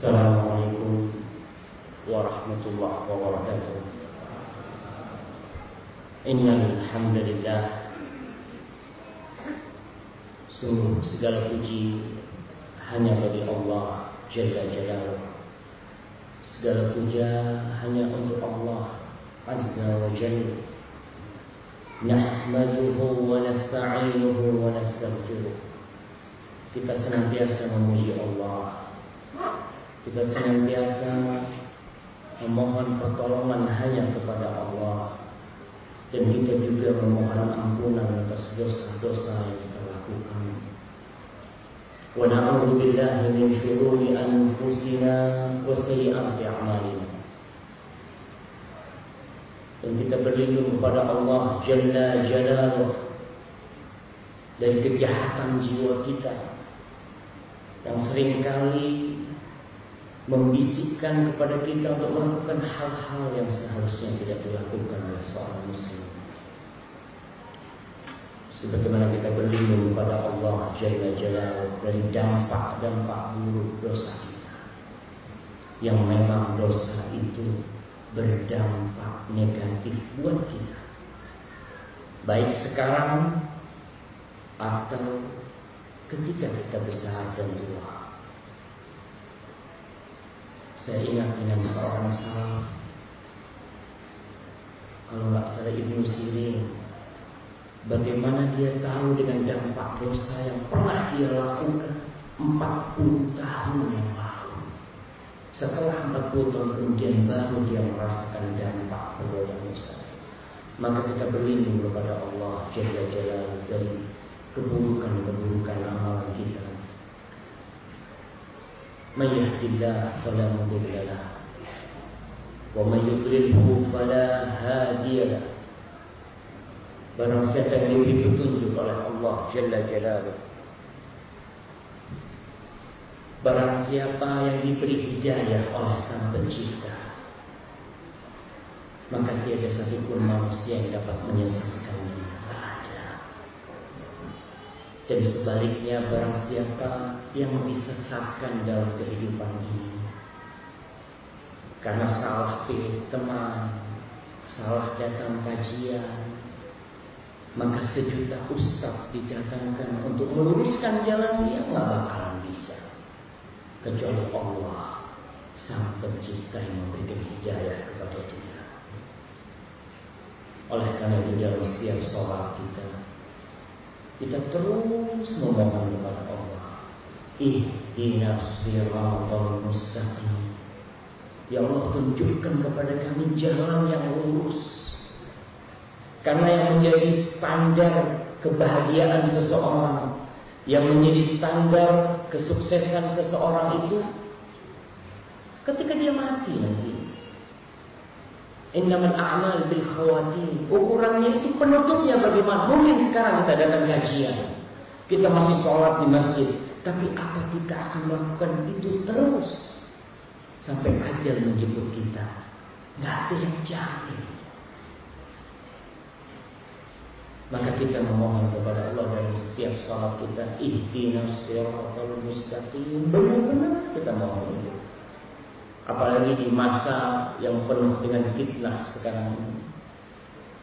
Assalamualaikum warahmatullahi wabarakatuh. Innal hamdalillah Sungguh segala puji hanya bagi Allah Jalla Jalaluh. Segala puja hanya untuk Allah Azza wa Jalla. Nahmaduhu wa nasta'inuhu wa nastaghfiruh. Kita senantiasa memuji Allah. Kita senantiasa memohon pertolongan hanya kepada Allah dan kita juga memohon ampunan atas dosa-dosa yang kita lakukan. Wa na'udzu billahi min shururi anfusina wa sayyiati a'malina. Dan kita berlindung kepada Allah Jalla Jalaluh dari kejahatan jiwa kita yang sering kali membisikkan kepada kita untuk melakukan hal-hal yang seharusnya tidak dilakukan oleh seorang muslim. Sebagaimana kita berlindung kepada Allah Jalla Jalaluh dari dampak-dampak buruk dosa kita. Yang memang dosa itu berdampak negatif buat kita. Baik sekarang atau ketika kita besar dan tua. Saya ingat dengan seorang salaf Kalau nggak salah Ibnu Sirin Bagaimana dia tahu dengan dampak dosa yang pernah dia lakukan 40 tahun yang lalu? Setelah 40 tahun kemudian baru dia merasakan dampak perbuatan dosa. Maka kita berlindung kepada Allah Jalla Jalla dari keburukan-keburukan amalan kita من يهد الله فلا مضل له ومن يضلله فلا هادي له Barang siapa yang diberi petunjuk oleh Allah Jalla Jalaluh Barang siapa yang diberi hidayah oleh Sang Pencipta Maka tiada satupun manusia yang dapat menyesatkan Dan sebaliknya barang siapa yang disesatkan dalam kehidupan ini? Karena salah pilih teman Salah datang kajian Maka sejuta ustaz didatangkan untuk meluruskan jalan dia nggak bakalan bisa. Kecuali Allah Sang pencipta yang memberikan hidayah kepada dia. Oleh karena itu dalam setiap sholat kita kita terus memohon kepada Allah. Ihdinas siratal mustaqim. Ya Allah tunjukkan kepada kami jalan yang lurus. Karena yang menjadi standar kebahagiaan seseorang, yang menjadi standar kesuksesan seseorang itu ketika dia mati nanti Innamal a'mal bil khawatim. Ukurannya itu penutupnya bagaimana? Mungkin sekarang kita datang kajian. Kita masih sholat di masjid. Tapi apa kita akan melakukan itu terus? Sampai ajal menjemput kita. Nggak ada yang jamin. Maka kita memohon kepada Allah dalam setiap sholat kita. Ihdinas siratal mustaqim. Benar-benar kita mohon itu. Apalagi di masa yang penuh dengan fitnah sekarang ini.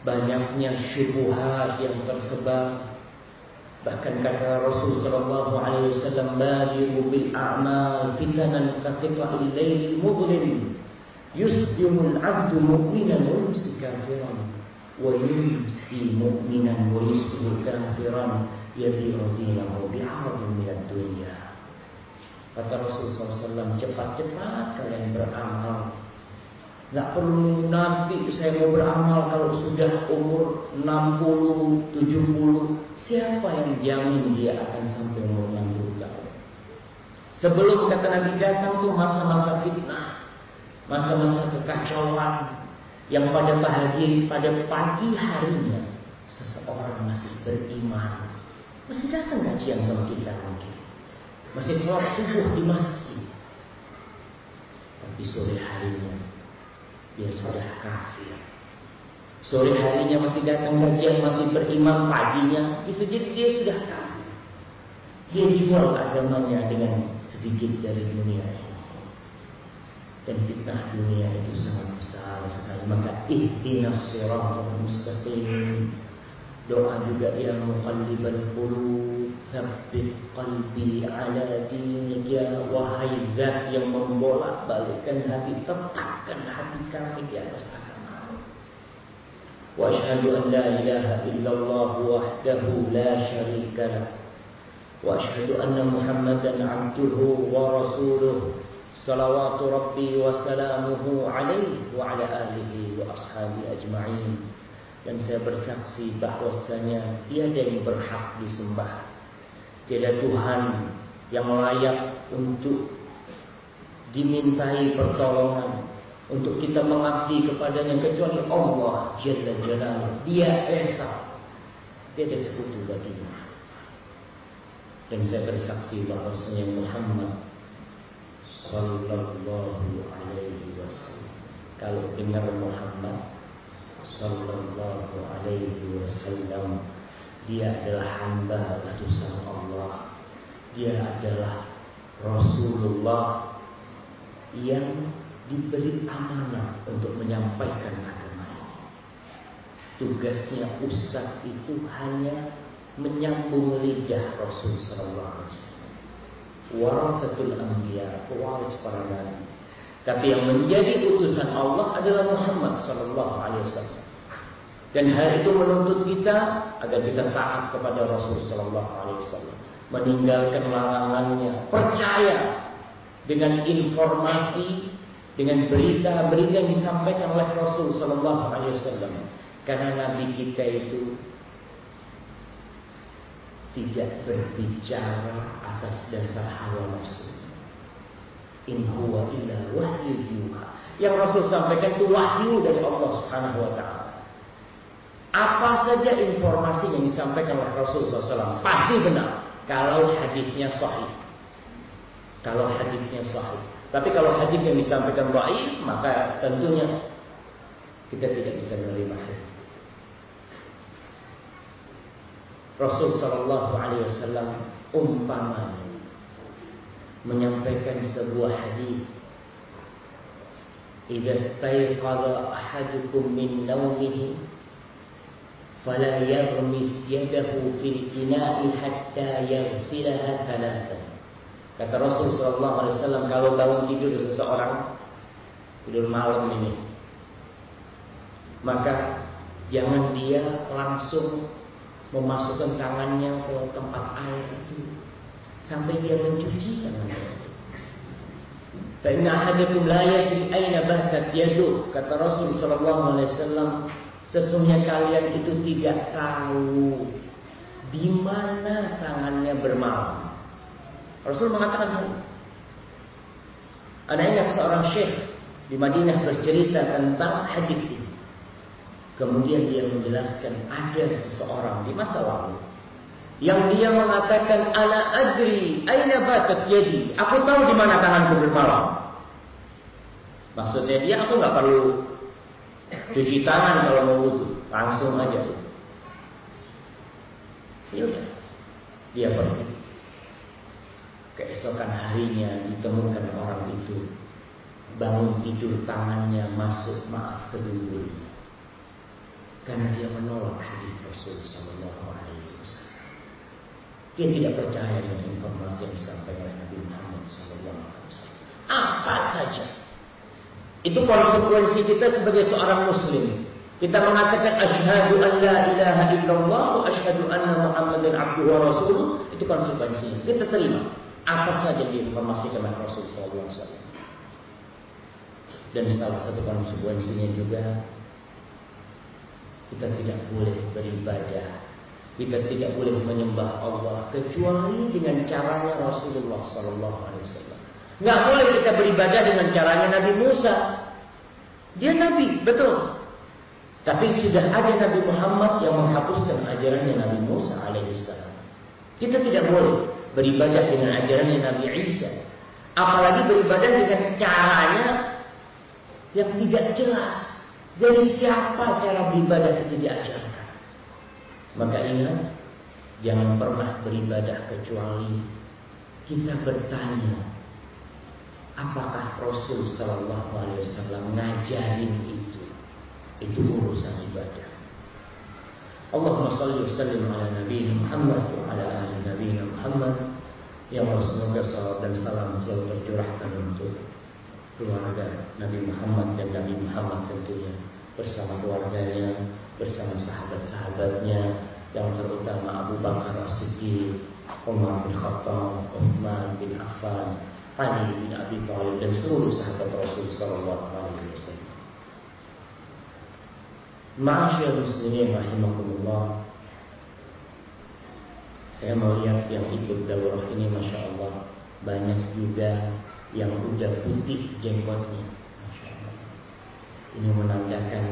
Banyaknya syubhat yang tersebar. Bahkan kata Rasul sallallahu alaihi wasallam, "Badiru bil a'mal fitanan ka qita'il lail mudlim." Yusbihul 'abdu mu'minan yumsi kafiran wa yumsi mu'minan yusbihu kafiran yabi'u dinahu bi'aradin min ad-dunya. Kata Rasulullah SAW, cepat-cepat kalian beramal. Gak perlu nanti saya mau beramal kalau sudah umur 60, 70. Siapa yang jamin dia akan sampai umur 60 tahun? Sebelum kata Nabi datang tuh masa-masa fitnah. Masa-masa kekacauan. Yang pada pagi, pada pagi harinya. Seseorang masih beriman. Masih datang kajian sama kita mungkin masih sholat subuh di masjid. Tapi sore harinya dia sudah kafir. Sore harinya masih datang kajian, masih beriman paginya, bisa jadi dia sudah kafir. Dia jual agamanya dengan sedikit dari dunia ini. dan fitnah dunia itu sangat besar sekali maka ihdinas siratal mustaqim doa juga yang muqallibal qulub tsabbit qalbi ala dinik ya wahai zat yang membolak-balikkan hati tetapkan hati kami di atas agama wa asyhadu an la ilaha illallah wahdahu la syarika lah wa asyhadu anna muhammadan abduhu wa rasuluh salawatu rabbi wa salamuhu alaihi wa ala alihi wa ashabi ajma'in dan saya bersaksi bahwasanya tiada yang berhak disembah. Tiada Tuhan yang layak untuk dimintai pertolongan untuk kita mengabdi kepadanya kecuali Allah Jalla Jalaluh. Dia Esa. Tiada sekutu baginya. Dan saya bersaksi bahwasanya Muhammad Sallallahu alaihi wasallam. Kalau dengar Muhammad Sallallahu alaihi wasallam. Dia adalah hamba utusan Allah. Dia adalah Rasulullah Yang diberi amanah untuk menyampaikan agama ini. Tugasnya Ustaz itu hanya menyambung lidah Rasul Sallallahu Alaihi Wasallam. Warathatul anbiya, pewaris para. Tapi yang menjadi utusan Allah adalah Muhammad sallallahu alaihi wasallam. Dan hal itu menuntut kita agar kita taat kepada Rasul sallallahu alaihi wasallam, meninggalkan larangannya, percaya dengan informasi dengan berita-berita yang disampaikan oleh Rasul sallallahu alaihi wasallam. Karena nabi kita itu tidak berbicara atas dasar hawa nafsu. In huwa illa wahyu yuha. Yang Rasul sampaikan itu wahyu dari Allah Subhanahu wa taala. Apa saja informasi yang disampaikan oleh Rasul SAW pasti benar kalau hadisnya sahih. Kalau hadisnya sahih. Tapi kalau hadis yang disampaikan baik, maka tentunya kita tidak bisa menerima hadis. Rasul Shallallahu Alaihi Wasallam umpama menyampaikan sebuah hadis. Idza stayqadha ahadukum min nawmihi fala yaghmis yadahu fil ina'i hatta yaghsilaha thalathan. Kata Rasul sallallahu alaihi wasallam kalau bangun tidur seseorang tidur malam ini maka jangan dia langsung memasukkan tangannya ke tempat air itu sampai dia mencuci. Fa inna ahadakum la yadri aina batat yadu kata Rasul sallallahu alaihi wasallam sesungguhnya kalian itu tidak tahu di mana tangannya bermalam. Rasul mengatakan Ada ingat seorang syekh di Madinah bercerita tentang hadis ini. Kemudian dia menjelaskan ada seseorang di masa lalu yang dia mengatakan ana adri aina batat yadi. Aku tahu di mana tanganku bermalam. Maksudnya dia aku nggak perlu cuci tangan kalau mau wudhu, langsung aja. Ya Dia pergi. Keesokan harinya ditemukan orang itu bangun tidur tangannya masuk maaf ke dulunya karena dia menolak hadis Rasul Sallallahu. Dia tidak percaya dengan informasi yang disampaikan oleh Nabi Muhammad Wasallam. Apa saja. Itu konsekuensi kita sebagai seorang Muslim. Kita mengatakan asyhadu an la ilaha illallah wa asyhadu anna Muhammadan abduhu wa rasuluh itu konsekuensinya. Kita terima apa saja diinformasikan oleh Rasul wasallam. Dan salah satu konsekuensinya juga kita tidak boleh beribadah. Kita tidak boleh menyembah Allah kecuali dengan caranya Rasulullah Sallallahu Alaihi Wasallam. Nggak boleh kita beribadah dengan caranya Nabi Musa. Dia Nabi, betul. Tapi sudah ada Nabi Muhammad yang menghapuskan ajarannya Nabi Musa alaihissalam. Kita tidak boleh beribadah dengan ajarannya Nabi Isa. Apalagi beribadah dengan caranya yang tidak jelas. Jadi siapa cara beribadah itu diajarkan? Maka ingat, jangan pernah beribadah kecuali kita bertanya Apakah Rasul Shallallahu Alaihi Wasallam ngajarin itu? Itu urusan ibadah. Allahumma salli wa sallim ala Nabi Muhammad wa ala ali Nabi Muhammad. Ya Allah semoga salam dan salam selalu tercurahkan untuk keluarga Nabi Muhammad dan Nabi Muhammad tentunya bersama keluarganya, bersama sahabat-sahabatnya yang terutama Abu Bakar As-Siddiq, Umar bin Khattab, Uthman bin Affan, Ali bin Abi Thalib dan seluruh sahabat Rasul sallallahu alaihi wasallam. Ma'asyiral muslimin rahimakumullah. Saya melihat yang ikut daurah ini Masya Allah Banyak juga yang udah putih jenggotnya Masya Allah Ini menandakan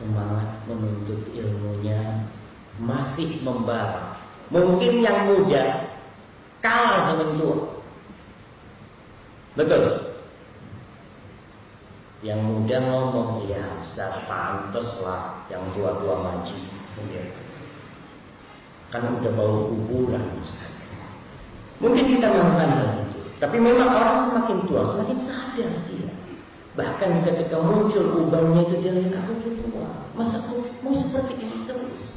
semangat menuntut ilmunya Masih membara Mungkin yang muda kalah sama tua Betul. Yang muda ngomong, ya Ustaz pantas lah yang tua-tua maji. Kan udah bau kuburan. Mungkin kita melakukan hal itu. Tapi memang orang semakin tua, semakin sadar dia. Bahkan ketika muncul ubahnya itu dia lihat aku udah tua. Masa aku mau seperti ini terus?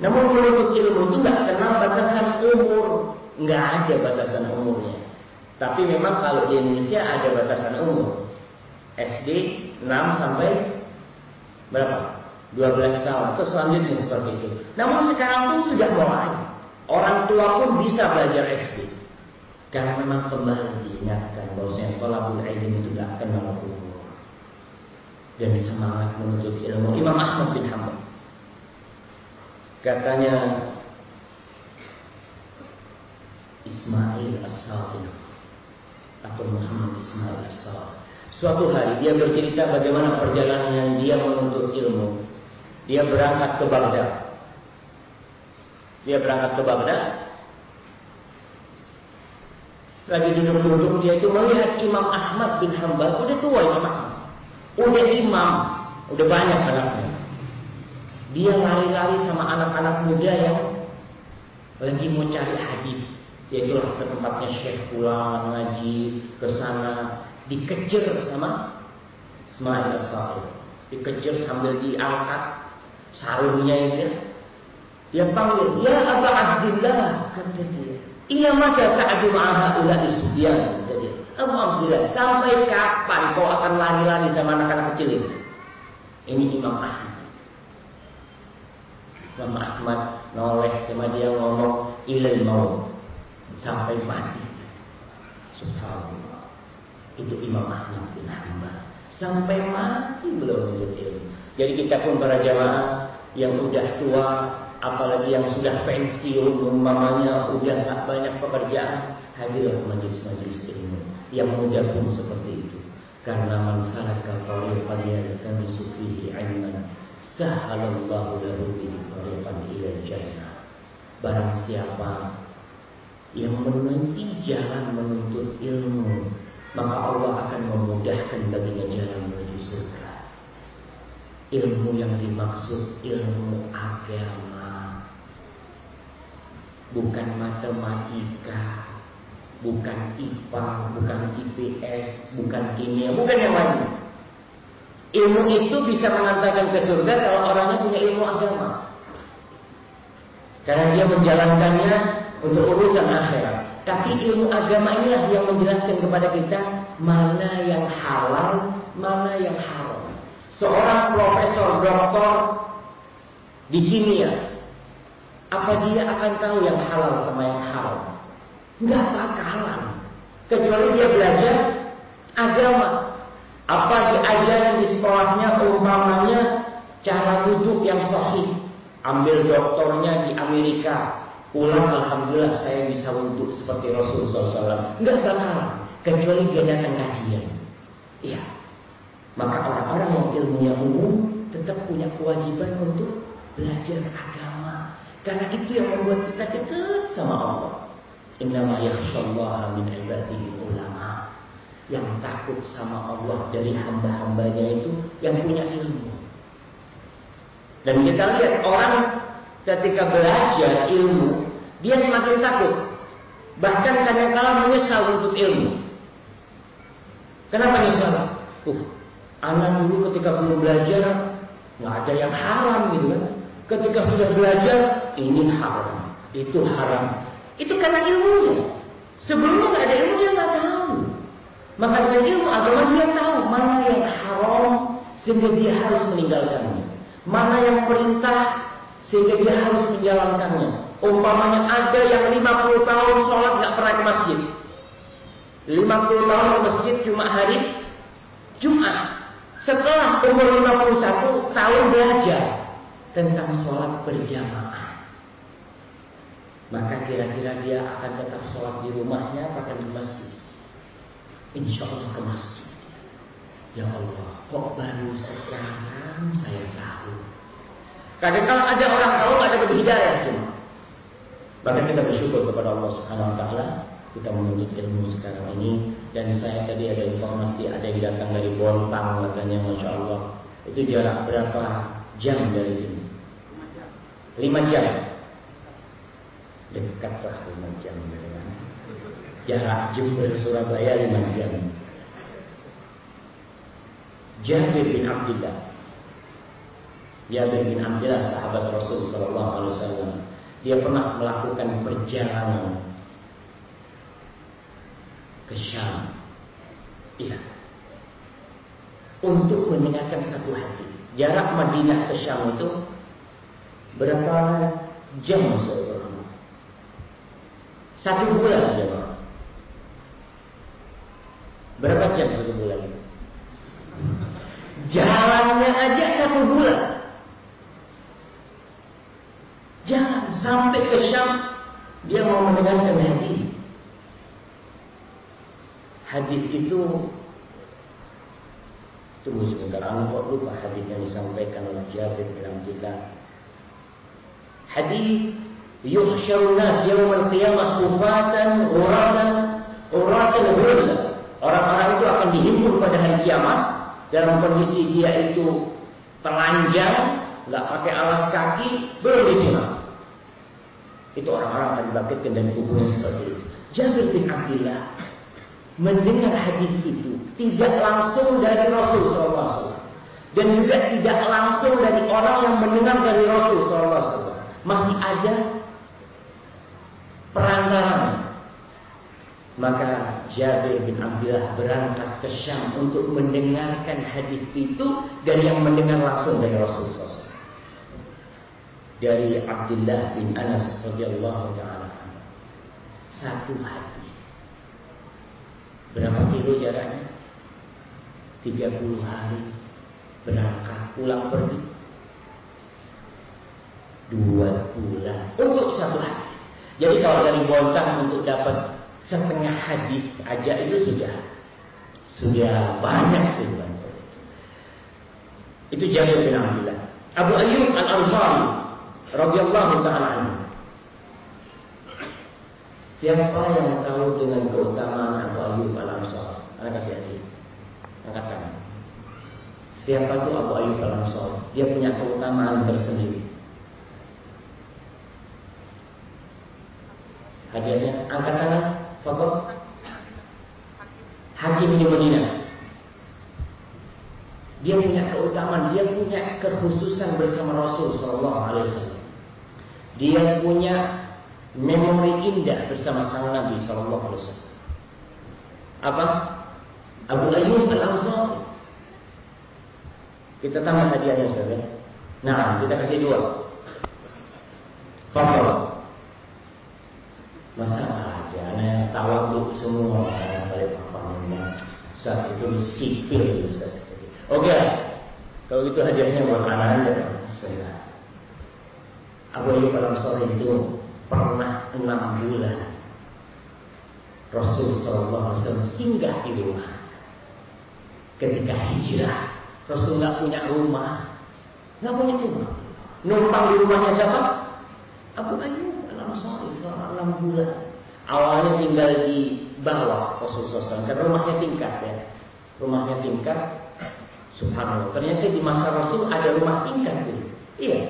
Namun menuntut ilmu itu nggak kenal batasan umur, nggak ada batasan umurnya. Tapi memang kalau di Indonesia ada batasan umur. SD 6 sampai berapa? 12 tahun atau selanjutnya seperti itu. Namun sekarang pun sudah mulai. Orang tua pun bisa belajar SD. Karena memang kembali diingatkan bahwa tolabul ilmi itu tidak kenal umur. Dan semangat menuntut ilmu. Imam Ahmad bin Hanbal. Katanya Ismail As-Sadiq atau Muhammad Ismail As-Salih. Suatu hari dia bercerita bagaimana perjalanan dia menuntut ilmu. Dia berangkat ke Baghdad. Dia berangkat ke Baghdad. Lagi duduk-duduk dia itu melihat Imam Ahmad bin Hambal. Udah tua Imam Ahmad. Udah imam. Udah banyak anaknya. Dia lari-lari sama anak-anak muda yang lagi mau cari hadis yaitulah ke tempatnya Syekh pulang ngaji ke sana dikejar sama Ismail as dikejar sambil diangkat sarungnya dia dia panggil ya Abu Abdillah kata dia iya maka ta'adu ma'aha ula isbian kata dia Abu Abdillah sampai kapan kau akan lari-lari sama anak-anak kecil ini ini Imam Ahmad Imam Ahmad noleh sama dia ngomong ilal maut sampai mati. Subhanallah. Itu Imam Ahmad bin Hanbal. Sampai mati belum menuntut ilmu. Jadi kita pun para jamaah yang sudah tua, apalagi yang sudah pensiun, umpamanya udah nggak banyak pekerjaan, hadirlah majelis-majelis ilmu. Yang muda pun seperti itu. Karena man salaka tariqan yaltamisu fihi ilman, sahalallahu lahu bihi tariqan ila jannah. Barang siapa yang menanti jalan menuntut ilmu, maka Allah akan memudahkan baginya jalan menuju surga. Ilmu yang dimaksud ilmu agama, bukan matematika, bukan IPA, bukan IPS, bukan kimia, bukan yang lain. Ilmu itu bisa mengantarkan ke surga kalau orangnya punya ilmu agama. Karena dia menjalankannya untuk urusan akhirat. Tapi ilmu agama inilah yang menjelaskan kepada kita mana yang halal, mana yang haram. Seorang profesor doktor di kimia, apa dia akan tahu yang halal sama yang haram? Enggak bakalan. Kecuali dia belajar agama. Apa diajarin di sekolahnya umpamanya cara duduk yang sahih. Ambil doktornya di Amerika, Pulang Alhamdulillah saya bisa wudhu seperti Rasulullah SAW. Enggak bakalan. Kecuali dia datang kajian. Iya. Maka orang-orang yang ilmunya umum tetap punya kewajiban untuk belajar agama. Karena itu yang membuat kita dekat sama Allah. Innama yakhshallaha min ibadihi ulama. Yang takut sama Allah dari hamba-hambanya itu yang punya ilmu. Dan kita lihat orang ketika belajar ilmu dia semakin takut. Bahkan kadang-kala menyesal untuk ilmu. Kenapa nyesal? Uh, anak dulu ketika belum belajar nggak ada yang haram gitu kan. Ketika sudah belajar ini haram, itu haram. Itu karena ilmunya. Sebelumnya nggak ada ilmu dia nggak tahu. Maka dengan ilmu agama dia tahu mana yang haram sehingga dia harus meninggalkannya. Mana yang perintah sehingga dia harus menjalankannya. Umpamanya ada yang 50 tahun sholat nggak pernah ke masjid. 50 tahun ke masjid cuma hari Jumat. Setelah umur 51 tahun belajar tentang sholat berjamaah. Maka kira-kira dia akan tetap sholat di rumahnya atau di masjid. Insya Allah ke masjid. Ya Allah, kok baru sekarang saya tahu. Kadang kalau ada orang tahu ada berhidayah cuma. Bahkan kita bersyukur kepada Allah Subhanahu Wa Taala kita menuntut ilmu sekarang ini dan saya tadi ada informasi ada yang datang dari Bontang katanya Masya Allah itu jarak berapa jam dari sini? Lima jam dekatlah lima jam dengan jarak Jember Surabaya lima jam. Jabir bin Abdullah Jabir bin Abdullah sahabat Rasul Sallallahu Alaihi Wasallam. Dia pernah melakukan perjalanan ke Syam. Iya. Untuk mendengarkan satu hadis jarak Madinah ke Syam itu berapa jam saudara satu bulan Pak. Berapa jam satu bulan? Jalannya aja satu bulan. Jangan sampai ke Syam dia mau mendengarkan hadis. Hadis itu tunggu sebentar, kok lupa hadis yang disampaikan oleh Jabir bin Abdullah. Hadis yuhsyarun nas yawmal qiyamah kufatan uratan uratan ghurla. Orang-orang itu akan dihimpun pada hari kiamat dalam kondisi dia itu telanjang, nggak pakai alas kaki, belum disimak. Itu orang-orang akan dibangkitkan dari kuburnya seperti itu. Jabir bin Abdullah mendengar hadis itu tidak langsung dari Rasul SAW dan juga tidak langsung dari orang yang mendengar dari Rasul SAW. Masih ada perantaranya. Maka Jabir bin Abdullah berangkat ke Syam untuk mendengarkan hadis itu dari yang mendengar langsung dari Rasulullah SAW. Dari Abdullah bin Anas radhiyallahu taala satu hadis. Berapa kilo jaraknya? 30 hari berangkat pulang pergi. Dua bulan untuk satu hadis. Jadi kalau dari Bontang untuk dapat setengah hadis aja itu sudah sudah banyak itu. Itu Jabir Abdullah. Abu Ayyub Al-Ansari radhiyallahu taala. Siapa yang tahu dengan keutamaan Abu Ayyub Al-Ansari? Anak kasih hati. Angkat tangan. Siapa itu Abu Ayyub Al-Ansari? Dia punya keutamaan tersendiri. Hadiahnya angkat tangan Fakot Hakim di Madinah. Dia punya keutamaan dia punya kekhususan bersama Rasul Wasallam. Dia punya memori indah bersama sang Nabi Wasallam. Apa? Abu Ayyub Al Ansari kita tambah hadiahnya saja nah kita kasih dua. Fakot Masa ada anak tawaduk semua orang balik papannya saat itu sipil Ustaz. Oke, kalau itu hadiahnya buat anak aja. Bismillah. Abu Ayyub al sore itu pernah enam bulan Rasul Sallallahu Alaihi singgah di rumah. Ketika hijrah, Rasul nggak punya rumah, nggak punya rumah. Numpang di rumahnya siapa? Abu Ayyub. Ansari selama enam bulan. Awalnya tinggal di bawah Rasulullah SAW. Karena rumahnya tingkat ya. Rumahnya tingkat. Subhanallah. Ternyata di masa Rasul ada rumah tingkat. Gitu. Iya.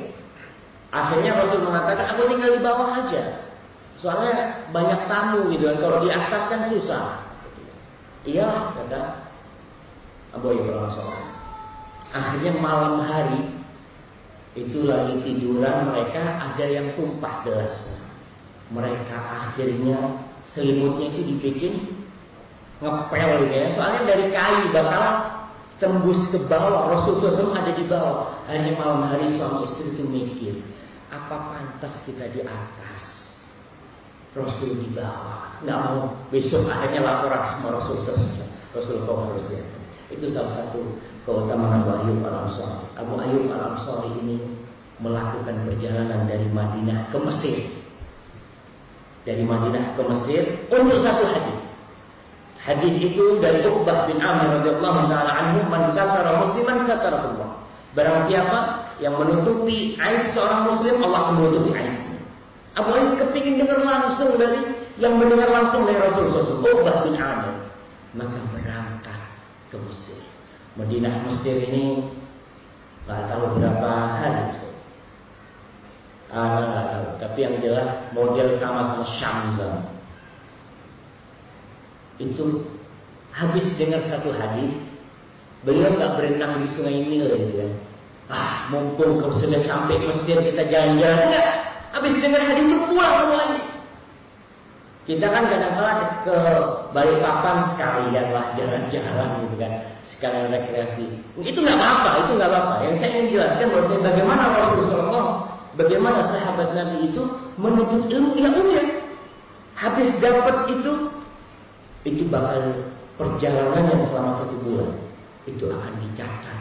Akhirnya Rasul mengatakan, aku tinggal di bawah aja. Soalnya banyak tamu gitu. Dan kalau di atas kan susah. Iya kata Abu Ayyub al Akhirnya malam hari itu lagi tiduran mereka ada yang tumpah gelasnya. Mereka akhirnya selimutnya itu dibikin ngepel gitu ya. Soalnya dari kayu bakal tembus ke bawah. Rasulullah SAW ada di bawah. Akhirnya malam hari suami istri itu mikir, apa pantas kita di atas? Rasul di bawah. Nggak mau besok akhirnya laporan sama Rasul SAW. Rasul kau harus lihat. Itu salah satu keutamaan Abu Ayyub al Ansari. Abu Ayyub al ini melakukan perjalanan dari Madinah ke Mesir. Dari Madinah ke Mesir untuk satu hadis. Hadis itu dari Uqbah bin Amir radhiyallahu taala anhu, "Man satara musliman Allah." Barang siapa yang menutupi aib seorang muslim, Allah menutupi aibnya. Abu Ayyub kepingin dengar langsung dari yang mendengar langsung dari Rasulullah SAW, Uqbah bin Amir. Maka berangkat ke Mesir. Madinah Mesir ini nggak tahu berapa hari Ah, nggak tahu. Tapi yang jelas model sama-sama Syamza. Itu habis dengar satu hadis, beliau nggak berenang di sungai Nil ya. Ah, mumpung kau sudah sampai Mesir kita jalan-jalan enggak. Habis dengar hadis itu pulang semuanya. Kita kan kadang-kadang ke Balikpapan sekalian lah jalan-jalan gitu kan, sekalian rekreasi. Itu nggak apa-apa, itu nggak apa-apa. Yang saya ingin jelaskan bahwa bagaimana Rasulullah Bagaimana sahabat Nabi itu menuntut ilmu ya udah. Habis dapat itu itu bakal perjalanannya selama satu bulan itu akan dicatat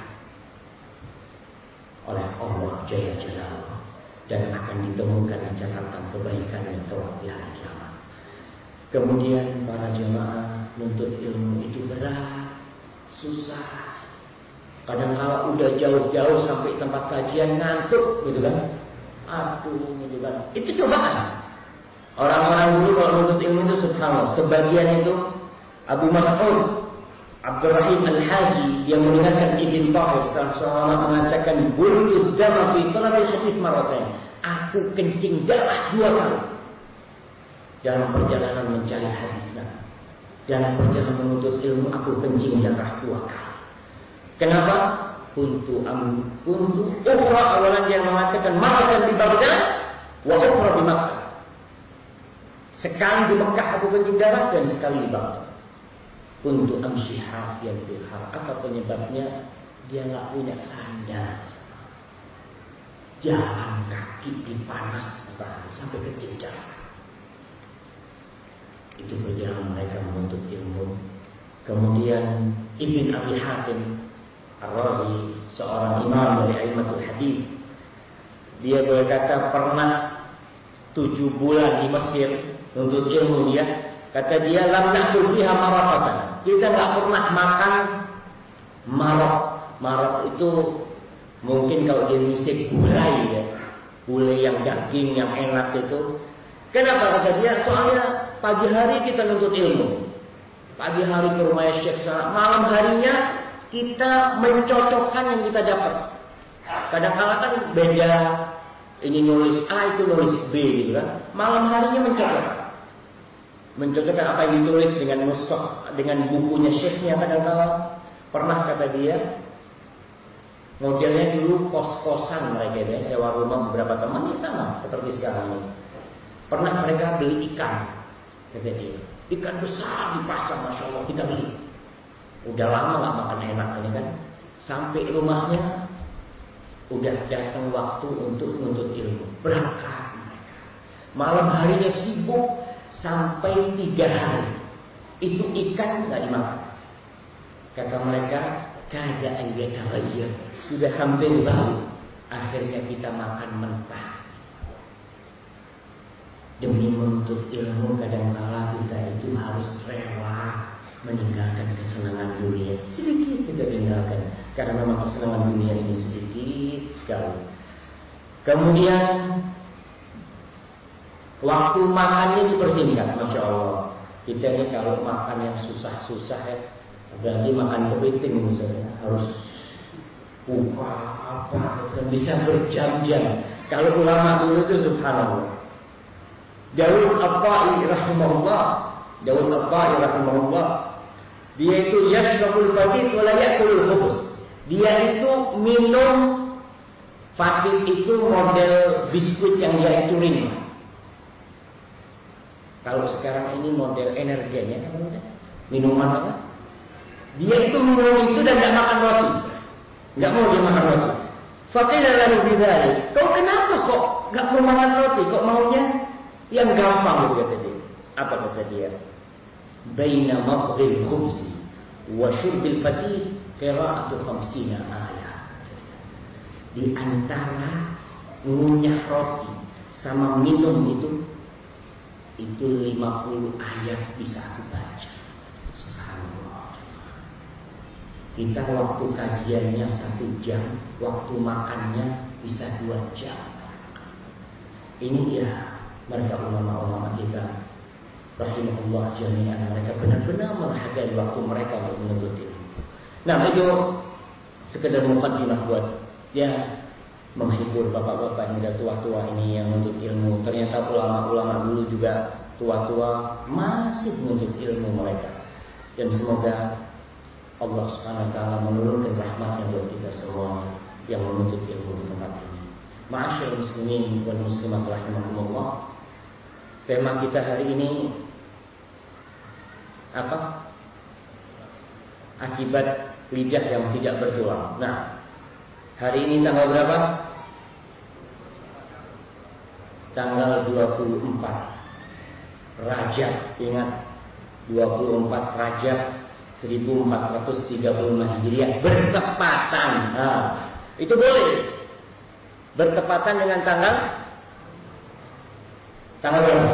oleh Allah Jaya Jalla dan akan ditemukan di catatan kebaikan yang telah di hari. Kemudian para jemaah menuntut ilmu itu berat, susah. Kadang kala udah jauh-jauh sampai tempat kajian ngantuk gitu kan. Aduh, gitu kan. Itu cobaan. Orang-orang dulu kalau menuntut ilmu itu subhanallah. Sebagian itu Abu Mas'ud Abdurrahim Al-Haji yang mendengarkan Ibn Tahir seorang mengatakan bultu dama fi talabil hadis maratain. Aku kencing darah dua kali dalam perjalanan mencari hadis Dalam perjalanan menuntut ilmu aku kencing darah dua kali. Kenapa? Kuntu am kuntu ukhra awalan dia mengatakan maratan di Baghdad wa ukhra di Makkah. Sekali di Mekah aku kencing darah dan sekali di Baghdad. Kuntu amshi hafiyan tilhar. Apa penyebabnya? Dia nggak punya sandal. Jalan kaki di panas sampai kecil. Itu perjalanan mereka menuntut ilmu. Kemudian Ibn Abi Hatim Ar-Razi, seorang imam dari Aimatul Hadis. Dia berkata pernah tujuh bulan di Mesir untuk ilmu dia. Kata dia, lam nakul fiha. Kita nggak pernah makan marok. Marok itu mungkin kalau di Indonesia gulai ya. Gulai yang daging, yang enak itu. Kenapa kata dia? Soalnya pagi hari kita nuntut ilmu. Pagi hari ke rumah Syekh malam harinya kita mencocokkan yang kita dapat. Kadang-kala kan beda ini nulis A itu nulis B gitu kan. Malam harinya mencocokkan. Mencocokkan apa yang ditulis dengan nusok dengan bukunya syekhnya kadang-kala pernah kata dia modelnya dulu kos-kosan mereka ya sewa rumah beberapa teman ya sama seperti sekarang ini. Pernah mereka beli ikan kata dia. Ikan besar di pasar, masya Allah kita beli. Udah lama nggak makan enak ini kan. Sampai rumahnya udah datang waktu untuk menuntut ilmu. Berangkat mereka. Malam harinya sibuk sampai tiga hari. Itu ikan nggak dimakan. Kata mereka, kada ayyataghayyar. Sudah hampir bau. Akhirnya kita makan mentah. Demi menuntut ilmu kadang-kala kita itu harus rela meninggalkan kesenangan dunia. Sedikit kita tinggalkan. Karena memang kesenangan dunia ini sedikit sekali. Kemudian waktu makannya dipersingkat, masya Allah. Kita ini kalau makan yang susah-susah ya, berarti makan kepiting misalnya harus buka apa dan bisa berjam-jam. Kalau ulama dulu itu subhanallah. Daud Abba'i rahimahullah, Daud Abba'i rahimahullah Dia itu yashrabul fatih wala yakulul khubus. Dia itu minum fatih itu model biskuit yang dia curing. Kalau sekarang ini model energinya minuman apa? Dia itu minum itu dan tidak makan roti. Tidak mau dia makan roti. Fakir lalu bidzalik. Kau kenapa kok nggak mau makan roti? Kok maunya yang gampang kata dia. Apa kata dia? Baina mabghil khubzi wa syurbil fatih qira'atu khamsina. Di antara ngunyah roti sama minum itu itu 50 ayat bisa aku baca. Kita waktu kajiannya satu jam, waktu makannya bisa dua jam. Ini ya mereka ulama-ulama kita rahimahullah jami'an mereka benar-benar menghargai waktu mereka untuk menuntut ilmu. Nah itu sekedar mukadimah buat ya menghibur bapak-bapak yang tua-tua ini yang menuntut ilmu. Ternyata ulama-ulama dulu juga tua-tua masih menuntut ilmu mereka. Dan semoga Allah Subhanahu wa taala menurunkan rahmatnya buat kita semua yang menuntut ilmu di tempat ini. Ma'asyiral muslimin wal muslimat rahimakumullah. Tema kita hari ini apa? Akibat lidah yang tidak bertulang. Nah, hari ini tanggal berapa? Tanggal 24 Rajab, ingat 24 Rajab 1435 Hijriah bertepatan. Nah, itu boleh. Bertepatan dengan tanggal tanggal berapa?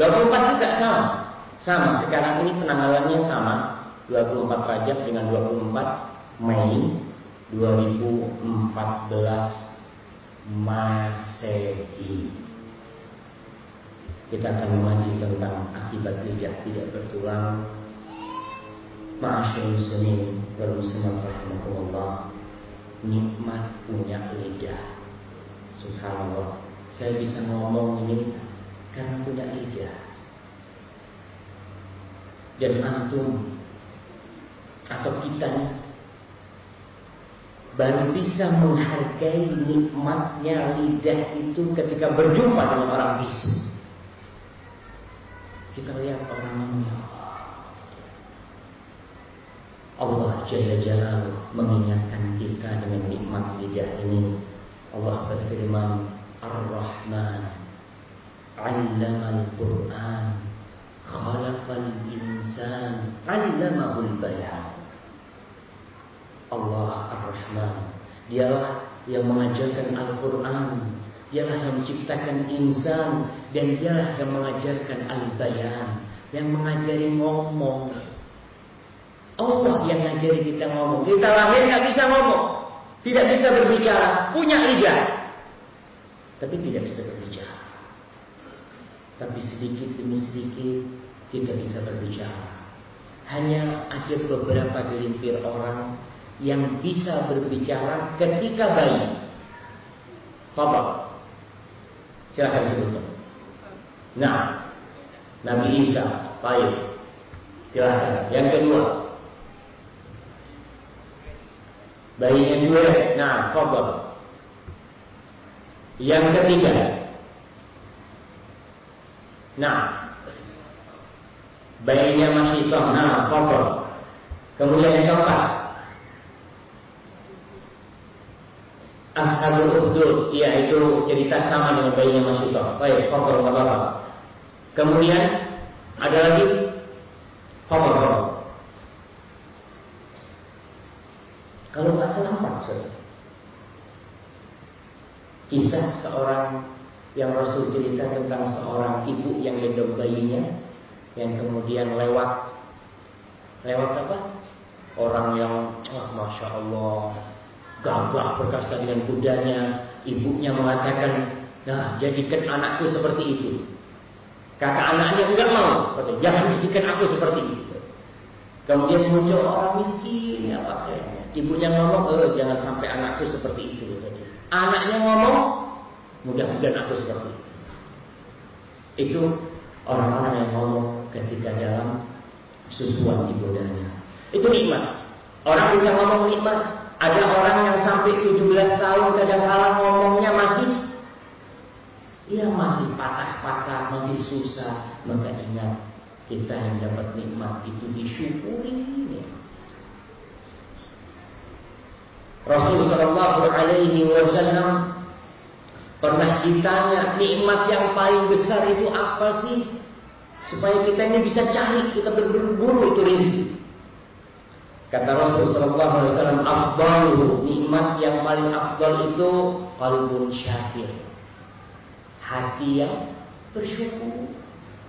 24 juga sama. Sama, sekarang ini penanggalannya sama. 24 Rajab dengan 24 Mei 2014 Masehi. Kita akan mengaji tentang akibat lidah tidak bertulang. Ma'asyur muslimin wal muslimat rahimahullah Nikmat punya lidah. Subhanallah. Saya bisa ngomong ini Karena punya lidah Dan antum Atau kita Baru bisa menghargai nikmatnya lidah itu Ketika berjumpa dengan orang bisu Kita lihat orang yang Allah Jalla Jalla mengingatkan kita dengan nikmat lidah ini. Allah berfirman, Ar-Rahman, Allama Al-Quran, Khalaqal Insan, Allamahul Bayan. Allah Ar-Rahman, dialah yang mengajarkan Al-Quran, dialah yang menciptakan insan, dan dialah yang mengajarkan Al-Bayan, yang mengajari ngomong, Allah yang ngajari kita ngomong. Kita lahir nggak bisa ngomong, tidak bisa berbicara, punya lidah, tapi tidak bisa berbicara. Tapi sedikit demi sedikit kita bisa berbicara. Hanya ada beberapa gelintir orang yang bisa berbicara ketika bayi. Papa, Silakan sebutkan. Nah, Nabi Isa, baik. Silakan. Yang kedua, bayinya juga. Nah, fadal. Yang ketiga. Nah, bayinya masih hitam. Nah, fadal. Kemudian yang keempat. Ashabul Ukhdud, ya itu cerita sama dengan bayinya masih hitam. Baik, fadal apa Kemudian ada lagi fadal. Kalau nggak salah saja. Kisah seorang yang Rasul cerita tentang seorang ibu yang gendong bayinya yang kemudian lewat lewat apa? Orang yang oh, masya Allah gagah perkasa dengan kudanya, ibunya mengatakan, nah jadikan anakku seperti itu. Kata anaknya enggak mau, kata jangan jadikan aku seperti itu. Kemudian muncul orang miskin, apa kayaknya Ibunya ngomong, eh jangan sampai anakku seperti itu. Anaknya ngomong, mudah-mudahan aku seperti itu. Itu orang-orang yang ngomong ketika dalam susuan ibadahnya. Itu nikmat. Orang bisa ngomong nikmat. Ada orang yang sampai 17 tahun kadang kala ngomongnya masih ya masih patah-patah, masih susah. Maka ingat kita yang dapat nikmat itu disyukuri. Ya. Rasul Shallallahu Alaihi Wasallam pernah ditanya nikmat yang paling besar itu apa sih? Supaya kita ini bisa cari, kita berburu itu rezeki. Kata Rasul Sallallahu Alaihi Wasallam, "Afdalu nikmat yang paling afdal itu qalbun syakir, hati yang bersyukur,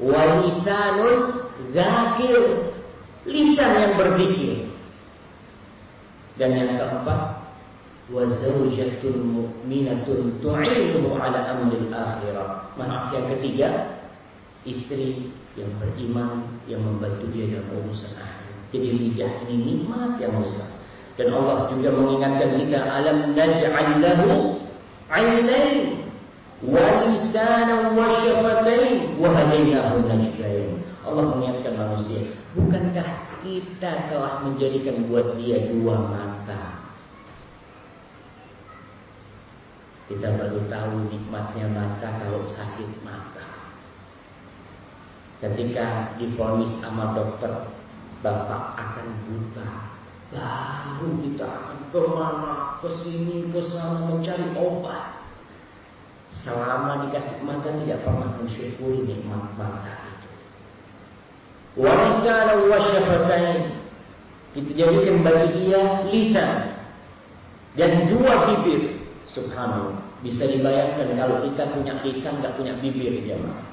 walisanun zakir, lisan yang berzikir, dan yang keempat, wa zaujatun mu'minatun tu'inuhu ala amril akhirah. Maaf yang ketiga, istri yang beriman yang membantu dia dalam urusan akhir. Jadi lidah ini nikmat yang besar. Dan Allah juga mengingatkan kita alam naj'al lahu 'ainain wa lisanan wa syafatain wa hadainahu najdain. Allah mengingatkan manusia, bukankah kita telah menjadikan buat dia dua mata? Kita baru tahu nikmatnya mata kalau sakit mata. Ketika difonis sama dokter Bapak akan buta. Baru kita akan ke mana, ke sini, ke sana mencari obat. Selama dikasih mata tidak pernah mensyukuri nikmat mata itu. Warisana wa syafatain. Kita jadikan bagi dia lisan dan dua bibir. Subhanallah. Bisa dibayangkan kalau kita punya lisan nggak punya bibir jemaah.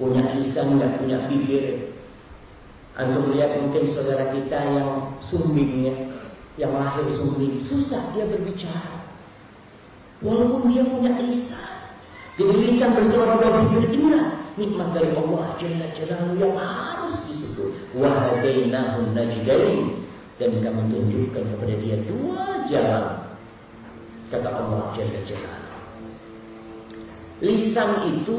Punya nggak punya bibir Antum lihat mungkin saudara kita yang sumbingnya, yang lahir sumbing, susah dia berbicara. Walaupun dia punya lisan. Jadi lisan bersuara dua bibir inilah nikmat dari Allah Jalla Jalaluhu yang harus disebut. Wahadainahum najdain dan kami tunjukkan kepada dia dua jalan. Kata Allah Jalla Jalaluhu. Lisan itu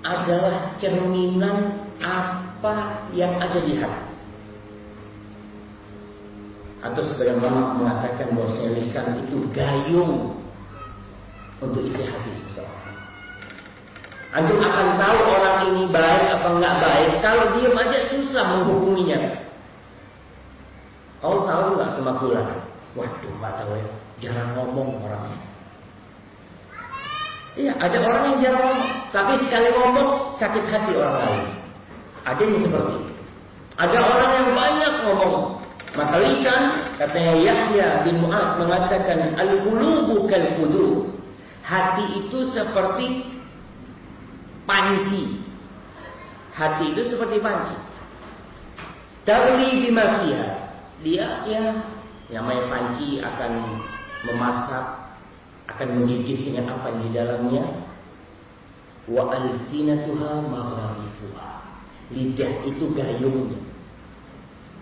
adalah cerminan apa yang ada di hati. Atau sebagian ulama mengatakan bahwa lisan itu gayung untuk isi hati seseorang. Antum akan tahu orang ini baik apa enggak baik kalau diam aja susah menghukuminya. Kau tahu nggak sama fulan? Waduh, nggak tahu ya. Jarang ngomong orangnya. Iya, ada orang yang jarang ngomong, tapi sekali ngomong sakit hati orang lain. Ada yang seperti itu. Ada orang yang banyak ngomong. Maka lisan, katanya Yahya bin Mu'ad mengatakan, Al-qulubu kal Hati itu seperti panci. Hati itu seperti panci. Tarli bimafiha. Dia ya namanya panci akan memasak, akan menggigit dengan apa yang di dalamnya. Wa alsinatuha magharifuha lidah itu gayungnya.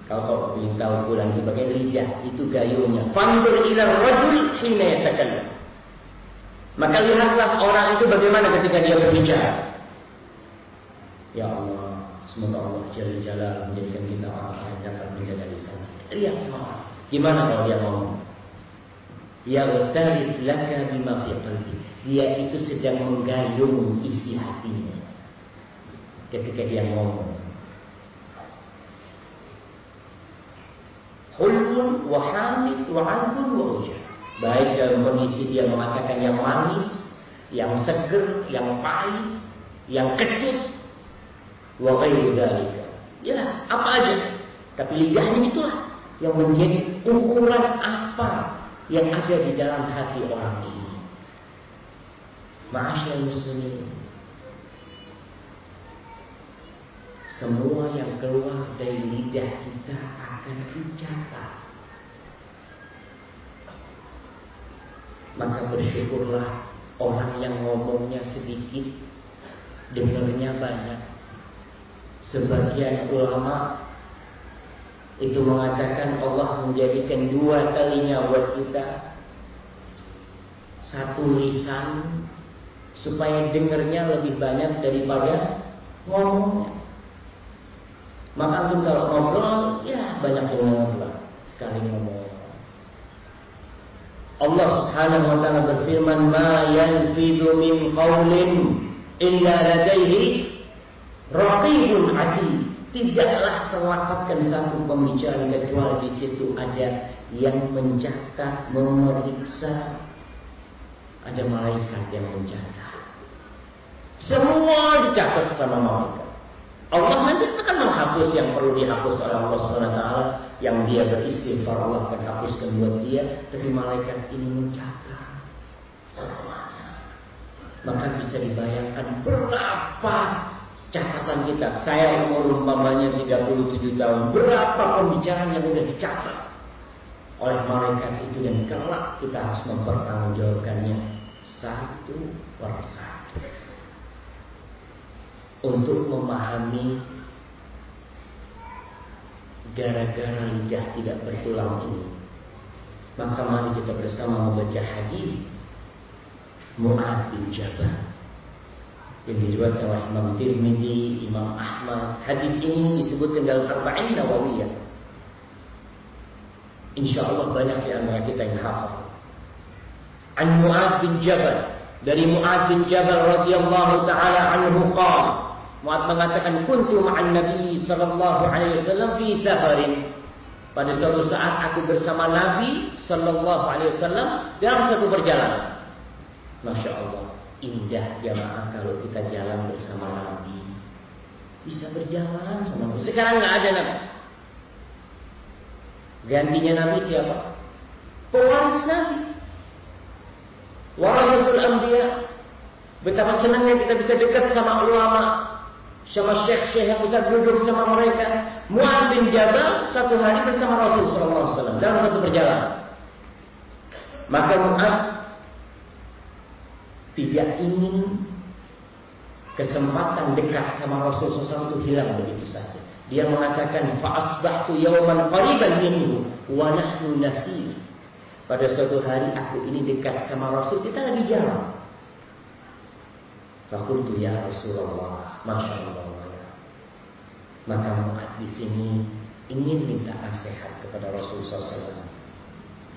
Kalau kau ingin tahu pulang sebagai lidah itu gayungnya. Fandur ila rajul hina yatakallam. Maka lihatlah orang itu bagaimana ketika dia berbicara. Ya Allah, semoga Allah Jalla Jalla menjadikan kita orang-orang yang dapat menjaga lisan. Lihat semua. Gimana kalau dia ngomong? Ya tarif laka bima fi qalbi. Dia itu sedang menggayung isi hatinya ketika dia ngomong. Hulun wa hamid wa adbun wa ujah. Baik dalam kondisi dia mengatakan yang manis, yang seger, yang pahit, yang kecut, wa ghairu dalika. Ya, apa aja. Tapi lidahnya itulah yang menjadi ukuran apa yang ada di dalam hati orang ini. Ma'asyal muslimin Semua yang keluar dari lidah kita akan dicatat. Maka bersyukurlah orang yang ngomongnya sedikit, dengarnya banyak. Sebagian ulama itu mengatakan Allah menjadikan dua telinga buat kita. Satu lisan supaya dengarnya lebih banyak daripada ngomongnya. Maka antum kalau ngobrol, ya banyak dengar lah sekali ngomong. Allah Subhanahu wa taala berfirman, "Ma yanfidu min qawlin illa ladaihi raqibun atid." Tidaklah terlafazkan satu pembicaraan kecuali di situ ada yang mencatat, memeriksa. Ada malaikat yang mencatat. Semua dicatat sama malaikat. Allah nanti akan menghapus yang perlu dihapus oleh Allah taala yang dia beristighfar Allah akan hapuskan buat dia, tapi malaikat ini mencatat semuanya. Maka bisa dibayangkan berapa catatan kita. Saya umur umpamanya 37 tahun, berapa pembicaraan yang sudah dicatat oleh malaikat itu dan kelak kita harus mempertanggungjawabkannya satu persatu untuk memahami gara-gara lidah tidak bertulang ini maka mari kita bersama membaca hadis Mu'ad bin Jabal yang diriwayatkan oleh Imam Tirmidzi, Imam Ahmad. Hadis ini disebutkan dalam Arba'in Nawawiyah. Insya Allah banyak di antara kita yang hafal. An Mu'ad bin Jabal dari Mu'ad bin Jabal radhiyallahu taala anhu qala Mu'ad mengatakan kuntu ma'an Nabi sallallahu alaihi wasallam fi safarin. Pada suatu saat aku bersama Nabi sallallahu alaihi wasallam dalam satu perjalanan. Masya Allah, indah jamaah kalau kita jalan bersama Nabi. Bisa berjalan sama Nabi. Sekarang nggak ada Nabi. Gantinya Nabi siapa? Pewaris Nabi. Warahatul Anbiya. Betapa senangnya kita bisa dekat sama ulama, sama syekh-syekh yang bisa duduk sama mereka. Mu'ad bin Jabal satu hari bersama Rasul wasallam dalam satu perjalanan. Maka Mu'ad tidak ingin kesempatan dekat sama Rasul SAW itu hilang begitu saja. Dia mengatakan fa'asbahtu yawman qariban minhu wa nahnu nasir. Pada suatu hari aku ini dekat sama Rasul, kita lagi jalan. Fakultu ya Rasulullah, masya Allah. Maka Mu'ad di sini ingin minta nasihat kepada Rasulullah SAW.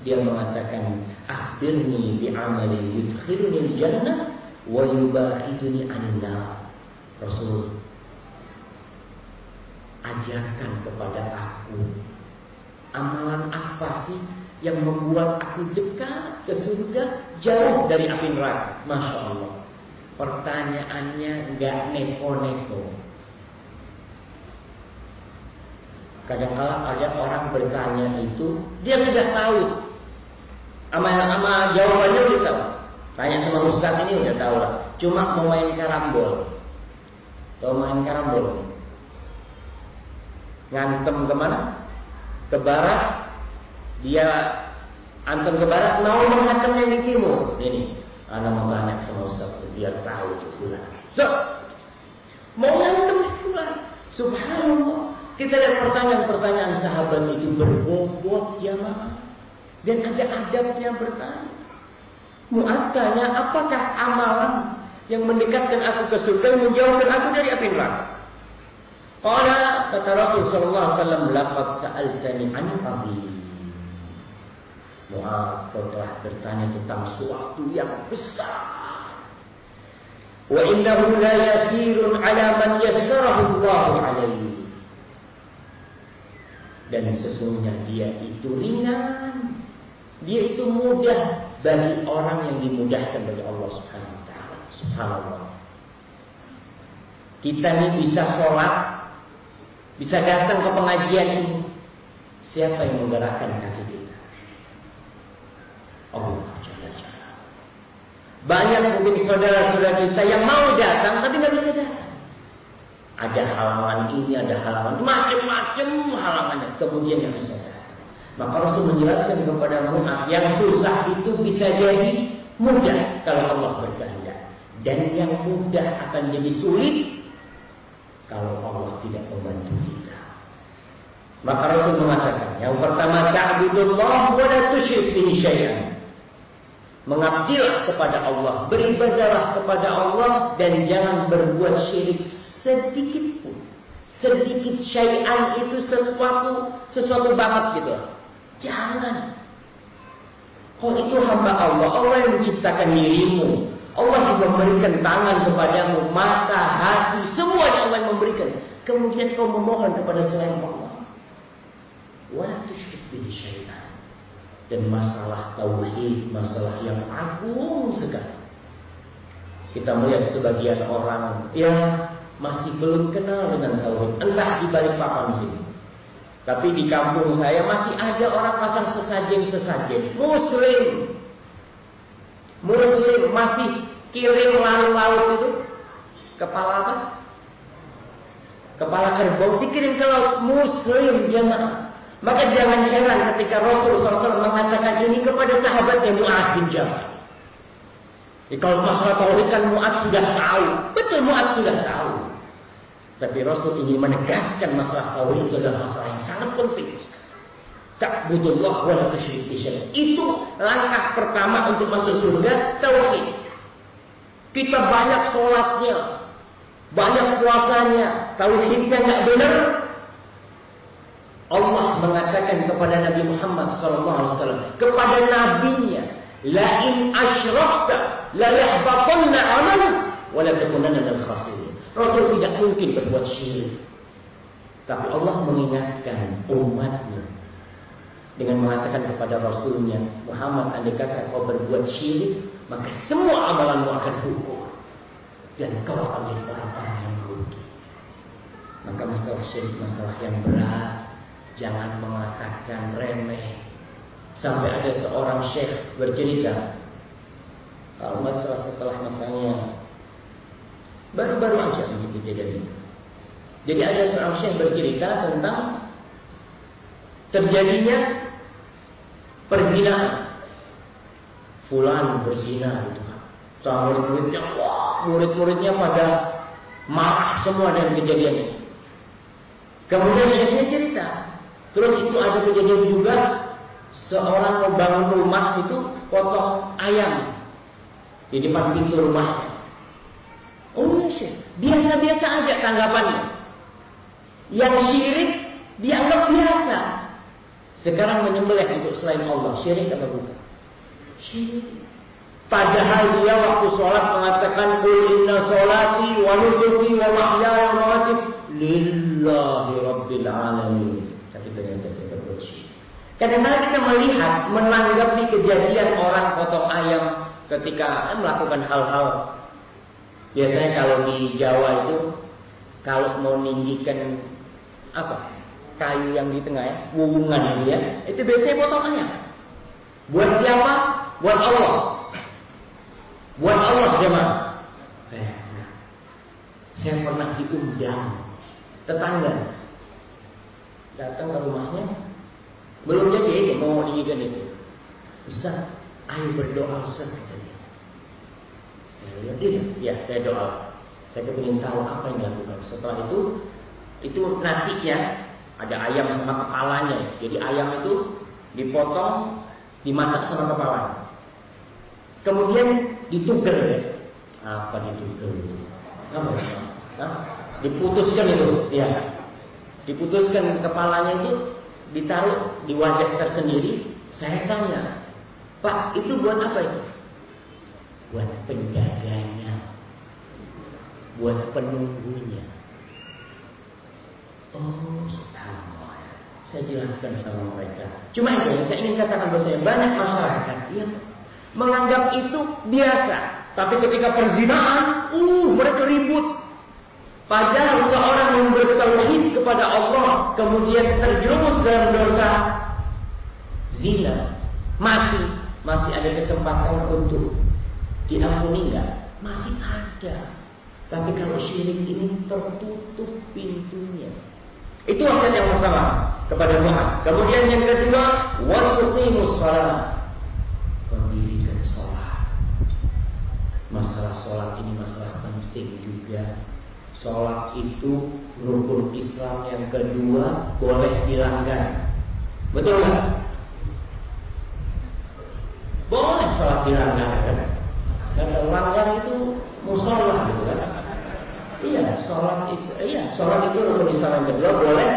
Dia mengatakan, akhbirni bi amali yudkhiluni jannah wa yubaiduni anin Rasul, ajarkan kepada aku amalan apa sih yang membuat aku dekat ke surga jauh dari api neraka. Masya Allah. Pertanyaannya nggak neko-neko. Kadang-kala ada orang bertanya itu, dia sudah tahu. Ama-ama jawabannya udah tahu. Tanya sama Ustaz ini udah tahu lah. Cuma mau main karambol. Tahu main karambol? Ngantem ke mana? Ke barat. Dia antem ke barat, mau menghantam yang di timur. Ini, anda mau tanya sama Ustaz, biar tahu itu bulan. So, mau ngantem bulan. Subhanallah. Kita lihat pertanyaan-pertanyaan sahabat itu berbobot jamaah. Dan ada adabnya bertanya. Mu'ad tanya, apakah amalan yang mendekatkan aku ke surga yang menjauhkan aku dari api neraka? Qala kata Rasul sallallahu alaihi wasallam, "Laqad sa'altani 'an azim." Mu'ad telah bertanya tentang suatu yang besar. Wa innahu la yasirun 'ala man yassarahu Allah 'alaihi. Dan sesungguhnya dia itu ringan. Dia itu mudah bagi orang yang dimudahkan dari Allah Subhanahu wa taala. Subhanallah. Kita ini bisa sholat, bisa datang ke pengajian ini. Siapa yang menggerakkan kaki kita? Allah Banyak mungkin saudara-saudara kita yang mau datang tapi nggak bisa datang. Ada halangan ini, ada halangan macam-macam halangannya. Kemudian yang bisa. Maka Rasul menjelaskan kepada Mu'ad yang susah itu bisa jadi mudah kalau Allah berkehendak. Dan yang mudah akan jadi sulit kalau Allah tidak membantu kita. Maka Rasul mengatakan, yang pertama ta'budullah wa la tusyrik bihi syai'an. Mengabdilah kepada Allah, beribadahlah kepada Allah dan jangan berbuat syirik sedikit pun. sedikit syai'an itu sesuatu sesuatu banget gitu. Jangan. Oh itu hamba Allah, Allah yang menciptakan dirimu. Allah juga memberikan tangan kepadamu, mata, hati, semuanya Allah yang memberikan. Kemudian kau memohon kepada selain Allah. Wala tusyrik bihi. Dan masalah tauhid, masalah yang agung sekali. Kita melihat sebagian orang yang masih belum kenal dengan tauhid, entah di balik papan sini. Tapi di kampung saya masih ada orang pasang sesajen-sesajen. Muslim. Muslim masih kirim laut-laut itu. Kepala apa? Kepala kerbau dikirim ke laut. Muslim jemaah. Maka jangan heran ketika Rasulullah SAW mengatakan ini kepada sahabatnya Mu'ad bin Jabal. Jadi kalau masalah tauhid kan Mu'ad sudah tahu. Betul Mu'ad sudah tahu. Tapi Rasul ingin menegaskan masalah tauhid itu adalah masalah yang sangat penting. Ta'budullah wa la tusyrik Itu langkah pertama untuk masuk surga tauhid. Kita banyak sholatnya, banyak puasanya, tauhidnya nggak benar. Allah mengatakan kepada Nabi Muhammad SAW, kepada nabinya, la in asyrakta la yahbatanna amalu wa la takunanna minal khasirin. Rasul tidak mungkin berbuat syirik. Tapi Allah mengingatkan umatnya dengan mengatakan kepada Rasulnya Muhammad andai kata kau berbuat syirik maka semua amalanmu akan gugur dan kau akan menjadi orang-orang yang rugi maka masalah syirik masalah yang berat jangan mengatakan remeh sampai ada seorang syekh bercerita kalau masalah setelah masanya Baru-baru aja ini kejadian ini. Jadi ada seorang syekh bercerita tentang terjadinya perzinahan. Fulan berzina gitu kan. Sama murid-muridnya, wah murid-muridnya pada marah semua dengan kejadian ini. Kemudian syekhnya cerita. Terus itu ada kejadian juga seorang membangun rumah itu potong ayam di depan pintu rumahnya. Oh iya Syekh, biasa-biasa aja tanggapannya. Yang syirik dianggap biasa. Sekarang menyembelih untuk selain Allah, syirik apa bukan? Syirik. Padahal dia waktu sholat mengatakan Qul inna sholati wa nusuki wa mahyaya wa mamati lillahi rabbil alamin. Tapi ternyata berbuat syirik. Kadang-kadang kita melihat, menanggapi kejadian orang potong ayam ketika melakukan hal-hal Biasanya kalau di Jawa itu kalau mau ninggikan apa kayu yang di tengah ya, wuwungan itu ya, itu biasanya potongannya. Buat siapa? Buat Allah. Buat Allah jemaah. Eh, saya pernah diundang tetangga datang ke rumahnya belum jadi ini mau ninggikan itu. Ustaz, ayo berdoa Ustaz. Lihat ini, ya saya doa. Saya ingin tahu apa yang dilakukan. Setelah itu, itu nasinya ada ayam sama kepalanya. Jadi ayam itu dipotong, dimasak sama kepalanya. Kemudian dituker ya. Apa dituker itu? Apa ya? Diputuskan itu, ya. Diputuskan kepalanya itu ditaruh di wadah tersendiri. Saya tanya, Pak, itu buat apa itu? Buat penjaganya, buat penunggunya. Oh, subhanallah. Saya jelaskan sama mereka. Cuma itu yang saya ingin katakan bahwa saya banyak masyarakat yang menganggap itu biasa. Tapi ketika perzinahan, uh, mereka ribut. Padahal seorang yang bertauhid kepada Allah kemudian terjerumus dalam dosa zina, mati, masih ada kesempatan untuk diampuni enggak? Masih ada. Tapi kalau syirik ini tertutup pintunya. Itu wasiat yang pertama kepada Tuhan. Kemudian yang kedua, wa tuqimus shalah. Pendirikan sholat. Masalah sholat ini masalah penting juga. Sholat itu rukun Islam yang kedua boleh dilanggar. Betul? Boleh sholat dilanggar? Dan langgar itu musola gitu kan. Iya, sholat iya, sholat itu rukun Islam yang kedua boleh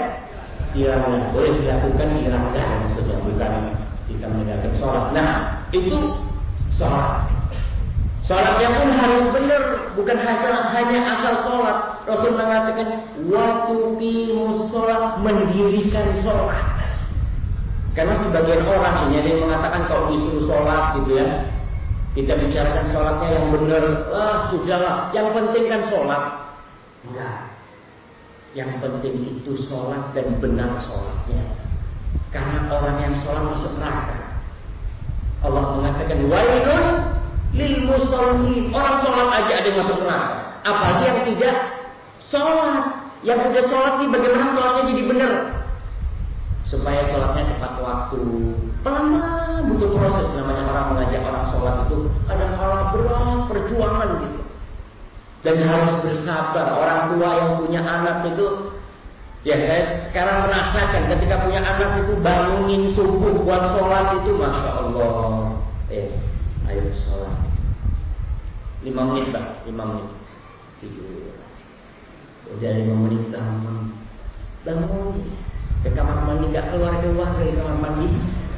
dilanggar, boleh dilakukan dilanggar maksudnya bukan kita meninggalkan sholat. Nah itu sholat. Sholatnya pun harus benar, bukan hanya hanya asal sholat. Rasul mengatakan waktu sholat mendirikan sholat. Karena sebagian orang ini ada yang mengatakan kalau disuruh sholat gitu ya, kita bicarakan sholatnya yang benar, ah sudahlah. Yang penting kan sholat. Enggak. Yang penting itu sholat dan benar sholatnya. Karena orang yang sholat masuk neraka. Allah mengatakan wailun lil musallin. Orang sholat aja ada yang masuk neraka. Apalagi yang tidak sholat. Yang udah sholat nih bagaimana sholatnya jadi benar? Supaya sholatnya tepat waktu. Pelan-pelan butuh proses namanya orang mengajak orang sholat itu ada hal berat perjuangan gitu. Dan harus bersabar. Orang tua yang punya anak itu Ya saya sekarang merasakan ketika punya anak itu bangunin subuh buat sholat itu Masya Allah. Eh ayo sholat. Lima menit pak. Lima menit. Tidur. Udah lima menit bangun. Bangun Ke kamar mandi gak keluar-keluar dari kamar mandi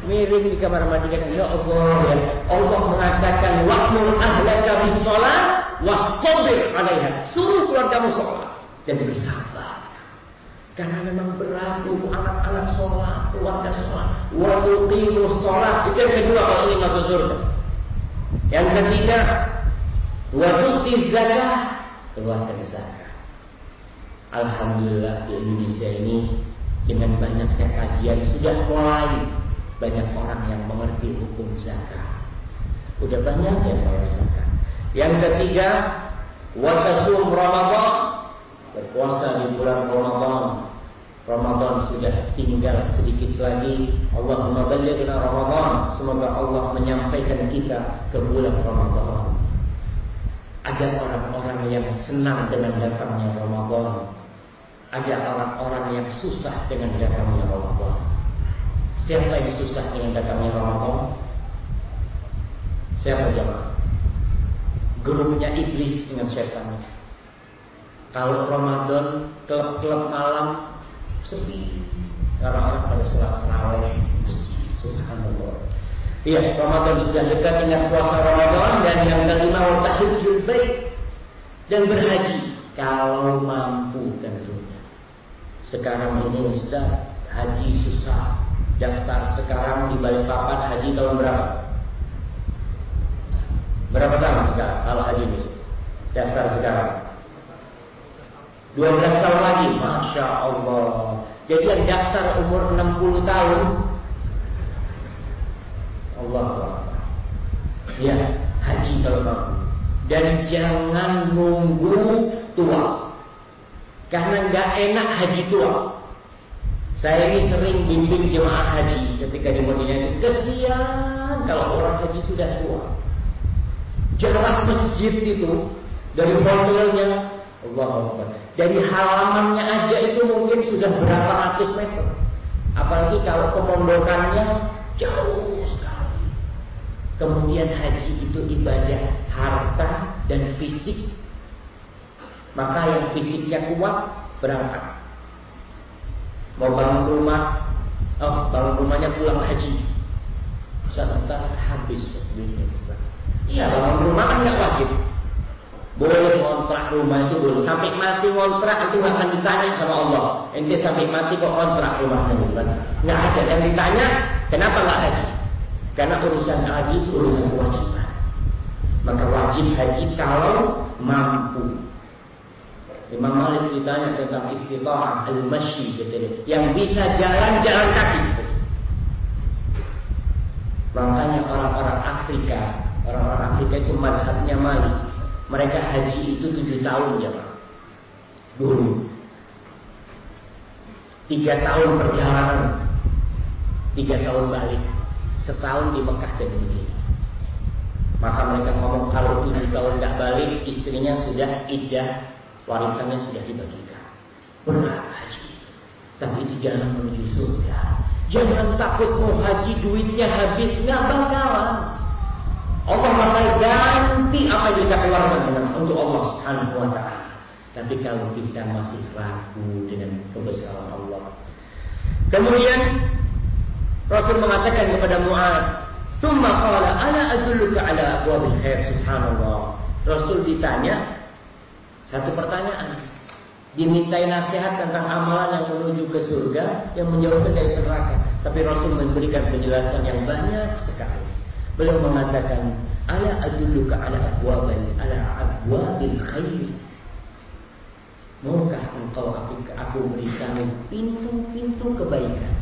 Miring di kamar mandi kan Ya Allah ya Allah mengatakan Wa'mul ahlaka bis sholat Wastabir alaiha Suruh keluar kamu sholat Dan bersabar karena memang berat anak-anak sholat, keluarga sholat. Waktu sholat. Itu yang kedua kalau ini masuk surga. Yang ketiga, waktu zakat, keluarkan zakat. Alhamdulillah di Indonesia ini dengan banyaknya kajian sudah mulai banyak orang yang mengerti hukum zakat. Sudah banyak yang bayar zakat. Yang ketiga, watasum Ramadan berpuasa di bulan Ramadan. Ramadan sudah tinggal sedikit lagi. Allahumma ballighna Ramadan. Semoga Allah menyampaikan kita ke bulan Ramadan. Ada orang-orang yang senang dengan datangnya Ramadan. Ada orang-orang yang susah dengan datangnya Ramadan. Siapa yang susah dengan datangnya Ramadan? Siapa jemaah? Grupnya iblis dengan setan. Kalau Ramadan klub-klub malam sepi karena orang pada sholat terawih subhanallah. Iya, Ramadan sudah dekat ingat puasa Ramadan dan yang kelima tahajjud baik dan berhaji kalau mampu tentunya. Sekarang ini Ustaz, haji susah. Daftar sekarang di Balikpapan haji tahun berapa? Berapa tahun sekarang kalau haji ini? Daftar sekarang 12 tahun lagi, Masya Allah. Jadi yang daftar umur 60 tahun, Allah Ya, haji kalau mampu. Dan jangan nunggu tua. Karena nggak enak haji tua. Saya ini sering bimbing jemaah haji ketika di Madinah itu kesian kalau orang haji sudah tua. Jarak masjid itu dari hotelnya Allah Akbar. Dari halamannya aja itu mungkin sudah berapa ratus meter. Apalagi kalau pemondokannya jauh sekali. Kemudian haji itu ibadah harta dan fisik. Maka yang fisiknya kuat berangkat. Mau bangun rumah, oh bangun rumahnya pulang haji. Sebentar habis duitnya. Iya bangun rumah kan nggak wajib. Boleh kontrak rumah itu boleh. Sampai mati kontrak itu nggak akan ditanya sama Allah. Ente sampai mati kok kontrak rumahnya bukan? Nggak ada. Yang ditanya kenapa nggak haji? Karena urusan haji urusan kewajiban. Maka wajib haji kalau mampu. Imam Malik ditanya tentang istita'ah al-masyi yang bisa jalan-jalan kaki. Makanya orang-orang Afrika, orang-orang Afrika itu madhabnya Malik mereka haji itu tujuh tahun ya Pak. Dulu. Tiga tahun perjalanan. Tiga tahun balik. Setahun di Mekah dan Medina. Maka mereka ngomong kalau tujuh tahun tidak balik, istrinya sudah idah, warisannya sudah dibagikan. Berat haji. Tapi itu jalan menuju surga. Jangan takut mau haji duitnya habis, nggak bakalan. Allah bakal ganti apa yang kita keluarkan untuk Allah Subhanahu wa taala. Tapi kalau kita masih ragu dengan kebesaran Allah. Kemudian Rasul mengatakan kepada Mu'ad, "Tsumma qala ala adulluka ala abwabil khair." Subhanallah. Rasul ditanya satu pertanyaan. Dimintai nasihat tentang amalan yang menuju ke surga, yang menjauhkan dari neraka. Tapi Rasul memberikan penjelasan yang banyak sekali. Beliau mengatakan, "Ala adulluka ala abwabil ala abwabil khair." Maukah engkau aku, aku berikan pintu-pintu kebaikan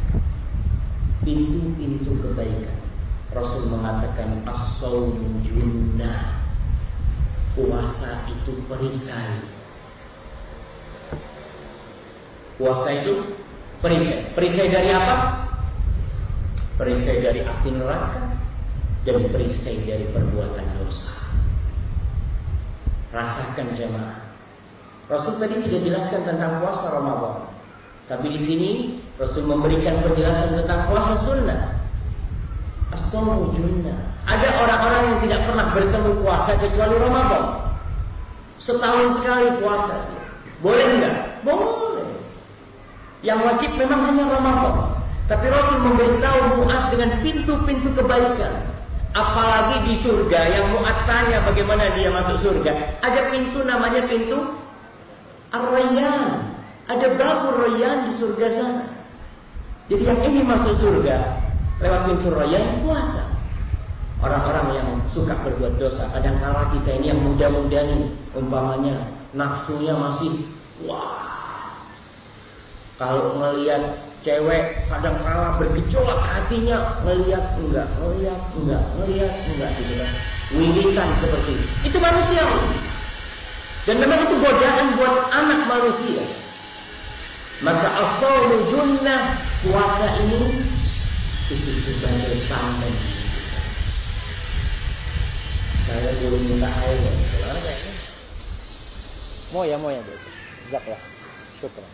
Pintu-pintu kebaikan Rasul mengatakan As-sawmu junnah Puasa itu perisai Puasa itu perisai Perisai dari apa? Perisai dari api neraka Dan perisai dari perbuatan dosa Rasakan jemaah Rasul tadi sudah jelaskan tentang puasa Ramadan. Tapi di sini Rasul memberikan penjelasan tentang puasa sunnah. as junnah. Ada orang-orang yang tidak pernah bertemu puasa kecuali Ramadan. Setahun sekali puasa. Boleh enggak? Boleh. Yang wajib memang hanya Ramadan. Tapi Rasul memberitahu Mu'ad dengan pintu-pintu kebaikan. Apalagi di surga yang Mu'ad tanya bagaimana dia masuk surga. Ada pintu namanya pintu Ar-Rayyan. Ada babu Rayyan di surga sana. Jadi yang ingin masuk surga lewat pintu Rayyan puasa. Orang-orang yang suka berbuat dosa, kadang kala kita ini yang muda-muda nih, umpamanya nafsunya masih wah. Kalau melihat cewek kadang kala bergejolak hatinya melihat enggak, melihat enggak, melihat enggak gitu kan. Wilitan seperti itu. Itu manusia. Dan memang itu godaan buat anak manusia. Maka asal junnah puasa ini itu sebagai tameng. Saya belum minta air ya. Mau ya, mau ya, Bos. Zaklah. Syukur.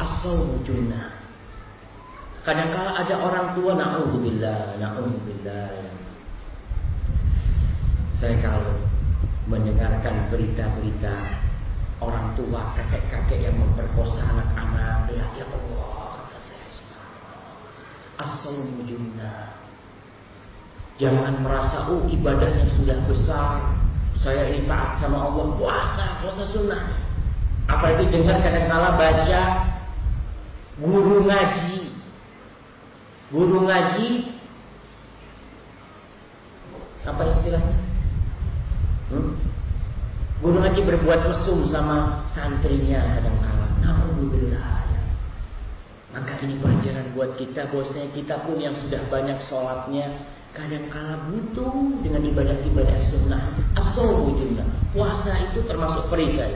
Asal junnah. Kadangkala ada orang tua naudzubillah, naudzubillah. Saya kalau mendengarkan berita-berita orang tua, kakek-kakek yang memperkosa anak-anak, ya, Allah, kata saya junnah. Jangan merasa oh ibadahnya sudah besar. Saya ini taat sama Allah, puasa, puasa sunnah. Apalagi dengar kadang-kala baca guru ngaji. Guru ngaji apa istilahnya? Hmm? Guru ngaji berbuat mesum sama santrinya kadang-kala. Alhamdulillah. Maka ini pelajaran buat kita bosnya kita pun yang sudah banyak sholatnya kadang-kala butuh dengan ibadah-ibadah sunnah. As-sawmu Puasa itu termasuk perisai.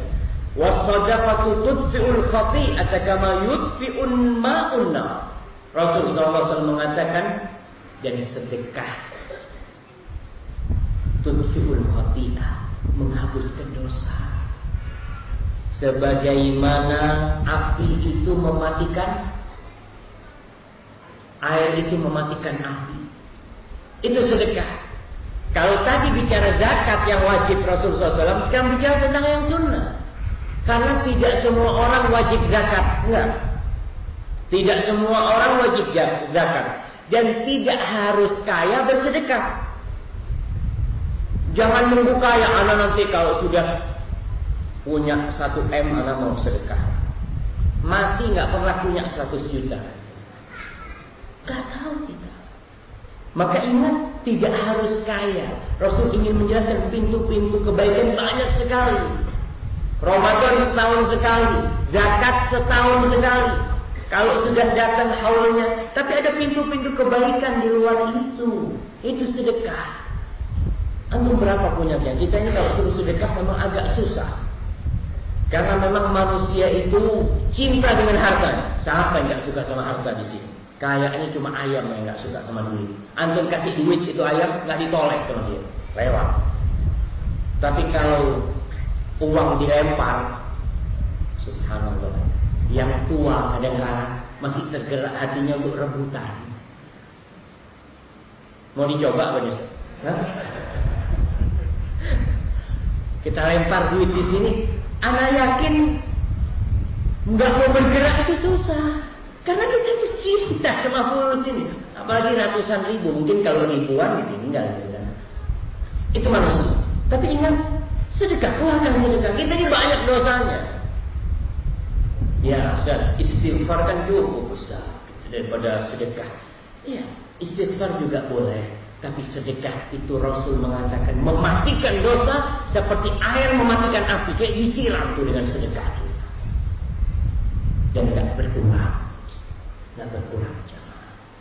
Wasadaqatu tudfi'ul khati'ata kama yudfi'un ma'un Rasulullah SAW mengatakan dan sedekah tudfi'ul khati'ah menghapuskan dosa. Sebagaimana api itu mematikan air itu mematikan api. Itu sedekah. Kalau tadi bicara zakat yang wajib Rasulullah SAW, sekarang bicara tentang yang sunnah. Karena tidak semua orang wajib zakat. Enggak. Tidak semua orang wajib zakat. Dan tidak harus kaya bersedekah. Jangan nunggu kaya. Anak nanti kalau sudah punya satu M, anak mau sedekah. Mati nggak pernah punya 100 juta. Gak tahu kita. Maka ingat, tidak harus kaya. Rasul ingin menjelaskan pintu-pintu kebaikan banyak sekali. Ramadan setahun sekali, zakat setahun sekali. Kalau sudah datang haulnya, tapi ada pintu-pintu kebaikan di luar itu. Itu sedekah. Antum berapa punyanya? Kita ini kalau suruh sedekah memang agak susah. Karena memang manusia itu cinta dengan harta. Siapa yang gak suka sama harta di sini? Kayaknya cuma ayam yang gak suka sama duit. Antum kasih duit itu ayam gak ditolak sama dia. Lewat. Tapi kalau uang dilempar subhanallah yang tua kadang-kadang masih tergerak hatinya untuk rebutan. Mau dicoba apa Ustaz? Kita lempar duit di sini, anak yakin nggak mau bergerak itu susah. Karena kita itu cinta sama fulus ini. Apalagi ratusan ribu, mungkin kalau ribuan ditinggal gitu kan. Itu manusia. Tapi ingat, sedekah, keluarkan sedekah. Kita ini banyak dosanya. Ya, Ustaz, istighfar kan cukup besar daripada sedekah. Iya, istighfar juga boleh. Tapi sedekah itu Rasul mengatakan mematikan dosa seperti air mematikan api. Kayak disiram tuh dengan sedekah itu. Dan tidak berkurang. Tidak berkurang.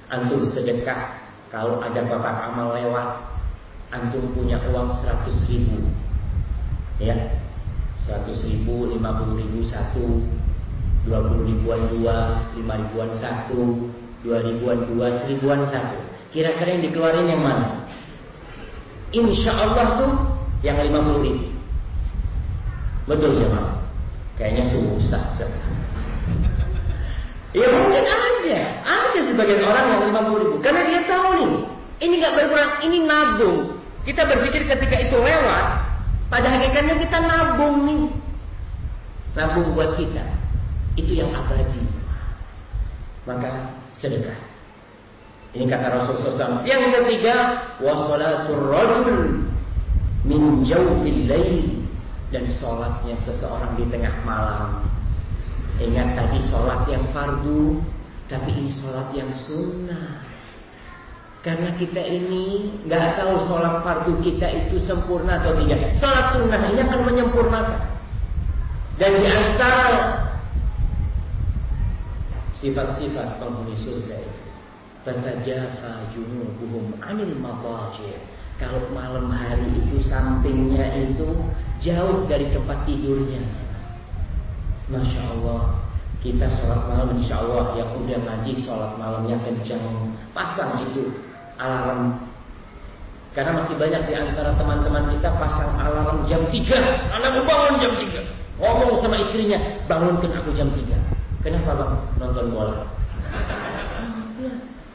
Antum sedekah. Kalau ada bapak amal lewat. Antum punya uang 100 ribu. Ya. 100 ribu, 50 ribu satu 20 ribuan dua, 5 ribuan satu, 2 ribuan dua, seribuan satu. Kira-kira yang dikeluarin yang mana? Insya Allah tuh yang 50 ribu. Betul ya Mak? Kayaknya susah. Ya mungkin ada, ada sebagian orang yang 50 ribu. Karena dia tahu nih, ini nggak berkurang, ini nabung. Kita berpikir ketika itu lewat, pada hakikatnya kita nabung nih. Nabung buat kita itu yang abadi. Maka sedekah. Ini kata Rasulullah SAW. Yang ketiga, wasolatul rajul min jawfil dan sholatnya seseorang di tengah malam. Ingat tadi sholat yang fardu, tapi ini sholat yang sunnah. Karena kita ini nggak tahu sholat fardu kita itu sempurna atau tidak. Sholat sunnah ini akan menyempurnakan. Dan di antara sifat-sifat penghuni surga itu. Tatajafa junubuhum anil madaji. Kalau malam hari itu sampingnya itu jauh dari tempat tidurnya. Masya Allah. Kita sholat malam insya Allah yang udah ngaji sholat malamnya kencang. Pasang itu alarm. Karena masih banyak di antara teman-teman kita pasang alarm jam 3. Anak bangun jam 3. Ngomong sama istrinya, bangunkan aku jam 3. Kenapa bang? Nonton bola.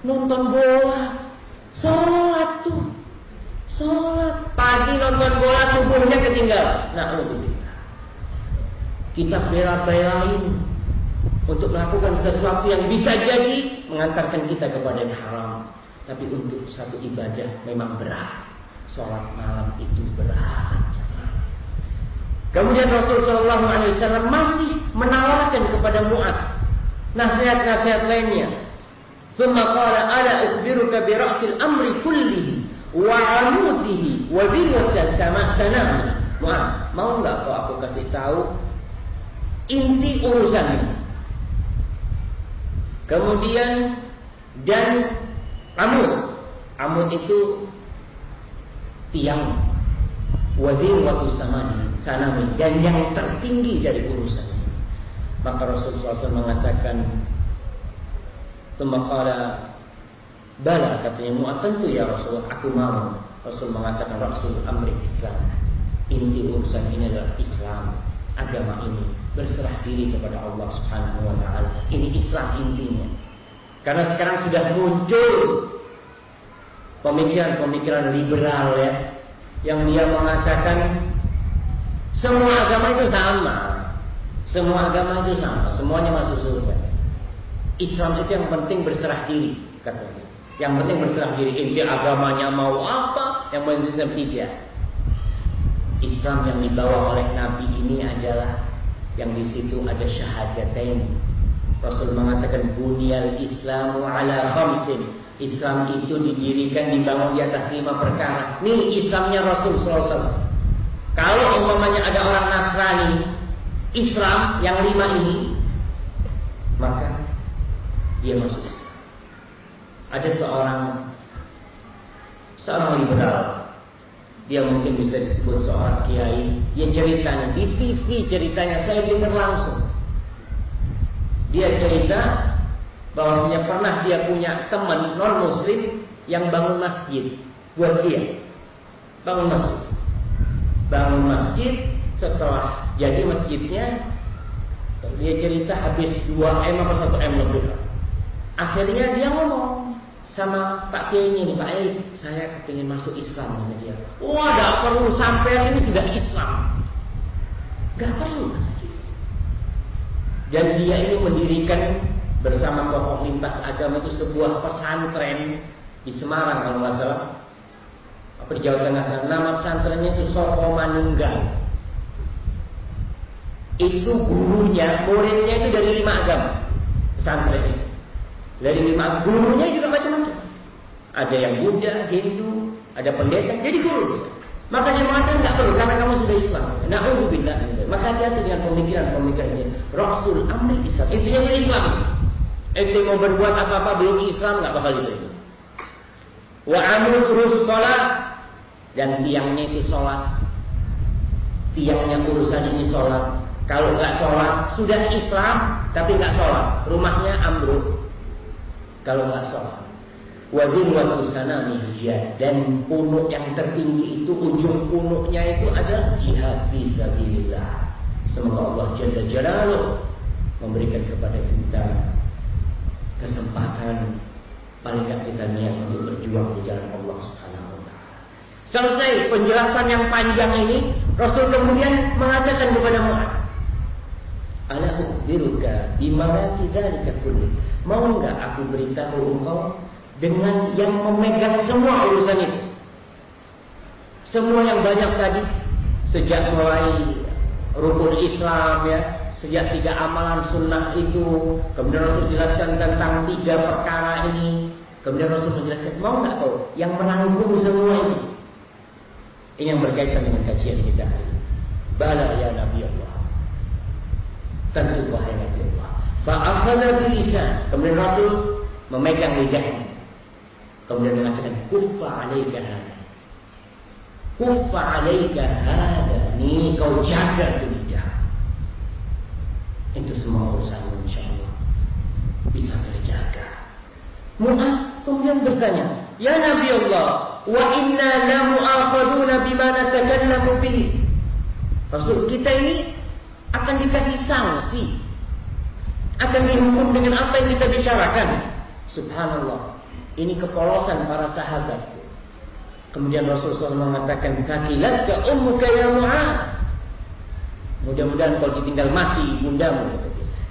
Nonton bola. Sholat tuh. Sholat. Pagi nonton bola, subuhnya ketinggalan. Nah, kita bela-belain untuk melakukan sesuatu yang bisa jadi mengantarkan kita kepada yang haram. Tapi untuk satu ibadah memang berat. Sholat malam itu berat. Kemudian Rasulullah SAW masih menawarkan kepada Mu'ad nasihat-nasihat lainnya. Bi ra'sil amri kullihi wa 'amudihi wa dirwata sama sanami. Mu'ad, mau enggak kau aku kasih tahu inti urusannya? Kemudian dan amud. Amud itu tiang wadin waktu samani sanami dan yang tertinggi dari urusan maka Rasulullah SAW mengatakan Tumakala Bala katanya Mu'ad tentu ya Rasulullah Aku mau Rasul mengatakan Rasul Amri Islam Inti urusan ini adalah Islam Agama ini Berserah diri kepada Allah Subhanahu wa ta'ala Ini Islam intinya Karena sekarang sudah muncul Pemikiran-pemikiran liberal ya Yang dia mengatakan semua agama itu sama. Semua agama itu sama. Semuanya masuk surga. Islam itu yang penting berserah diri, katanya. Yang penting berserah diri. Inti agamanya mau apa, yang penting tidak. Islam yang dibawa oleh Nabi ini adalah yang di situ ada syahadatain. Rasul mengatakan bunyal Islamu ala khamsin. Islam itu didirikan dibangun di atas lima perkara. Nih Islamnya Rasul SAW. Kalau umpamanya ada orang Nasrani Islam yang lima ini Maka Dia masuk Islam. Ada seorang Seorang liberal. Dia mungkin bisa disebut seorang kiai. Dia ceritanya Di TV ceritanya saya dengar langsung. Dia cerita bahwasanya pernah dia punya teman non muslim yang bangun masjid buat dia. Bangun masjid. Bangun masjid setelah jadi masjidnya dia cerita habis 2 M apa 1 M lebih Akhirnya dia ngomong sama Pak Kiai ini, Pak Kiai, saya ingin masuk Islam sama dia. Wah, tidak perlu sampai ini sudah Islam. Gak perlu. Dan dia ini mendirikan bersama tokoh lintas agama itu sebuah pesantren di Semarang kalau nggak salah. Apa di Jawa. Nama pesantrennya itu Soko Manunggal. Itu gurunya, muridnya itu dari lima agama pesantren itu. Dari lima gurunya juga macam-macam. Ada yang Buddha, Hindu, ada pendeta, jadi guru. Maka dia nggak perlu karena kamu sudah Islam. Nauzubillah. Maka hati-hati dengan pemikiran-pemikiran ini. Rasul amri Islam. Intinya dia Islam. Ente mau berbuat apa-apa belum Islam nggak bakal itu. Wa amul terus sholat dan tiangnya itu sholat. Tiangnya urusan ini sholat. Kalau nggak sholat sudah Islam tapi nggak sholat, rumahnya ambruk kalau nggak sholat. Wajib wa usana mihjad dan punuk yang tertinggi itu ujung punuknya itu adalah jihad fi sabilillah. Semoga Allah Jalla Jalaluh memberikan kepada kita kesempatan paling tidak kita niat untuk berjuang di jalan Allah Subhanahu wa taala. Selesai penjelasan yang panjang ini, Rasul kemudian mengatakan kepada Muhammad, "Ala ukhbiruka bima dzalika kulli?" Mau enggak aku beritahu engkau dengan yang memegang semua urusan itu? Semua yang banyak tadi sejak mulai rukun Islam ya, sejak tiga amalan sunnah itu, kemudian Rasul jelaskan tentang tiga perkara ini, kemudian Rasul menjelaskan mau nggak tahu yang menanggung semua ini? Ini yang berkaitan dengan kajian kita hari ini. Bala ya Nabi Allah. Tentu wahai Nabi Allah. Fa'akhadha bilisan. Kemudian Rasul memegang lidahnya. Kemudian mengatakan kuffa alaika hada. Kuffa alaika hada. Ini kau jaga tu lidah. Itu semua urusan insyaAllah. Bisa terjaga. Mu'ad kemudian bertanya. Ya Nabi Allah. Wa inna la mu'afaduna bima natakallamu bihi. Rasul kita ini akan dikasih sanksi akan dihukum dengan apa yang kita bicarakan. Subhanallah. Ini kepolosan para sahabat. Kemudian Rasulullah SAW mengatakan, Kakilat ke ummuka ya Mu'ad. Mudah-mudahan kalau ditinggal mati ibundamu.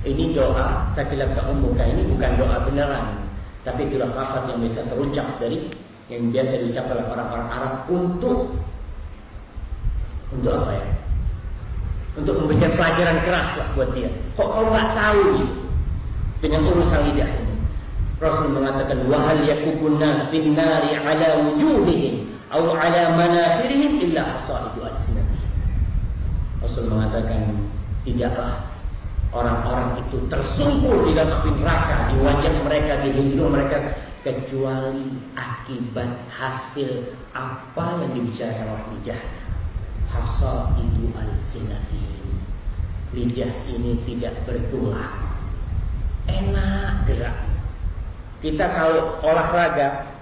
Ini doa, kakilat ke ummuka ini bukan doa beneran. Tapi itulah kafat yang bisa terucap dari yang biasa diucap oleh orang-orang Arab untuk untuk apa ya? Untuk memberikan pelajaran keras buat dia. Kok kau nggak tahu dengan urusan lidah ini? Rasul mengatakan wahal yakubun nas bin nari ala wujuhihim atau ala manakhirihim illa hasaidu alsinatihim. Rasul mengatakan tidaklah orang-orang itu tersungkur di dalam api neraka di wajah mereka di hidung mereka kecuali akibat hasil apa yang dibicarakan oleh lidahnya hasal itu al-sinatihim. Lidah ini tidak bertulang. Enak gerak. Kita kalau olahraga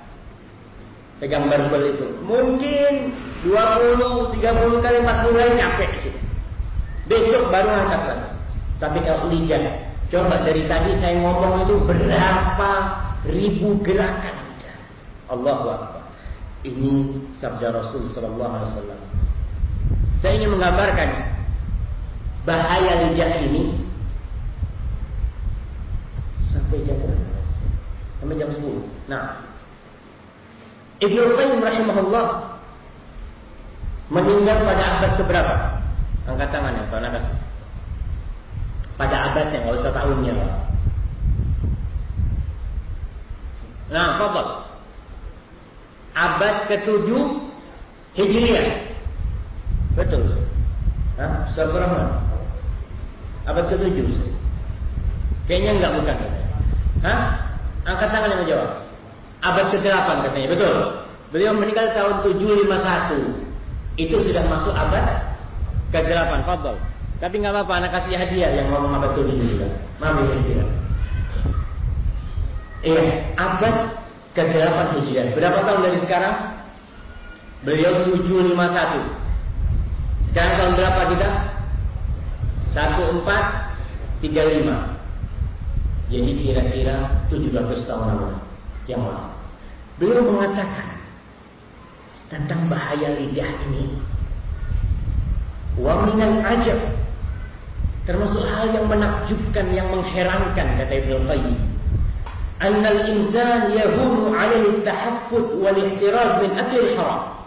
pegang barbel itu mungkin 20, 30 kali, 40 kali capek sih. Besok baru angkat lagi. Tapi kalau lidah, coba dari tadi saya ngomong itu berapa ribu gerakan lidah. Allahu Akbar. Ini sabda Rasul sallallahu alaihi wasallam. Saya ingin menggambarkan bahaya lidah ini sampai jam berapa? Sampai jam 10. Nah, Ibnu Qayyim rahimahullah meninggal pada abad keberapa? Angkat tangan ya, Pak Nakas. Pada abadnya, nggak usah tahunnya. Nah, Fadal. Abad ketujuh Hijriah. Betul. Hah? Ustaz Rahman. Abad ke-7 Kayaknya enggak bukan Hah? Angkat tangan yang menjawab. Abad ke-8 katanya. Betul. Beliau meninggal tahun 751. Itu sudah masuk abad ke-8. Fadol. Tapi nggak apa-apa, anak kasih hadiah yang ngomong abad ke-7 juga. Mami hadiah. Iya, abad ke-8 Hijriah. Berapa tahun dari sekarang? Beliau 751. Sekarang tahun berapa kita? 1435. Jadi kira-kira 700 tahun lalu yang lalu. Beliau mengatakan tentang bahaya lidah ini. Wa minal ajab termasuk hal yang menakjubkan yang mengherankan kata Ibnu Qayyim. Anna al-insan yahunu 'alaihi tahaffut wal ihtiraz min haram.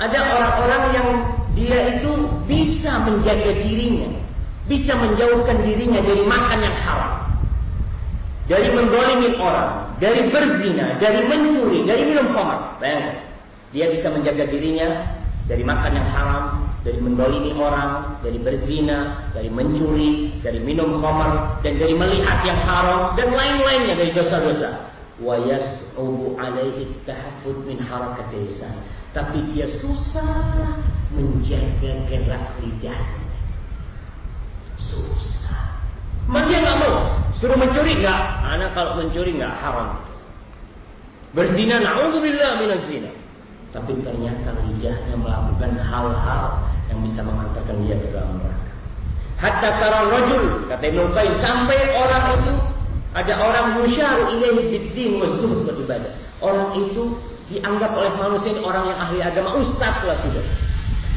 Ada orang-orang yang dia itu bisa menjaga dirinya, bisa menjauhkan dirinya dari makan yang haram. Dari menggolimi orang, dari berzina, dari mencuri, dari minum khamar. Bayangkan. Dia bisa menjaga dirinya dari makan yang haram, dari mendolimi orang, dari berzina, dari mencuri, dari minum khamar, dan dari melihat yang haram dan lain-lainnya dari dosa-dosa. Wa yas'ubu alaihi tahaffud min harakat lisan. Tapi dia susah menjaga gerak lidahnya. Susah. Maka dia mau. Suruh mencuri nggak? Anak kalau mencuri nggak haram. Berzina, naudzubillah minaz zina. Tapi ternyata lidahnya melakukan hal-hal yang bisa mengantarkan dia ke dalam neraka. Hatta para rajul kata Ibnu sampai orang itu ada orang musyaru ilaihi biddin wa zuhud wa ibadah. Orang itu dianggap oleh manusia orang yang ahli agama, ustaz lah sudah.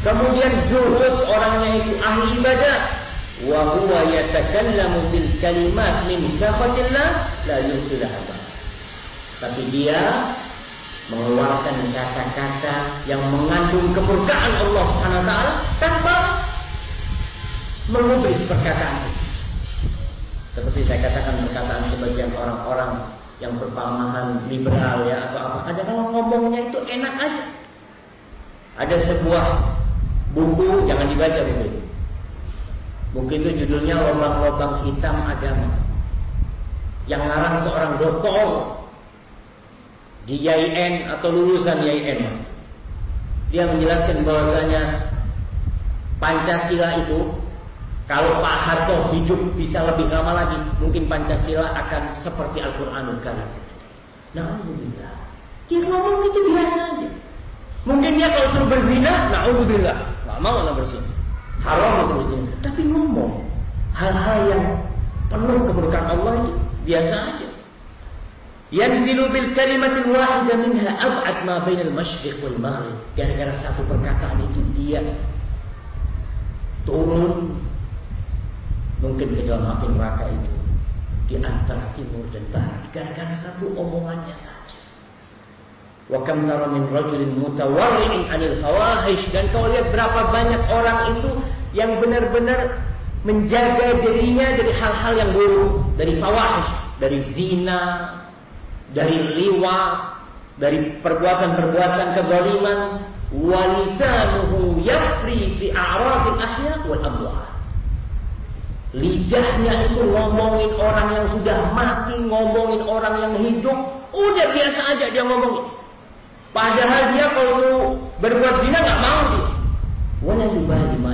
Kemudian zuhud orangnya itu ahli ibadah. Wa huwa yatakallamu bil kalimat min syafatillah la yusilah Tapi dia mengeluarkan kata-kata yang mengandung kemurkaan Allah Subhanahu wa taala tanpa mengubris perkataan. Seperti saya katakan perkataan sebagian orang-orang yang berpamahan liberal ya atau apa. Ada kalau ngomongnya itu enak aja. Ada sebuah buku jangan dibaca buku itu. Buku itu judulnya Lobang-lobang Hitam Agama. Yang ngarang seorang dokter di YIN atau lulusan YIN. Dia menjelaskan bahwasanya Pancasila itu kalau Pak Harto hidup bisa lebih lama lagi, mungkin Pancasila akan seperti Al-Qur'anul Karim. Alhamdulillah. Dia ngomong itu biasa aja. Mungkin dia kalau suruh berzina, na'udzubillah. Nggak mau anak berzina. Haram itu berzina. Tapi ngomong hal-hal yang penuh keberkahan Allah itu biasa aja. Yanzilu bil kalimatil wahidah minha ab'ad ma bainal masyriq wal maghrib. Gara-gara satu perkataan itu dia turun mungkin ke dalam api neraka itu di antara timur dan barat gara-gara satu omongannya saja. Wa kam tara min rajulin mutawarri'in 'anil fawahish dan kau lihat berapa banyak orang itu yang benar-benar menjaga dirinya dari hal-hal yang buruk, dari fawahish, dari zina, dari liwat, dari perbuatan-perbuatan kezaliman, walisanuhu yafri fi a'radil ahya wal amwat. Lidahnya itu ngomongin orang yang sudah mati, ngomongin orang yang hidup, udah biasa aja dia ngomongin. Padahal dia kalau berbuat zina nggak mau dia. Wala yubali ma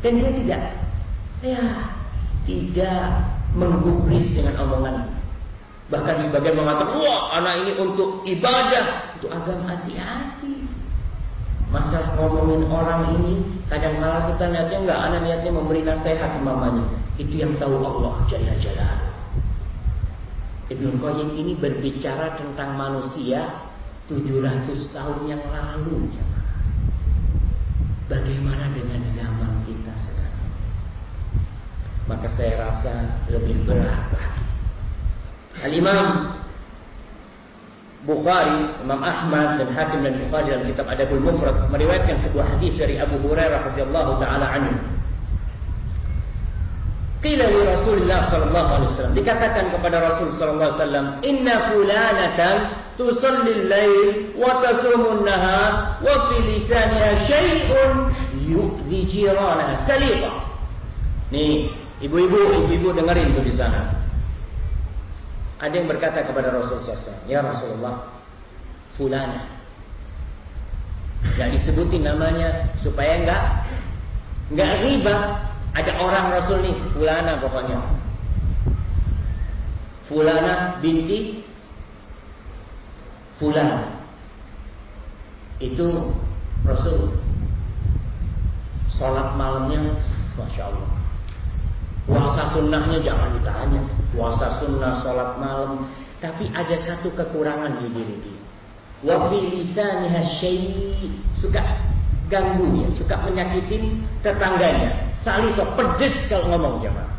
Dan dia tidak ya tidak menggubris dengan omongan Bahkan sebagian mengatakan, wah anak ini untuk ibadah, untuk agama hati-hati. Masalah ngomongin orang ini, kadang kala kita lihatnya enggak, anak niatnya memberi nasihat mamanya. Itu yang tahu Allah Jalla Jalla. Ibnu Qayyim ini berbicara tentang manusia 700 tahun yang lalu. Bagaimana dengan zaman kita sekarang? Maka saya rasa lebih berat lagi Al-Imam Bukhari, Imam Ahmad dan Hakim dan Bukhari dalam kitab Adabul Mufrad meriwayatkan sebuah hadis dari Abu Hurairah radhiyallahu taala anhu. Qila li Rasulullah sallallahu alaihi wasallam dikatakan kepada Rasul sallallahu alaihi wasallam inna fulanatan tusalli al-lail wa tasumu an-nahar wa fi lisaniha syai'un yu'dhi jiranaha salita. Nih, ibu-ibu, ibu-ibu dengerin tuh di sana. Ada yang berkata kepada Rasulullah SAW, Ya Rasulullah, fulana. Gak disebutin namanya supaya enggak enggak riba. Ada orang Rasul nih, fulana pokoknya. Fulana binti fulana. Itu Rasul Salat malamnya Masya Allah Puasa sunnahnya jangan ditanya. Puasa sunnah, sholat malam. Tapi ada satu kekurangan di diri dia. Wa fi lisaniha suka ganggu dia, suka menyakitin tetangganya. Salito pedes kalau ngomong jemaah.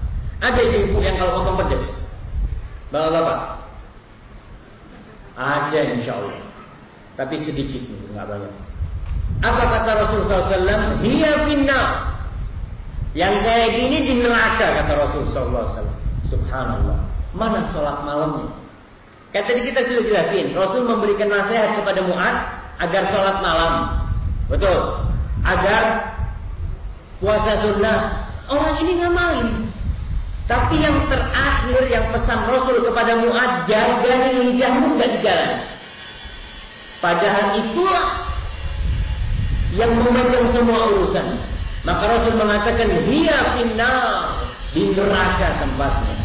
Ada ibu yang kalau ngomong pedes. Bapak-bapak. Ada insya Allah. Tapi sedikit nggak banyak. Apa kata Rasulullah SAW? Hiya finna. Yang kayak gini di neraka kata Rasulullah SAW. Subhanallah. Mana sholat malamnya? Kata tadi kita sudah jelasin. Rasul memberikan nasihat kepada Mu'ad agar sholat malam. Betul. Agar puasa sunnah. Orang ini ngamalin. Tapi yang terakhir yang pesan Rasul kepada Mu'ad jaga lidahmu gak di jalan. Padahal itulah yang memegang semua urusan. Maka Rasul mengatakan hiya finnar di neraka tempatnya.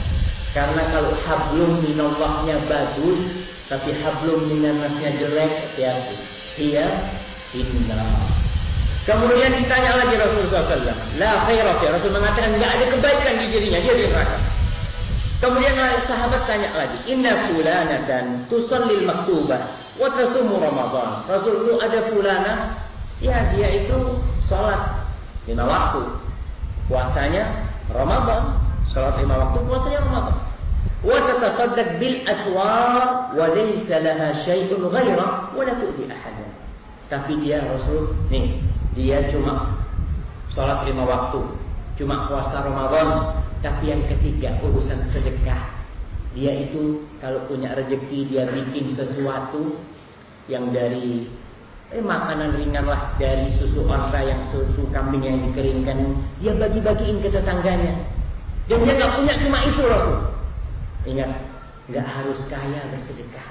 Karena kalau hablum minallahnya bagus, tapi hablum minannasnya jelek, hati-hati. Hiya finnar. Kemudian ditanya lagi Rasulullah SAW. La khairat ya. Rasul mengatakan tidak ada kebaikan di dirinya. Dia di neraka. Kemudian sahabat tanya lagi. Inna fulanatan tusallil maktubah. Wa tasumu Ramadan. Rasul itu ada fulana. Ya dia itu sholat lima waktu. Puasanya Ramadan, salat lima waktu puasanya Ramadan. Wa tatasaddaq bil atwar wa laysa laha syai'un ghaira wa la tu'ti ahada. Tapi dia Rasul nih, dia cuma salat lima waktu, cuma puasa Ramadan, tapi yang ketiga urusan sedekah. Dia itu kalau punya rezeki dia bikin sesuatu yang dari Eh makanan ringan lah dari susu onta yang susu kambing yang dikeringkan dia bagi-bagiin ke tetangganya. Dan dia nggak punya cuma itu Rasul. Ingat, nggak harus kaya bersedekah.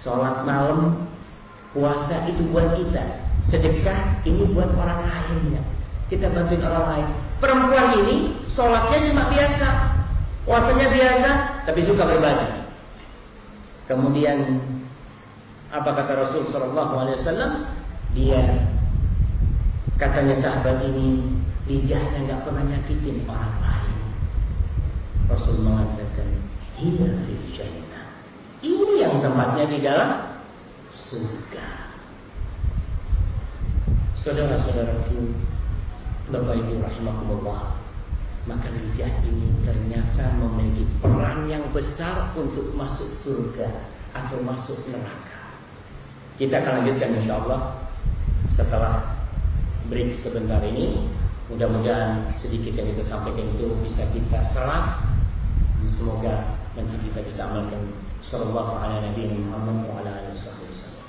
Sholat malam, puasa itu buat kita. Sedekah ini buat orang lainnya. Kita bantuin orang lain. Perempuan ini sholatnya cuma biasa, puasanya biasa, tapi suka berbagi. Kemudian apa kata Rasul Shallallahu Alaihi Wasallam? Dia katanya sahabat ini lidahnya nggak pernah nyakitin orang lain. Rasul mengatakan, hiya fil. Ini yang tempatnya di dalam surga. Saudara-saudaraku, Bapak Ibu rahimakumullah, maka lidah ini ternyata memiliki peran yang besar untuk masuk surga atau masuk neraka. Kita akan lanjutkan insya Allah setelah break sebentar ini. Mudah-mudahan sedikit yang kita sampaikan itu bisa kita serap. Semoga nanti kita bisa amalkan. Sallallahu ala Nabi Muhammad wa ala wasallam.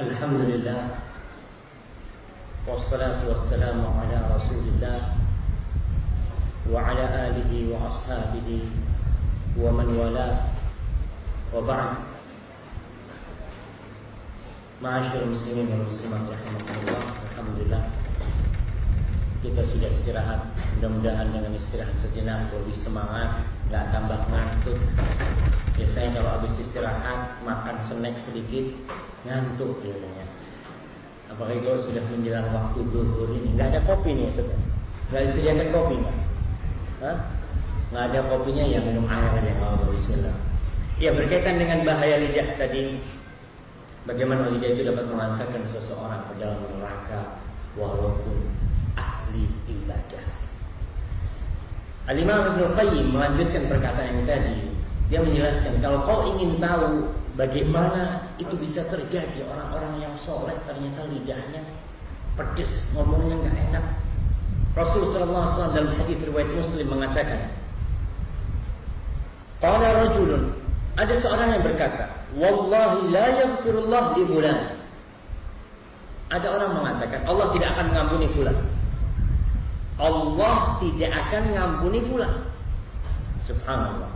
Alhamdulillah Wassalatu wassalamu ala rasulillah وعلى آله وأصحابه ومن والاه وبعد معاشر المسلمين والمسلمات رحمكم الله الحمد لله kita sudah istirahat mudah-mudahan dengan istirahat sejenak lebih semangat nggak tambah ngantuk biasanya kalau habis istirahat makan snack sedikit ngantuk biasanya apalagi kalau sudah menjelang waktu duhur ini nggak ada kopi nih sudah nggak disediakan kopi nggak Nggak ada kopinya ya minum air aja Allah Bismillah. Ya berkaitan dengan bahaya lidah tadi, bagaimana lidah itu dapat mengantarkan seseorang ke dalam neraka walaupun ahli ibadah. Al-Imam Ibn Qayyim melanjutkan perkataan yang tadi. Dia menjelaskan kalau kau ingin tahu bagaimana itu bisa terjadi orang-orang yang soleh ternyata lidahnya pedes, ngomongnya nggak enak, Rasul sallallahu alaihi wasallam dalam hadis riwayat Muslim mengatakan, Qala rajulun, ada seorang yang berkata, "Wallahi la yaghfirullah li fulan." Ada orang mengatakan, Allah tidak akan mengampuni fulan. Allah tidak akan mengampuni fulan. Subhanallah.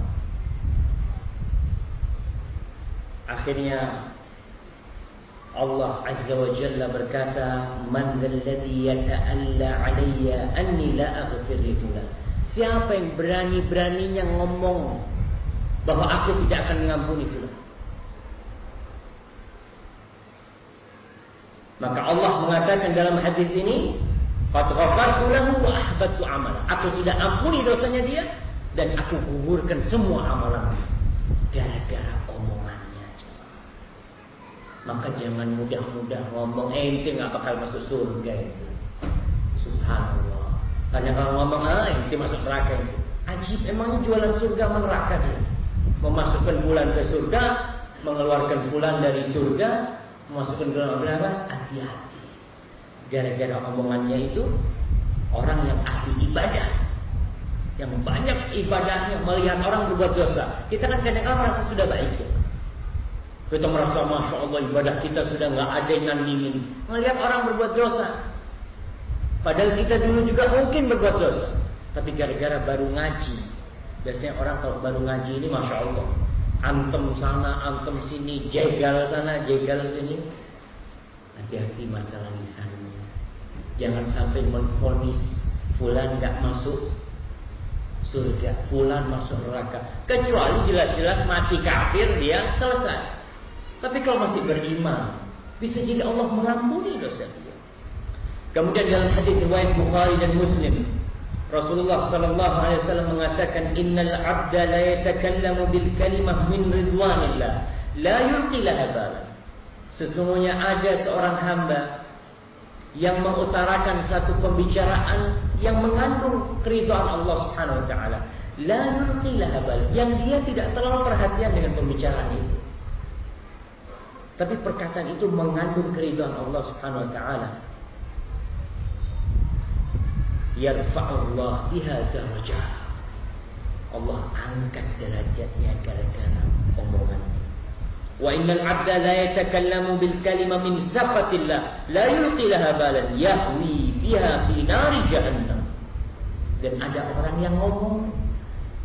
Akhirnya Allah Azza wa Jalla berkata, "Man alladhi yata'alla 'alayya anni la aghfir li fulan." Siapa yang berani-beraninya ngomong bahwa aku tidak akan mengampuni fulan? Maka Allah mengatakan dalam hadis ini, "Qad ghafartu lahu wa amala." Aku sudah ampuni dosanya dia dan aku gugurkan semua amalan gara-gara. Maka jangan mudah-mudah ngomong ente nggak bakal masuk surga itu. Subhanallah. Tanya kalau ngomong ah ente masuk neraka itu. Ajib emangnya jualan surga neraka dia. Memasukkan bulan ke surga, mengeluarkan bulan dari surga, memasukkan bulan neraka, hati-hati. Gara-gara omongannya itu orang yang ahli ibadah yang banyak ibadahnya melihat orang berbuat dosa. Kita kan kadang-kadang merasa sudah baik. Ya? Kita merasa masya Allah ibadah kita sudah nggak ada yang nandingin. Melihat orang berbuat dosa. Padahal kita dulu juga mungkin berbuat dosa. Tapi gara-gara baru ngaji. Biasanya orang kalau baru ngaji ini masya Allah. Antem sana, antem sini, jegal sana, jegal sini. Hati-hati masalah lisannya. Jangan sampai menfonis fulan nggak masuk surga, fulan masuk neraka. Kecuali jelas-jelas mati kafir dia selesai. Tapi kalau masih beriman, bisa jadi Allah mengampuni dosa dia. Kemudian dalam hadis riwayat Bukhari dan Muslim, Rasulullah sallallahu alaihi wasallam mengatakan innal 'abda la yatakallamu bil kalimah min ridwanillah la yulqi laha Sesungguhnya ada seorang hamba yang mengutarakan satu pembicaraan yang mengandung keridhaan Allah Subhanahu wa taala. La yulqilaha bal, yang dia tidak terlalu perhatian dengan pembicaraan itu. Tapi perkataan itu mengandung keridhaan Allah Subhanahu wa taala. Yarfa'ullah biha darajah. Allah angkat derajatnya gara-gara omongan. Wa innal 'abda la yatakallamu bil kalima min safatillah, la yulqi laha balan yahwi biha fi nar jahannam. Dan ada orang yang ngomong,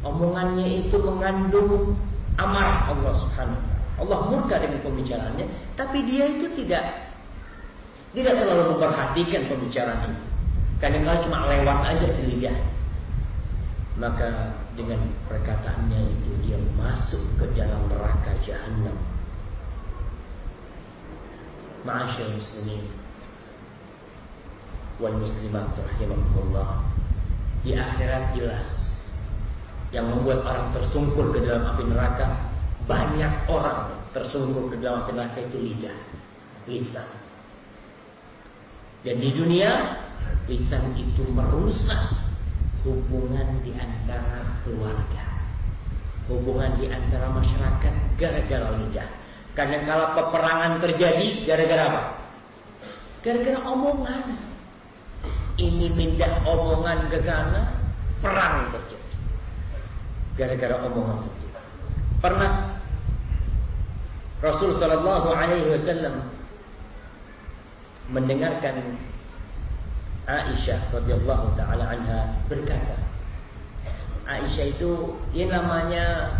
omongannya itu mengandung amarah Allah Subhanahu wa taala. Allah murka dengan pembicaraannya tapi dia itu tidak tidak terlalu memperhatikan pembicaraan itu. Kadang-kadang cuma lewat aja di lidah. Maka dengan perkataannya itu dia masuk ke dalam neraka jahanam Ma'asyil muslimin. Wal muslimat rahimahullah di akhirat jelas. Yang membuat orang tersungkur ke dalam api neraka banyak orang tersungkur ke dalam neraka itu lidah lisan dan di dunia lisan itu merusak hubungan di antara keluarga hubungan di antara masyarakat gara-gara lidah karena kalau peperangan terjadi gara-gara apa? Gara-gara omongan. Ini minta omongan ke sana, perang terjadi. Gara-gara omongan itu. Pernah Rasul Shallallahu Alaihi Wasallam mendengarkan Aisyah radhiyallahu taala anha berkata, Aisyah itu dia namanya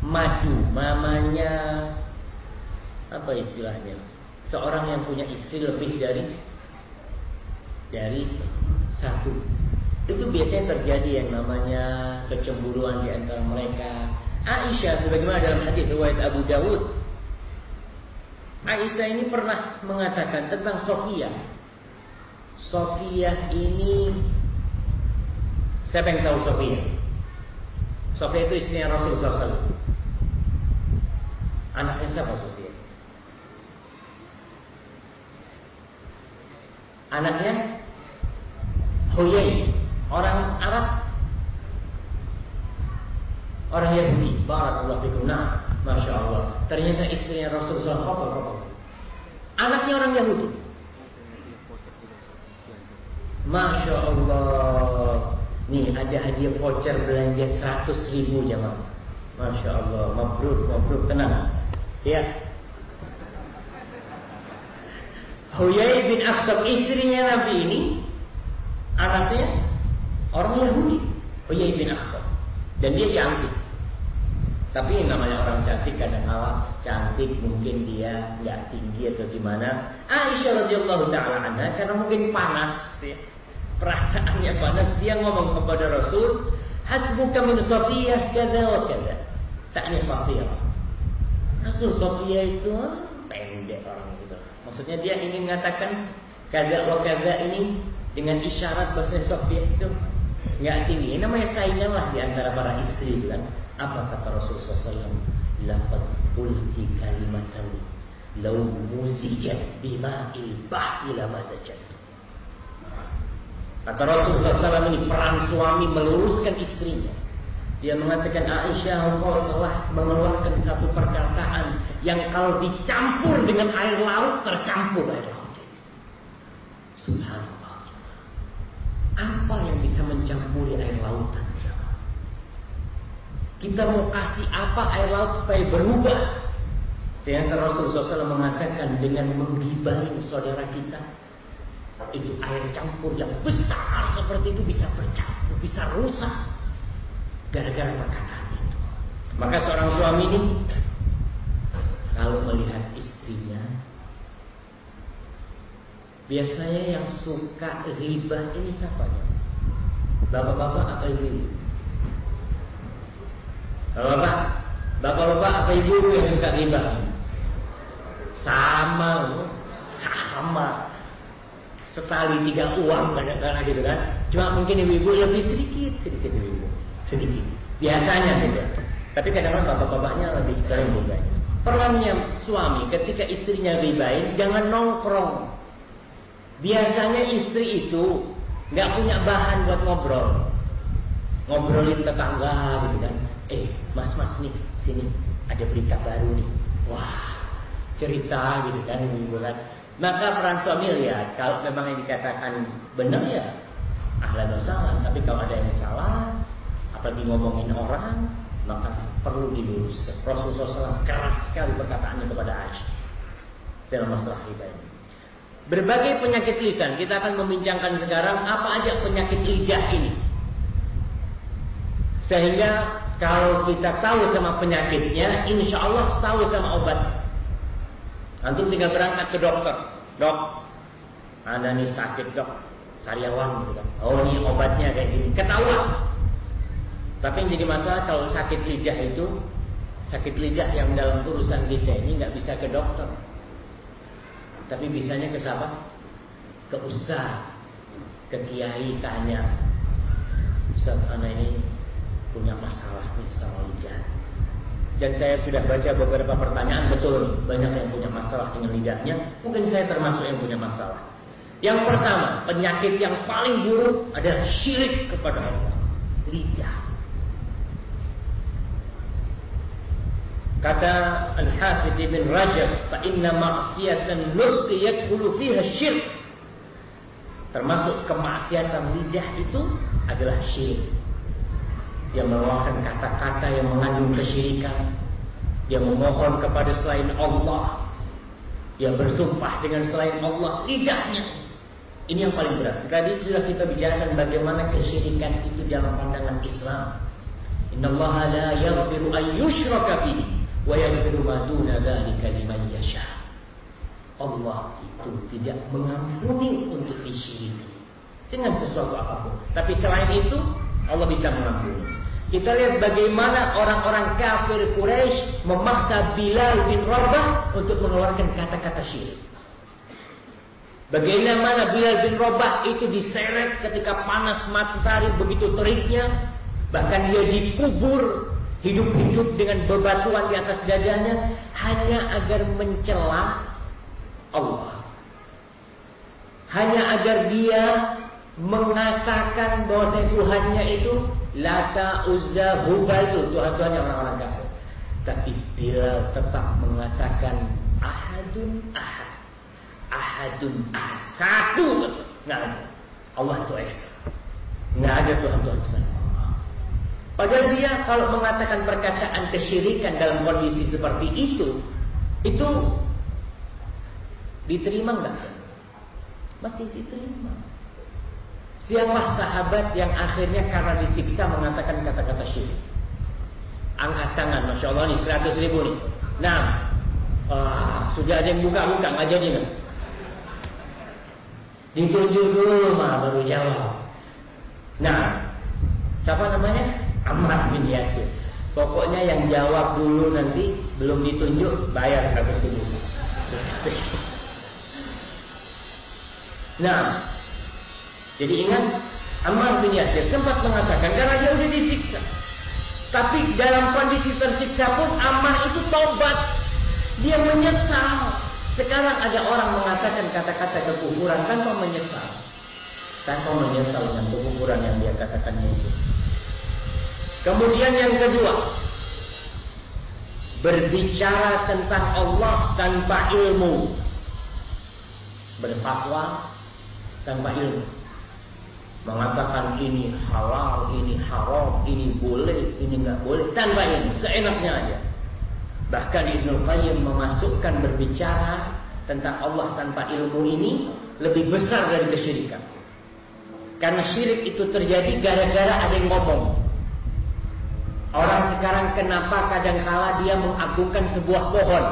madu, mamanya apa istilahnya? Seorang yang punya istri lebih dari dari satu. Itu biasanya terjadi yang namanya kecemburuan di antara mereka. Aisyah sebagaimana dalam hadis riwayat Abu Dawud Aisyah ini pernah mengatakan tentang Sofia. Sofia ini siapa yang tahu Sofia? Sofia itu istrinya Rasulullah SAW anaknya siapa Sofia? Anaknya Huyai, orang Arab, orang Yahudi. Barakallahu fikum. Nah, masya Allah. Ternyata istrinya Rasulullah SAW. Anaknya orang Yahudi. Masya Allah. Nih ada hadiah voucher belanja 100 ribu jamaah. Masya Allah. Mabrur, mabrur. Tenang. Ya, Huyai bin Akhtab istrinya Nabi ini anaknya orang Yahudi Huyai bin Akhtab dan dia cantik tapi namanya orang cantik kadang kala cantik mungkin dia nggak tinggi atau gimana Aisyah radhiyallahu taala anha karena mungkin panas ya. perasaannya panas dia ngomong kepada Rasul hasbuka min Safiyah kada wa kada takni fasiyah Rasul Safiyah itu pendek orang itu. Maksudnya dia ingin mengatakan kada wa kada ini dengan isyarat bahasa Soviet itu nggak tinggi. Namanya saingan lah di antara para istri kan. Apa kata Rasulullah SAW? Laqad qulti kalimatan law muzijat bima'il bahri lama saja. Kata Rasulullah SAW ini peran suami meluruskan istrinya. Dia mengatakan Aisyah engkau telah mengeluarkan satu perkataan yang kalau dicampur dengan air laut tercampur air laut. Subhanallah. Apa yang bisa mencampuri air lautan? Kita mau kasih apa air laut supaya berubah? Ternyata Rasulullah SAW mengatakan dengan menggibahin saudara kita itu air campur yang besar seperti itu bisa bercampur, bisa rusak gara-gara perkataan itu. Maka seorang suami ini kalau melihat istrinya biasanya yang suka riba ini siapa? Bapak-bapak atau ibu-ibu? Bapak-bapak, bapak-bapak atau ibu-ibu yang suka riba? Sama, sama. Sekali tiga uang kadang-kadang gitu kan. Cuma mungkin ibu-ibu lebih sedikit, sedikit ibu-ibu sedikit. Biasanya gitu. Tapi kadang-kadang bapak-bapaknya lebih sering ribain. Perannya suami ketika istrinya ribain, jangan nongkrong. Biasanya istri itu nggak punya bahan buat ngobrol. Ngobrolin tetangga gitu kan. Eh, mas-mas nih, sini ada berita baru nih. Wah, cerita gitu kan, ibu kan. Maka peran suami lihat kalau memang yang dikatakan benar ya ahlan wa Tapi kalau ada yang salah, apalagi ngomongin orang maka perlu diluruskan. Rasulullah SAW keras sekali perkataannya kepada Aisyah dalam masalah riba ini. Berbagai penyakit lisan kita akan membincangkan sekarang apa aja penyakit lidah ini. Sehingga kalau kita tahu sama penyakitnya, insya Allah tahu sama obat. Antum tinggal berangkat ke dokter, dok, ada nih sakit dok, karyawan kan. Oh ini obatnya kayak gini, ketahuan. Tapi yang jadi masalah kalau sakit lidah itu sakit lidah yang dalam urusan lidah ini nggak bisa ke dokter. Tapi bisanya ke siapa? Ke ustaz, ke kiai tanya. Ustaz anak ini punya masalah nih sama lidah. Dan saya sudah baca beberapa pertanyaan betul banyak yang punya masalah dengan lidahnya. Mungkin saya termasuk yang punya masalah. Yang pertama, penyakit yang paling buruk adalah syirik kepada Allah. Lidah. Kata Al-Hafidh Ibn Rajab, "Fa inna ma'siyatan nutqi yadkhulu fiha syirk." Termasuk kemaksiatan lidah itu adalah syirik. Dia mengeluarkan kata-kata yang mengandung kesyirikan. Dia memohon kepada selain Allah. Dia bersumpah dengan selain Allah. Lidahnya. Ini yang paling berat. Tadi sudah kita bicarakan bagaimana kesyirikan itu dalam pandangan Islam. Inna Allah la yaghfiru an yushraka bihi wa yaghfiru ma duna dzalika liman yasha. Allah itu tidak mengampuni untuk disyiriki dengan sesuatu apapun. Tapi selain itu Allah bisa mengampuni. Kita lihat bagaimana orang-orang kafir Quraisy memaksa Bilal bin Rabah untuk mengeluarkan kata-kata syirik. Bagaimana Bilal bin Rabah itu diseret ketika panas matahari begitu teriknya, bahkan dia dikubur hidup-hidup dengan bebatuan di atas dadanya hanya agar mencela Allah. Hanya agar dia mengatakan bahwa Tuhannya itu Lata Uzza Hubal itu Tuhan-Tuhan yang orang-orang kafir. Tapi Bilal tetap mengatakan Ahadun Ahad. Ahadun Ahad. Satu. Nggak. Allah itu Esa. Nggak ada Tuhan-Tuhan sana. Padahal dia kalau mengatakan perkataan kesyirikan dalam kondisi seperti itu, itu diterima enggak? Masih diterima. Siapa sahabat yang akhirnya karena disiksa mengatakan kata-kata syirik? Angkat tangan, Masya Allah nih, 100 ribu nih. Nah, wah, sudah ada yang buka-buka, nggak jadi nggak? Ditunjuk dulu mah baru jawab. Nah, siapa namanya? Ammar bin Yasir. Pokoknya yang jawab dulu nanti belum ditunjuk bayar 100 ribu. Nah, jadi ingat Ammar bin Yasir sempat mengatakan karena dia sudah disiksa. Tapi dalam kondisi tersiksa pun Ammar itu tobat. Dia menyesal. Sekarang ada orang mengatakan kata-kata kekufuran tanpa menyesal. Tanpa menyesal dengan kekufuran yang dia katakannya itu. Kemudian yang kedua, berbicara tentang Allah tanpa ilmu. Berfatwa tanpa ilmu. Mengatakan ini halal, ini haram, ini boleh, ini nggak boleh tanpa ilmu, seenaknya aja. Bahkan Ibnu Qayyim memasukkan berbicara tentang Allah tanpa ilmu ini lebih besar dari kesyirikan. Karena syirik itu terjadi gara-gara ada yang ngomong. Orang sekarang kenapa kadangkala dia mengagungkan sebuah pohon?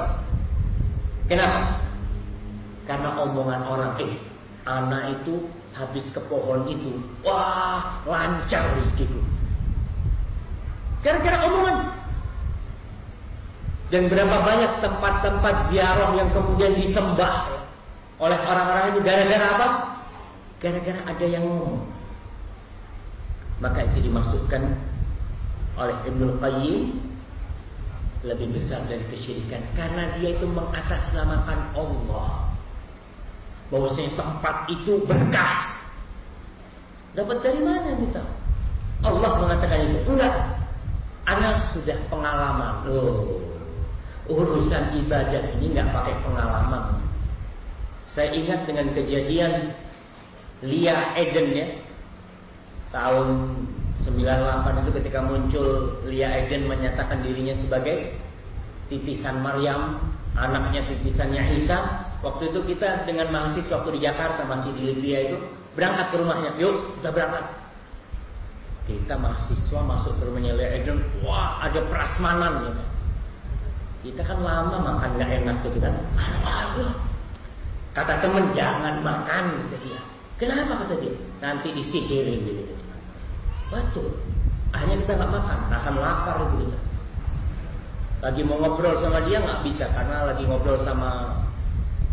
Kenapa? Karena omongan orang, eh, anak itu habis ke pohon itu, wah lancar rezekiku. Gara-gara omongan, dan berapa banyak tempat-tempat ziarah yang kemudian disembah oleh orang-orang ini gara-gara apa? Gara-gara ada yang ngomong. Maka itu dimaksudkan oleh Ibnu Qayyim lebih besar dari kesyirikan karena dia itu mengatasnamakan Allah. Bahwasanya tempat itu berkah. Dapat dari mana kita? Allah mengatakan itu. Enggak. Anak sudah pengalaman. Oh, urusan ibadah ini nggak pakai pengalaman. Saya ingat dengan kejadian Lia Eden ya tahun 98 itu ketika muncul Lia Eden menyatakan dirinya sebagai titisan Maryam, anaknya titisannya Isa. Waktu itu kita dengan mahasiswa waktu di Jakarta masih di Libya itu berangkat ke rumahnya. Yuk kita berangkat. Kita mahasiswa masuk ke rumahnya Lia Eden, wah ada prasmanan gitu. Kita kan lama makan nggak enak gitu kan. Aduh, Kata temen jangan makan kata dia. Kenapa kata dia? Nanti disihirin gitu. Betul. Akhirnya kita nggak makan, nahan lapar itu kita. Lagi mau ngobrol sama dia nggak bisa karena lagi ngobrol sama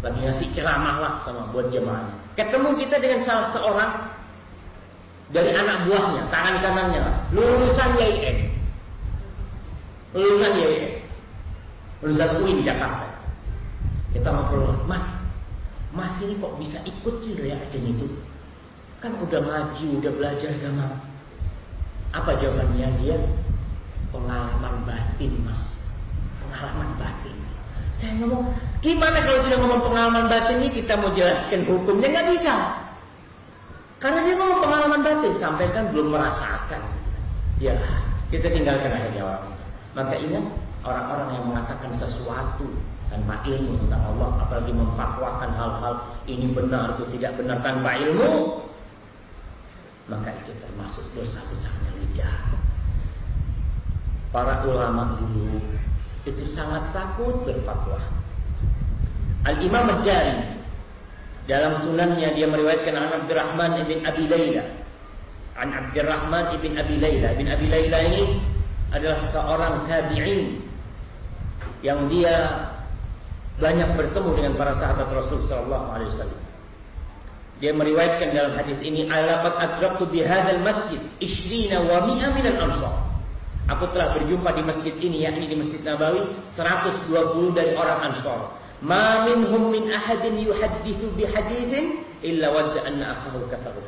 lagi ngasih ceramah lah sama buat jemaah. Ketemu kita dengan salah seorang dari anak buahnya, tangan kanannya, lulusan YIN. Lulusan YIN lulusan UIN Jakarta. Kita ngobrol, Mas, Mas ini kok bisa ikut sih Aden itu? Kan udah ngaji, udah belajar agama. Apa jawabannya dia? Pengalaman batin, Mas. Pengalaman batin. Saya ngomong, gimana kalau tidak ngomong pengalaman batin ini kita mau jelaskan hukumnya nggak bisa. Karena dia ngomong pengalaman batin, sampai kan belum merasakan. Ya, kita tinggalkan aja jawab. Maka ingat, orang-orang yang mengatakan sesuatu tanpa ilmu tentang Allah, apalagi memfatwakan hal-hal ini benar atau tidak benar tanpa ilmu, maka itu termasuk dosa besarnya lidah. Para ulama dulu itu sangat takut berfatwa. Al Imam Al-Jari dalam sunannya dia meriwayatkan an Abdurrahman ibn Abi Layla. An Abdurrahman ibn Abi Layla. Ibn Abi Layla ini adalah seorang tabi'in yang dia banyak bertemu dengan para sahabat Rasul sallallahu alaihi wasallam. Dia meriwayatkan dalam hadis ini, "Alaqad adraktu bi hadzal masjid 20 wa 100 min al-ansar." Aku telah berjumpa di masjid ini yakni di Masjid Nabawi 120 dari orang Ansar. Ma minhum min ahadin yuhaddithu bi hadithin illa wadda anna akhahu kafaru.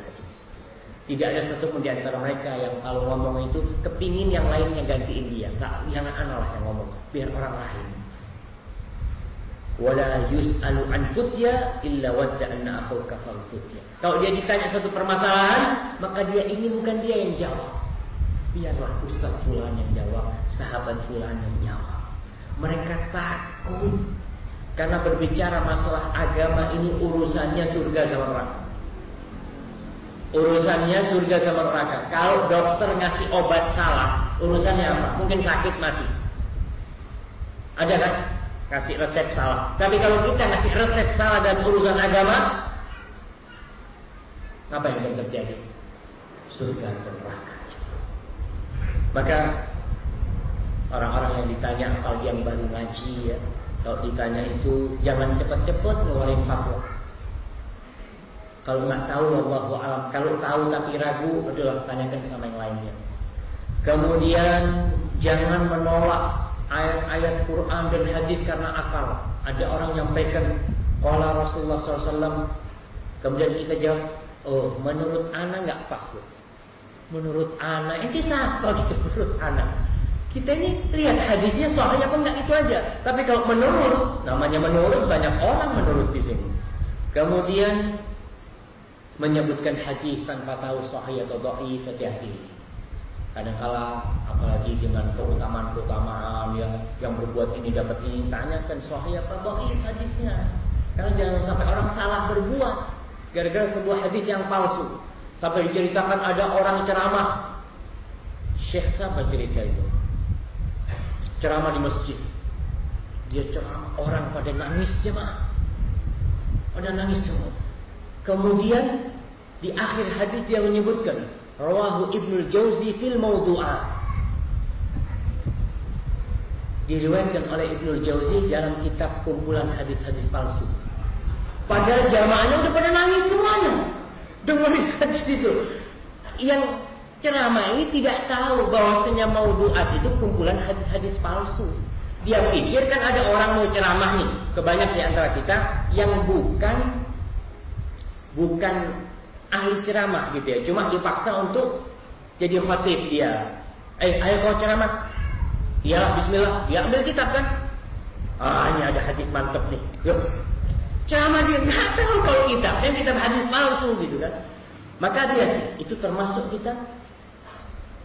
Tidak ada satu pun di antara mereka yang kalau ngomong itu kepingin yang lainnya gantiin dia. Tak, jangan anak lah yang ngomong, biar orang lain. Wala yus'alu an futya illa wadda anna akhu kafal futya. Kalau dia ditanya satu permasalahan, maka dia ingin bukan dia yang jawab. Biarlah ustaz fulan yang jawab, sahabat fulan yang jawab. Mereka takut karena berbicara masalah agama ini urusannya surga sama neraka. Urusannya surga sama neraka. Kalau dokter ngasih obat salah, urusannya apa? Mungkin sakit mati. Ada kan? Kasih resep salah. Tapi kalau kita ngasih resep salah dan urusan agama, apa yang akan terjadi? Surga neraka. Maka orang-orang yang ditanya apalagi yang baru ngaji ya, Kalau ditanya itu jangan cepat-cepat ngeluarin fatwa. Kalau nggak tahu Allah alam. Kalau tahu tapi ragu, adalah tanyakan sama yang lainnya. Kemudian jangan menolak ayat-ayat Quran dan hadis karena akal. Ada orang yang pegang Kala Rasulullah SAW Kemudian kita jawab Oh menurut anak nggak pas loh Menurut anak Ini siapa gitu menurut anak kita ini lihat hadisnya soalnya apa enggak itu aja. Tapi kalau menurut, namanya menurut banyak orang menurut di sini. Kemudian menyebutkan hadis tanpa tahu sahih atau dhaif hati-hati. Kadangkala apalagi dengan keutamaan-keutamaan yang yang berbuat ini dapat ini tanyakan sahih apa dhaif hadisnya. Karena jangan sampai orang salah berbuat gara-gara sebuah hadis yang palsu. Sampai diceritakan ada orang ceramah. Syekh siapa cerita itu? ceramah di masjid. Dia ceramah orang pada nangis jemaah. Pada nangis semua. Kemudian di akhir hadis dia menyebutkan rawahu Ibnu Jauzi fil mawdu'at. Diriwayatkan oleh Ibnu Jauzi dalam kitab kumpulan hadis-hadis palsu. Padahal jamaahnya udah pada nangis semuanya. Dengerin hadis itu. Yang Ceramah ini tidak tahu bahwasanya maudhu'at itu kumpulan hadis-hadis palsu. Dia pikir kan ada orang mau ceramah nih, kebanyak di antara kita yang bukan bukan ahli ceramah gitu ya, cuma dipaksa untuk jadi khatib dia. Eh, ayo kau ceramah. Ya, bismillah. Dia ambil kitab kan? Ah, ini ada hadis mantep nih. Yuk. Ceramah dia nggak tahu kalau kitab, yang kitab hadis palsu gitu kan. Maka dia itu termasuk kita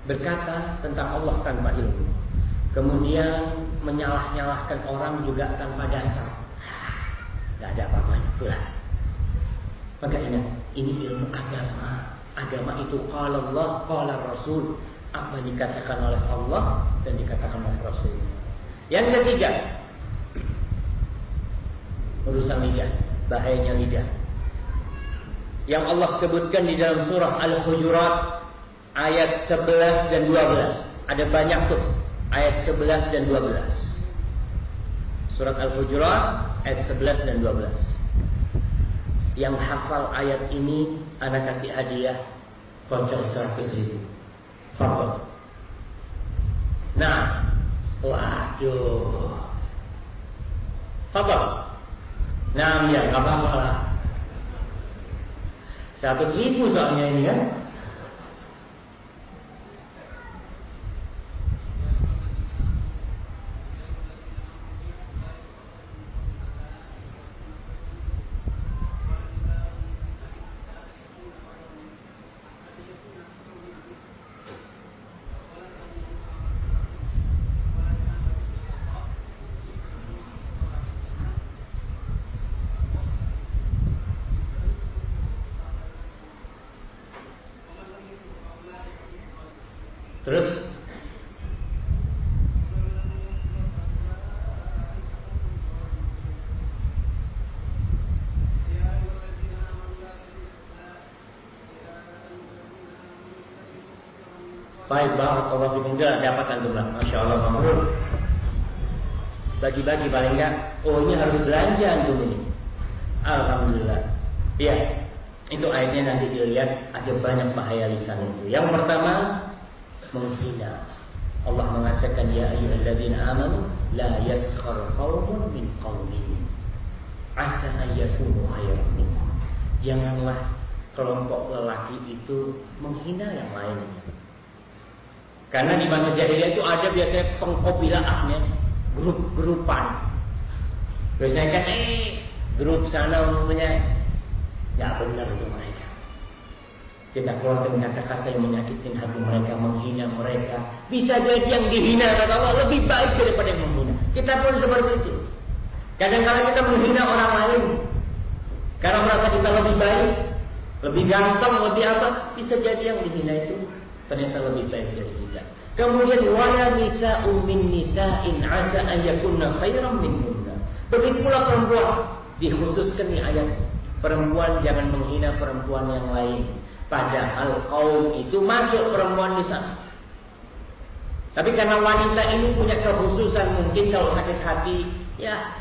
berkata tentang Allah tanpa ilmu. Kemudian menyalah-nyalahkan orang juga tanpa dasar. Tidak ada apa-apanya pula. Maka ingat, ini ilmu agama. Agama itu qala Allah, qala Rasul. Apa dikatakan oleh Allah dan dikatakan oleh Rasul. Yang ketiga, urusan lidah, bahayanya lidah. Yang Allah sebutkan di dalam surah Al-Hujurat ayat 11 dan 12. Ada banyak tuh ayat 11 dan 12. Surat Al-Hujurat ayat 11 dan 12. Yang hafal ayat ini anak kasih hadiah voucher 100 ribu. Favorit. Nah, waduh. Favorit. Nah, ya, nggak apa-apa lah. 100 ribu soalnya ini kan. Baik, barakallahu fikum. Enggak dapat antum lah. Masya Allah, mampu. Bagi-bagi paling enggak. Oh, ini harus belanja antum ini. Alhamdulillah. Iya. Itu ayatnya nanti dilihat ada banyak bahaya lisan itu. Yang pertama menghina. Allah mengatakan ya ayyuhalladzina amanu la yaskhar qaumun min qaumin asa an yakunu khairan. Janganlah kelompok lelaki itu menghina yang lainnya. Karena di masa jahiliyah itu ada biasanya pengkopilaannya, grup-grupan. Biasanya kan eh grup sana umumnya ya benar itu mereka. Kita keluarkan kata-kata yang menyakitkan hati mereka, menghina mereka. Bisa jadi yang dihina kata Allah lebih baik daripada yang menghina. Kita pun seperti itu. Kadang-kadang kita menghina orang lain karena merasa kita lebih baik, lebih ganteng, lebih apa. Bisa jadi yang dihina itu ternyata lebih baik dari kita. Kemudian wala nisa'u min nisa'in asa an yakunna khairan minhunna. Begitu pula perempuan dikhususkan di ayat perempuan jangan menghina perempuan yang lain. Padahal kaum itu masuk perempuan di sana. Tapi karena wanita ini punya kekhususan mungkin kalau sakit hati, ya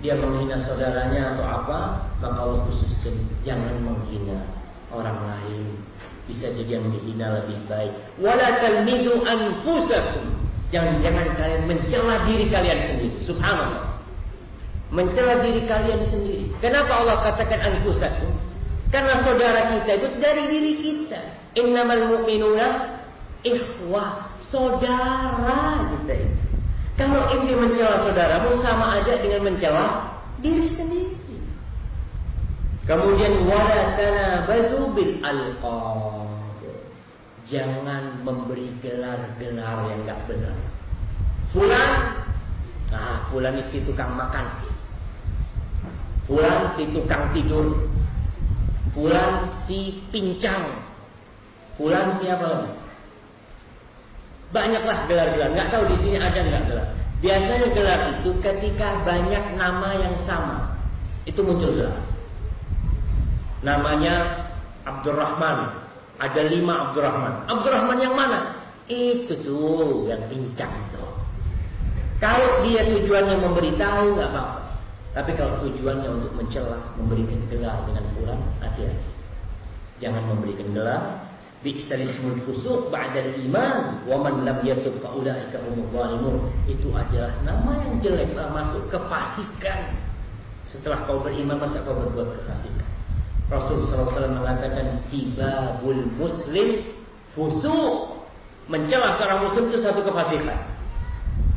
dia menghina saudaranya atau apa, maka Allah khususkan jangan menghina orang lain. Bisa jadi yang dihina lebih baik. Wala talmizu anfusakum. Jangan jangan kalian mencela diri kalian sendiri. Subhanallah. Mencela diri kalian sendiri. Kenapa Allah katakan anfusakum? Karena saudara kita itu dari diri kita. Innamal mu'minuna ikhwah. Saudara kita itu. Kalau ini mencela saudaramu sama aja dengan mencela diri sendiri. Kemudian wala tanabazu bil alqab. Jangan memberi gelar-gelar yang enggak benar. Fulan, ah fulan si tukang makan. Fulan si tukang tidur. Fulan si pincang. Fulan siapa lagi? Banyaklah gelar-gelar. Nggak tahu di sini ada nggak gelar. Biasanya gelar itu ketika banyak nama yang sama, itu muncul gelar. Namanya Abdurrahman. Ada lima Abdurrahman. Abdurrahman yang mana? Itu tuh yang pincang tuh. Kalau dia tujuannya memberitahu nggak apa-apa. Tapi kalau tujuannya untuk mencela, memberikan gelar dengan fulan, hati-hati. Jangan memberikan gelar. Bi'sal ismul fusuq ba'dal iman wa man lam yatub fa zalimun. Itu adalah nama yang jelek masuk kefasikan. Setelah kau beriman masa kau berbuat kefasikan. Rasul SAW mengatakan sibabul muslim fusuk. Mencela seorang muslim itu satu kefasikan.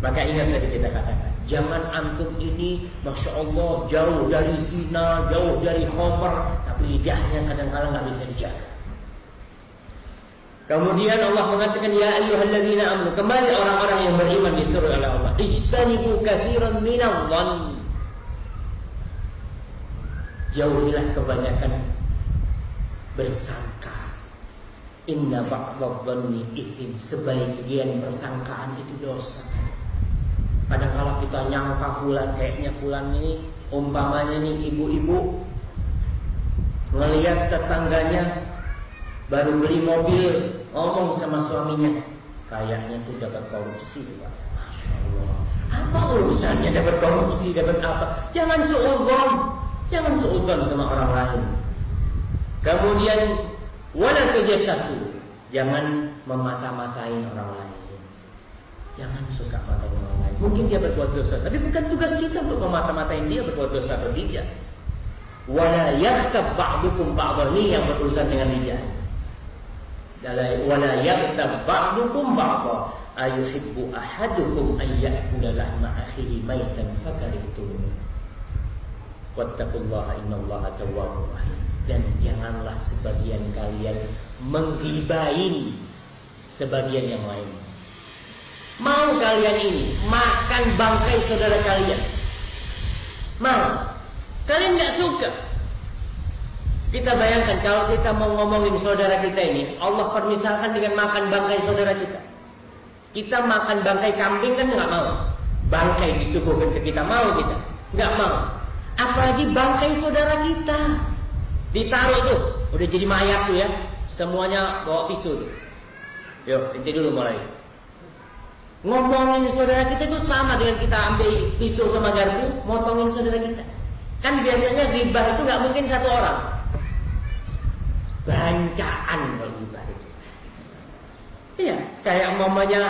Maka ingat tadi kita katakan, jangan antum ini, masya Allah jauh dari zina, jauh dari homer, tapi lidahnya kadang-kadang nggak bisa dijaga. Kemudian Allah mengatakan ya ayyuhalladzina amanu kembali orang-orang yang beriman disuruh oleh Allah ijtanibu katsiran minadh dhann jauhilah kebanyakan bersangka. Inna ba'dadhanni ithim. Sebagian persangkaan itu dosa. Kadang kalau kita nyangka fulan kayaknya fulan ini umpamanya nih ibu-ibu melihat tetangganya baru beli mobil ngomong sama suaminya kayaknya tuh dapat korupsi Pak. Masya Allah. Apa urusannya dapat korupsi, dapat apa? Jangan seuzon. Jangan seuzon sama orang lain. Kemudian wala tajassasu. Jangan memata-matain orang lain. Jangan suka matain orang lain. Mungkin dia berbuat dosa, tapi bukan tugas kita untuk memata-matain dia berbuat dosa atau tidak. Wala yaghtab ba'dukum ba'dhan ini yang berurusan dengan lidah. Wala yaghtab ba'dukum ba'dhan ayuhibbu ahadukum an ya'kula lahma akhihi maitan fakarihtum. Wattaqullaha innallaha tawwabur rahim. Dan janganlah sebagian kalian menggibain sebagian yang lain. Mau kalian ini makan bangkai saudara kalian? Mau? Kalian nggak suka? Kita bayangkan kalau kita mau ngomongin saudara kita ini, Allah permisalkan dengan makan bangkai saudara kita. Kita makan bangkai kambing kan nggak mau. Bangkai disuguhkan ke kita mau kita, nggak mau. Apalagi bangkai saudara kita. Ditaruh tuh, udah jadi mayat tuh ya. Semuanya bawa pisau tuh. Yuk, inti dulu mulai. Ngomongin saudara kita itu sama dengan kita ambil pisau sama garpu, motongin saudara kita. Kan biasanya ribah itu nggak mungkin satu orang. Bancaan kalau ribah itu. Iya, kayak mamanya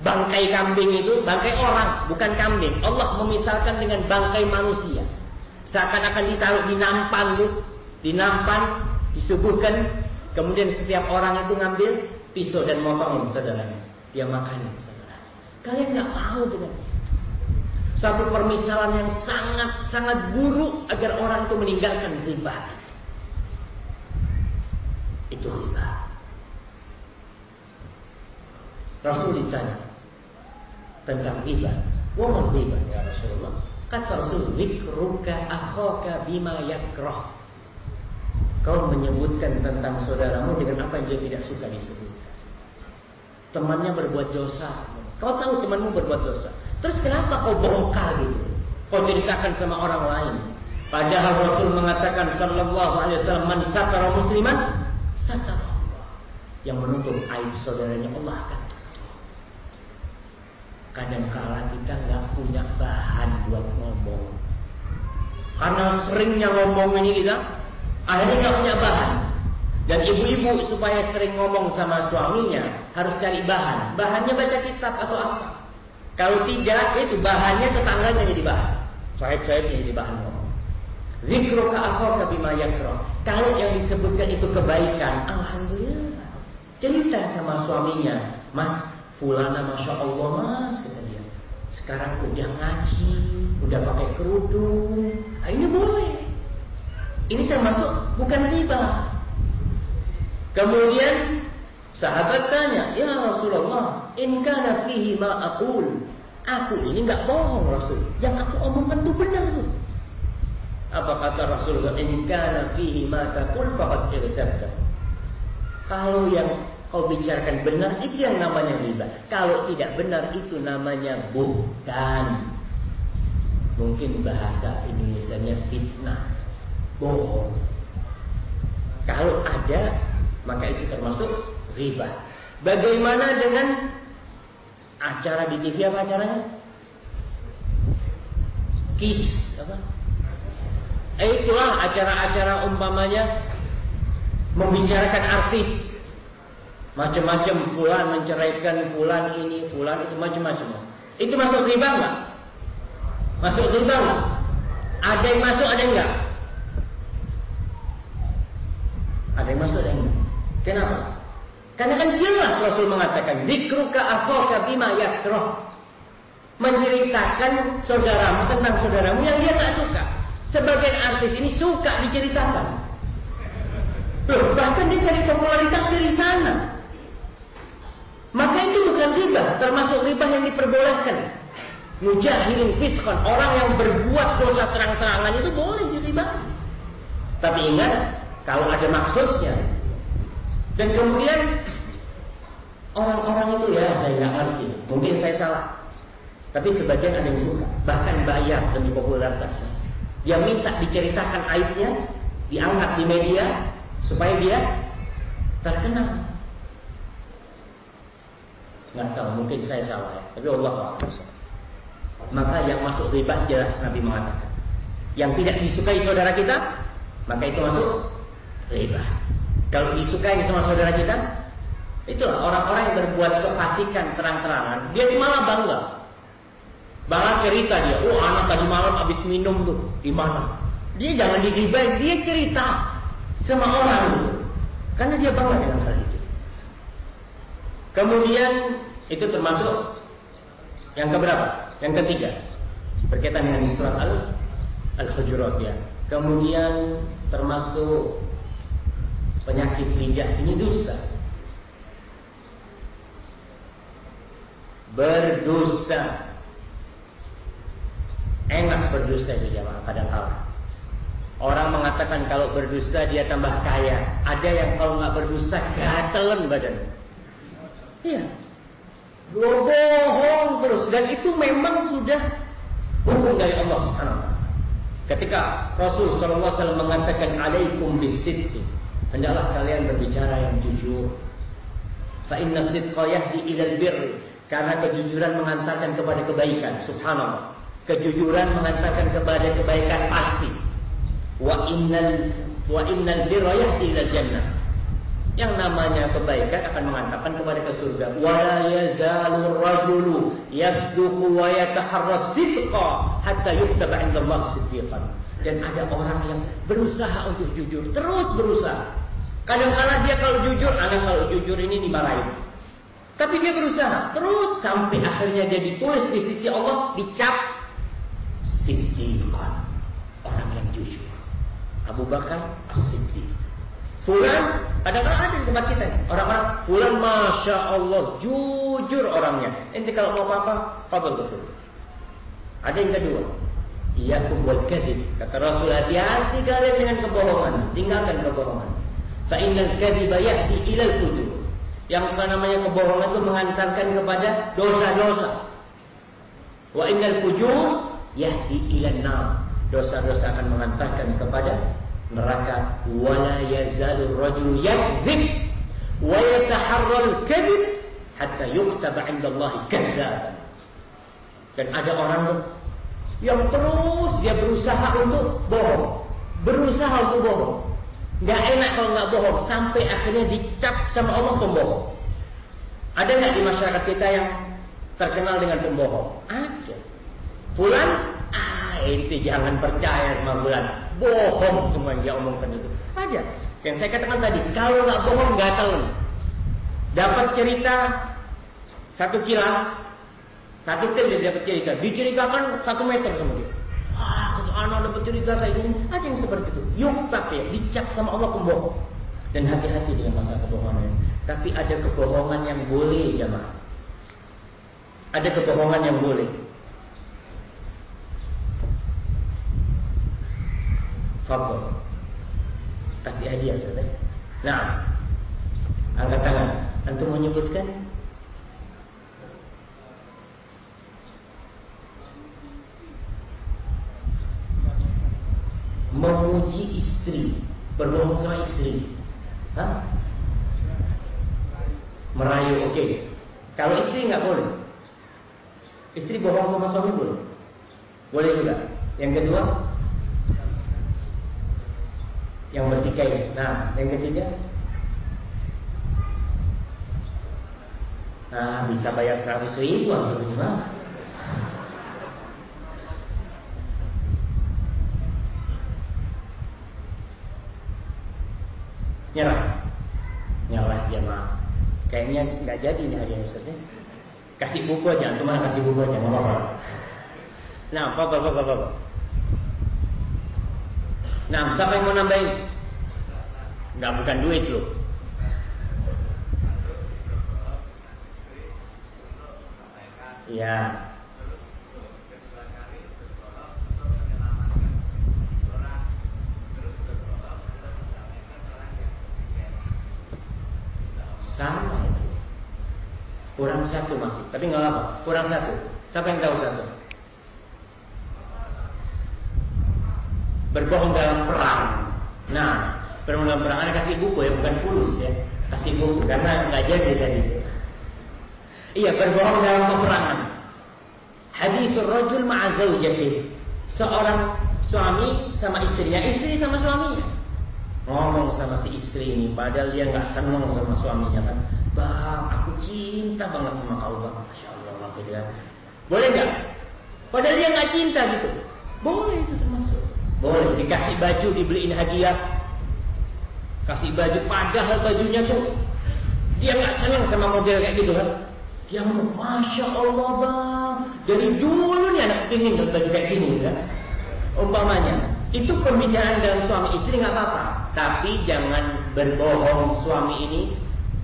bangkai kambing itu bangkai orang, bukan kambing. Allah memisalkan dengan bangkai manusia. Seakan-akan ditaruh di nampan lu, di nampan, disuguhkan, kemudian setiap orang itu ngambil pisau dan motongin saudaranya. Dia makan saudara. Kalian nggak mau dengan itu. Satu permisalan yang sangat-sangat buruk agar orang itu meninggalkan riba. Itu riba. Rasul ditanya tentang riba. Wama riba ya Rasulullah? Kata Rasul, "Zikruka akhaka bima yakrah." Kau menyebutkan tentang saudaramu dengan apa yang dia tidak suka disebutkan. Temannya berbuat dosa. Kau tahu temanmu berbuat dosa. Terus kenapa kau bongkar gitu? Kau ceritakan sama orang lain. Padahal Rasul mengatakan sallallahu alaihi wasallam man satara musliman satara Allah. Yang menutup aib saudaranya Allah akan Kadang kala kita nggak punya bahan buat ngomong. Karena seringnya ngomong ini kita, akhirnya nggak punya bahan. Dan ibu-ibu supaya sering ngomong sama suaminya harus cari bahan. Bahannya baca kitab atau apa. Kalau tidak, itu bahannya tetangganya jadi bahan. Sahib-sahibnya jadi bahan ngomong. Zikruka akhaka bima yakro. Kalau yang disebutkan itu kebaikan, Alhamdulillah. Cerita sama suaminya, Mas, fulana Masya Allah mas, kata dia. Sekarang udah ngaji, udah pakai kerudung. Nah, ini boleh. Ini termasuk bukan riba. Kemudian sahabat tanya, Ya Rasulullah, in kana fihi ma aqul. Aku ini nggak bohong Rasul. Yang aku omongkan itu benar tuh. Apa kata Rasulullah? In kana fihi ma taqul faqad. Kalau yang kau bicarakan benar itu yang namanya riba. Kalau tidak benar itu namanya bukan. Mungkin bahasa Indonesia-nya fitnah, bohong. Kalau ada maka itu termasuk riba. Bagaimana dengan acara di TV apa acaranya? Kis apa? Eh, itulah acara-acara umpamanya membicarakan artis macam-macam fulan menceraikan fulan ini fulan itu macam-macam. Itu masuk riba nggak masuk riba nggak ada yang masuk ada yang enggak? Ada yang masuk ada yang enggak? Kenapa? Karena kan jelas Rasul mengatakan dikruka akhaka bima yakroh menceritakan saudaramu tentang saudaramu yang dia nggak suka. Sebagian artis ini suka diceritakan. Loh, bahkan dia cari popularitas dari sana. Maka itu bukan riba, termasuk riba yang diperbolehkan. Mujahilin fiskon, orang yang berbuat dosa terang-terangan itu boleh riba. Tapi ingat, kalau ada maksudnya. Dan kemudian orang-orang itu ya saya nggak ngerti, mungkin saya salah. Tapi sebagian ada yang suka, bahkan bayar demi popularitasnya. Dia minta diceritakan aibnya, diangkat di media, supaya dia terkenal. Nggak tahu, mungkin saya salah ya. Tapi Allah Maka yang masuk riba jelas Nabi mengatakan. Yang tidak disukai saudara kita, maka itu masuk riba. Kalau disukai sama saudara kita, itulah orang-orang yang berbuat kefasikan terang-terangan, dia malah bangga. Bangga cerita dia, oh anak tadi malam habis minum tuh, di mana? Dia jangan diribain, dia cerita sama orang itu. Karena dia bangga dengan hal itu. Kemudian itu termasuk yang keberapa? Yang ketiga. Berkaitan dengan surat Al Al-Hujurat ya. Kemudian termasuk penyakit lidah ini dosa. Berdusta. Enak berdusta itu jamaah kadang-kadang. Orang mengatakan kalau berdusta dia tambah kaya. Ada yang kalau nggak berdusta gatelan badan. Iya. Bohong terus dan itu memang sudah hukum dari Allah Subhanahu Ketika Rasul Shallallahu Alaihi Wasallam mengatakan alaikum bisidqi, hendaklah kalian berbicara yang jujur. Fa inna sidqa yahdi ilal birri. Karena kejujuran mengantarkan kepada kebaikan. Subhanallah. Kejujuran mengantarkan kepada kebaikan pasti wa innal wa innal birra yahdi ilal jannah. Yang namanya kebaikan akan mengantarkan kepada ke surga. Wa la yazalu rajulu yasduqu wa yataharra sidqa hatta yuktaba 'inda Allah siddiqan. Dan ada orang yang berusaha untuk jujur, terus berusaha. Kadang-kadang dia kalau jujur, ada kalau jujur ini dimarahin. Tapi dia berusaha terus sampai akhirnya dia ditulis di sisi Allah dicap siddiqan, orang yang jujur. Abu Bakar As-Siddiq. Fulan, kadang-kadang ada di tempat kita Orang-orang, Fulan Masya Allah, jujur orangnya. Nanti kalau mau apa-apa, fadal betul. Ada yang kedua. Iya kubuat kadib. Kata Rasul, hati-hati kalian dengan kebohongan. Tinggalkan kebohongan. Fa'inal kadiba yahdi ilal fujur. Yang namanya kebohongan itu mengantarkan kepada dosa-dosa. Wa innal fujur yahdi ilal nam. Dosa-dosa akan mengantarkan kepada neraka wala yazalur rajul yakdzib wa yataharral kadzib hatta yuktaba 'inda Allah dan ada orang yang terus dia berusaha untuk bohong. Berusaha untuk bohong. Gak enak kalau nggak bohong. Sampai akhirnya dicap sama Allah pembohong. Ada nggak di masyarakat kita yang terkenal dengan pembohong? Ada. Fulan, ah ini jangan percaya sama Fulan. Bohong semua yang dia omongkan itu. Ada. Yang saya katakan tadi, kalau nggak bohong nggak tahu. Dapat cerita satu kilang, satu tim dia dapat cerita, diceritakan satu meter sama dia. Ah, anak dapat cerita kayak gini. Ada yang seperti itu. Yuk tapi dicap sama Allah pembohong. Dan hati-hati dengan masalah kebohongan. Tapi ada kebohongan yang boleh jamaah. Ada kebohongan yang boleh. Fadol. Kasih hadiah saudara. Nah, angkat tangan. Antum menyebutkan memuji istri, berbohong sama istri. Hah? Merayu, oke. Okay. Kalau istri nggak boleh. Istri bohong sama suami boleh. Boleh juga. Yang kedua, yang bertikai. Nah, yang ketiga, nah bisa bayar seratus ribu atau gimana? nyerah. Nyerah jamaah kayaknya nggak jadi nih hari ini Ustaz kasih buku aja antum kasih buku aja apa-apa. Nah apa apa apa apa nah siapa yang mau nambahin nggak bukan duit loh Iya. Sama itu. Kurang satu masih. Tapi nggak apa. Kurang satu. Siapa yang tahu satu? Berbohong dalam perang. Nah, berbohong dalam perang ada kasih buku ya, bukan pulus ya. Kasih buku karena nggak jadi tadi. Iya, berbohong dalam peperangan. Hadithul rajul ma'a Seorang suami sama istrinya, istri sama suaminya. Ngomong sama si istri ini padahal dia nggak seneng sama suaminya kan. Bang aku cinta banget sama kau bang. Masya allah kan boleh nggak? Padahal dia nggak cinta gitu. Boleh itu termasuk boleh dikasih baju dibeliin hadiah kasih baju padahal bajunya tuh dia nggak seneng sama model kayak gitu kan dia ngomong masya allah bang dari dulu nih anak pingin baju kayak gini kan umpamanya itu pembicaraan dalam suami istri nggak apa-apa, tapi jangan berbohong suami ini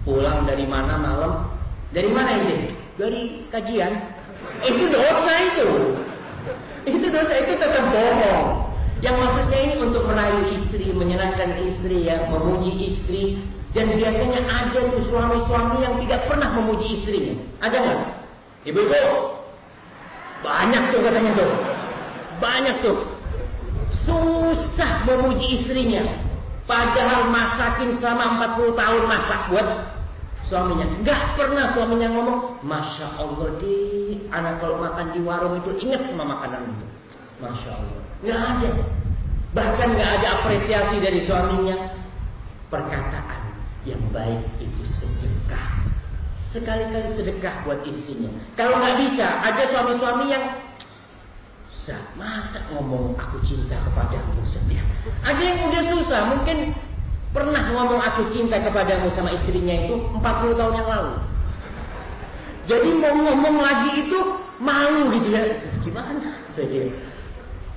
pulang dari mana malam, dari mana ini? Dari kajian. Itu dosa itu. Itu dosa itu tetap bohong. Yang maksudnya ini untuk merayu istri, menyenangkan istri, ya, memuji istri. Dan biasanya ada tuh suami-suami yang tidak pernah memuji istrinya. Ada nggak? Ibu-ibu, banyak tuh katanya tuh. Banyak tuh susah memuji istrinya. Padahal masakin selama 40 tahun masak buat suaminya. Enggak pernah suaminya ngomong, Masya Allah di anak kalau makan di warung itu ingat sama makanan itu. Masya Allah. Enggak ada. Bahkan enggak ada apresiasi dari suaminya. Perkataan yang baik itu sedekah. Sekali-kali sedekah buat istrinya. Kalau nggak bisa, ada suami-suami yang susah. Masa ngomong aku cinta kepadamu setia. Ada yang udah susah, mungkin pernah ngomong aku cinta kepadamu sama istrinya itu 40 tahun yang lalu. Jadi mau ngomong lagi itu malu gitu ya. Gimana?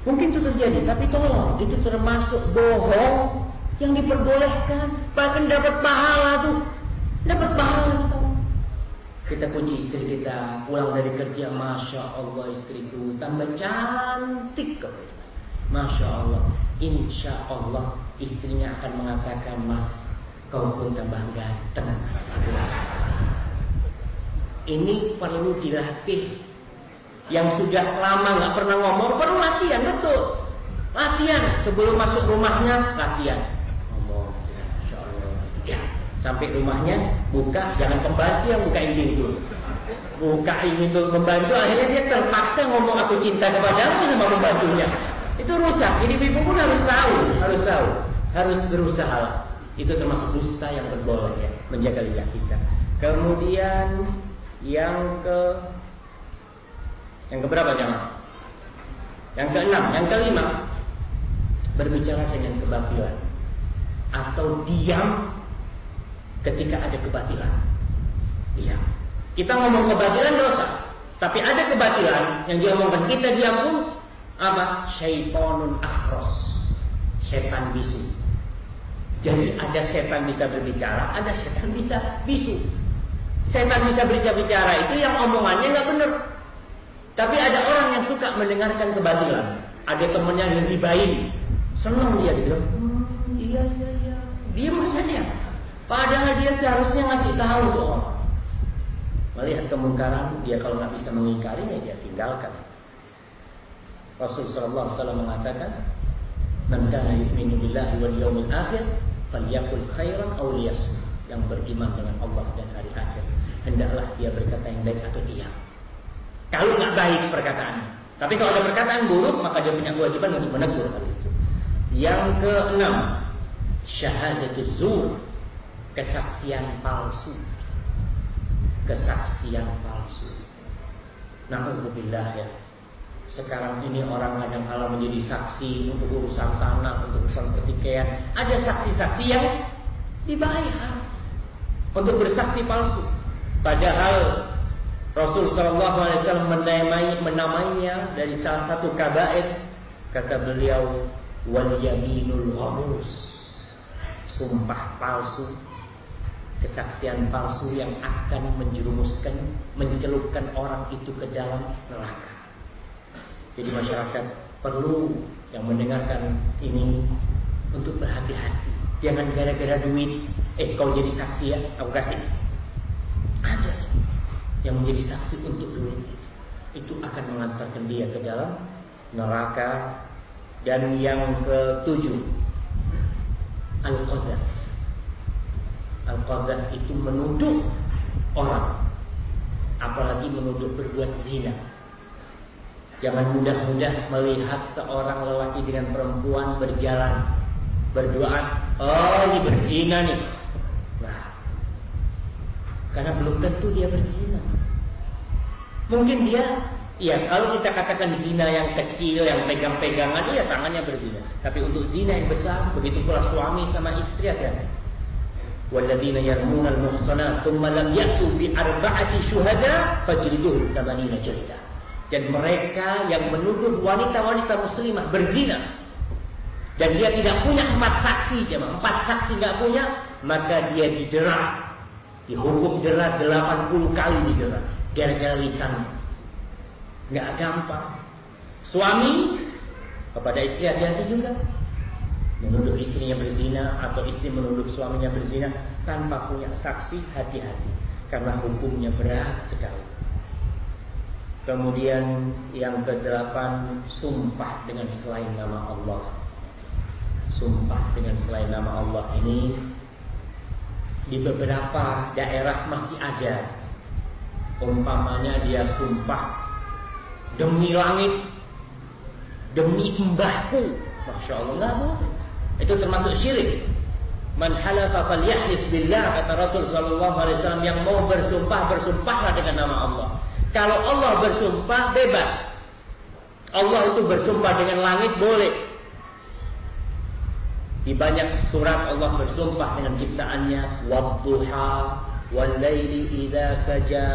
Mungkin itu terjadi, tapi tolong itu termasuk bohong yang diperbolehkan. Bahkan dapat pahala tuh. Dapat pahala kita puji istri kita pulang dari kerja, masya Allah istriku tambah cantik kok. Masya Allah, insya Allah istrinya akan mengatakan mas, kau pun tambah ganteng. Ini perlu dilatih. Yang sudah lama nggak pernah ngomong perlu latihan betul. Latihan sebelum masuk rumahnya latihan. Ngomong, Allah. Ya, Sampai rumahnya buka, jangan pembantu yang buka ini itu. Buka ini tuh membantu, akhirnya dia terpaksa ngomong aku cinta kepadamu sama pembantunya. Itu rusak. Jadi ibu pun harus tahu, harus tahu, harus berusaha. Itu termasuk dusta yang berboleh ya, menjaga lidah kita. Kemudian yang ke yang keberapa jangan? Yang keenam, yang kelima berbicara dengan kebatilan atau diam ketika ada kebatilan. Diam. Kita ngomong kebatilan dosa, tapi ada kebatilan yang diomongkan kita diam pun apa? Syaitonun akhros. Setan bisu. Jadi ada setan bisa berbicara, ada setan bisa bisu. Setan bisa bisa bicara itu yang omongannya nggak benar. Tapi ada orang yang suka mendengarkan kebatilan. Ada temennya yang ribain. Senang dia bilang, hmm, iya iya iya. Dia saja. Padahal dia seharusnya ngasih tahu tuh orang. Melihat kemungkaran, dia kalau nggak bisa mengingkarinya dia tinggalkan. Rasulullah SAW mengatakan, "Man kana yu'minu billahi wal yawmil akhir, falyakul khairan aw liyasmut." Yang beriman dengan Allah dan hari akhir, hendaklah dia berkata yang baik atau diam. Kalau nggak baik perkataannya. Tapi kalau ada perkataan buruk, maka dia punya kewajiban untuk menegur hal itu. Yang keenam, syahadatul zur, kesaksian palsu. Kesaksian palsu. Nauzubillah ya. Sekarang ini orang kadang kala menjadi saksi untuk urusan tanah, untuk urusan pertikaian. Ada saksi-saksi yang dibayar untuk bersaksi palsu. Padahal Rasul Shallallahu Alaihi Wasallam menamai, menamainya dari salah satu kabair. Kata beliau, wal yaminul ghamus. Sumpah palsu, kesaksian palsu yang akan menjerumuskan, mencelupkan orang itu ke dalam neraka. Jadi masyarakat perlu yang mendengarkan ini untuk berhati-hati. Jangan gara-gara duit, eh kau jadi saksi ya, aku kasih. Ada yang menjadi saksi untuk duit itu. Akan mengantarkan dia ke dalam neraka. Dan yang ketujuh, al-qadar. Al-qadar itu menuduh orang, apalagi menuduh berbuat zina. Jangan mudah-mudah melihat seorang lelaki dengan perempuan berjalan berduaan. Oh, ini berzina nih. Karena belum tentu dia berzina. Mungkin dia, ya kalau kita katakan zina yang kecil, yang pegang-pegangan, iya tangannya berzina. Tapi untuk zina yang besar, begitu pula suami sama istri kan? Walladina yarmun al muhsana, thumma lam yatu bi arba'ati shuhada, fajriduhu tamanina jilda. Dan mereka yang menuduh wanita-wanita muslimah berzina. Dan dia tidak punya empat saksi. Dia empat saksi tidak punya. Maka dia didera dihukum dera 80 kali didera gara-gara lisannya nggak gampang. Suami kepada istri hati-hati juga. Menuduh istrinya berzina atau istri menuduh suaminya berzina tanpa punya saksi hati-hati. Karena hukumnya berat sekali. Kemudian yang kedelapan sumpah dengan selain nama Allah. Sumpah dengan selain nama Allah ini di beberapa daerah masih ada. Umpamanya dia sumpah demi langit, demi mbahku. Masya Allah nggak boleh. Itu termasuk syirik. Man halafa falyahlif billah kata Rasul sallallahu alaihi wasallam yang mau bersumpah bersumpahlah dengan nama Allah. Kalau Allah bersumpah bebas. Allah itu bersumpah dengan langit boleh. Di banyak surat Allah bersumpah dengan ciptaannya wadduha wal laili idza saja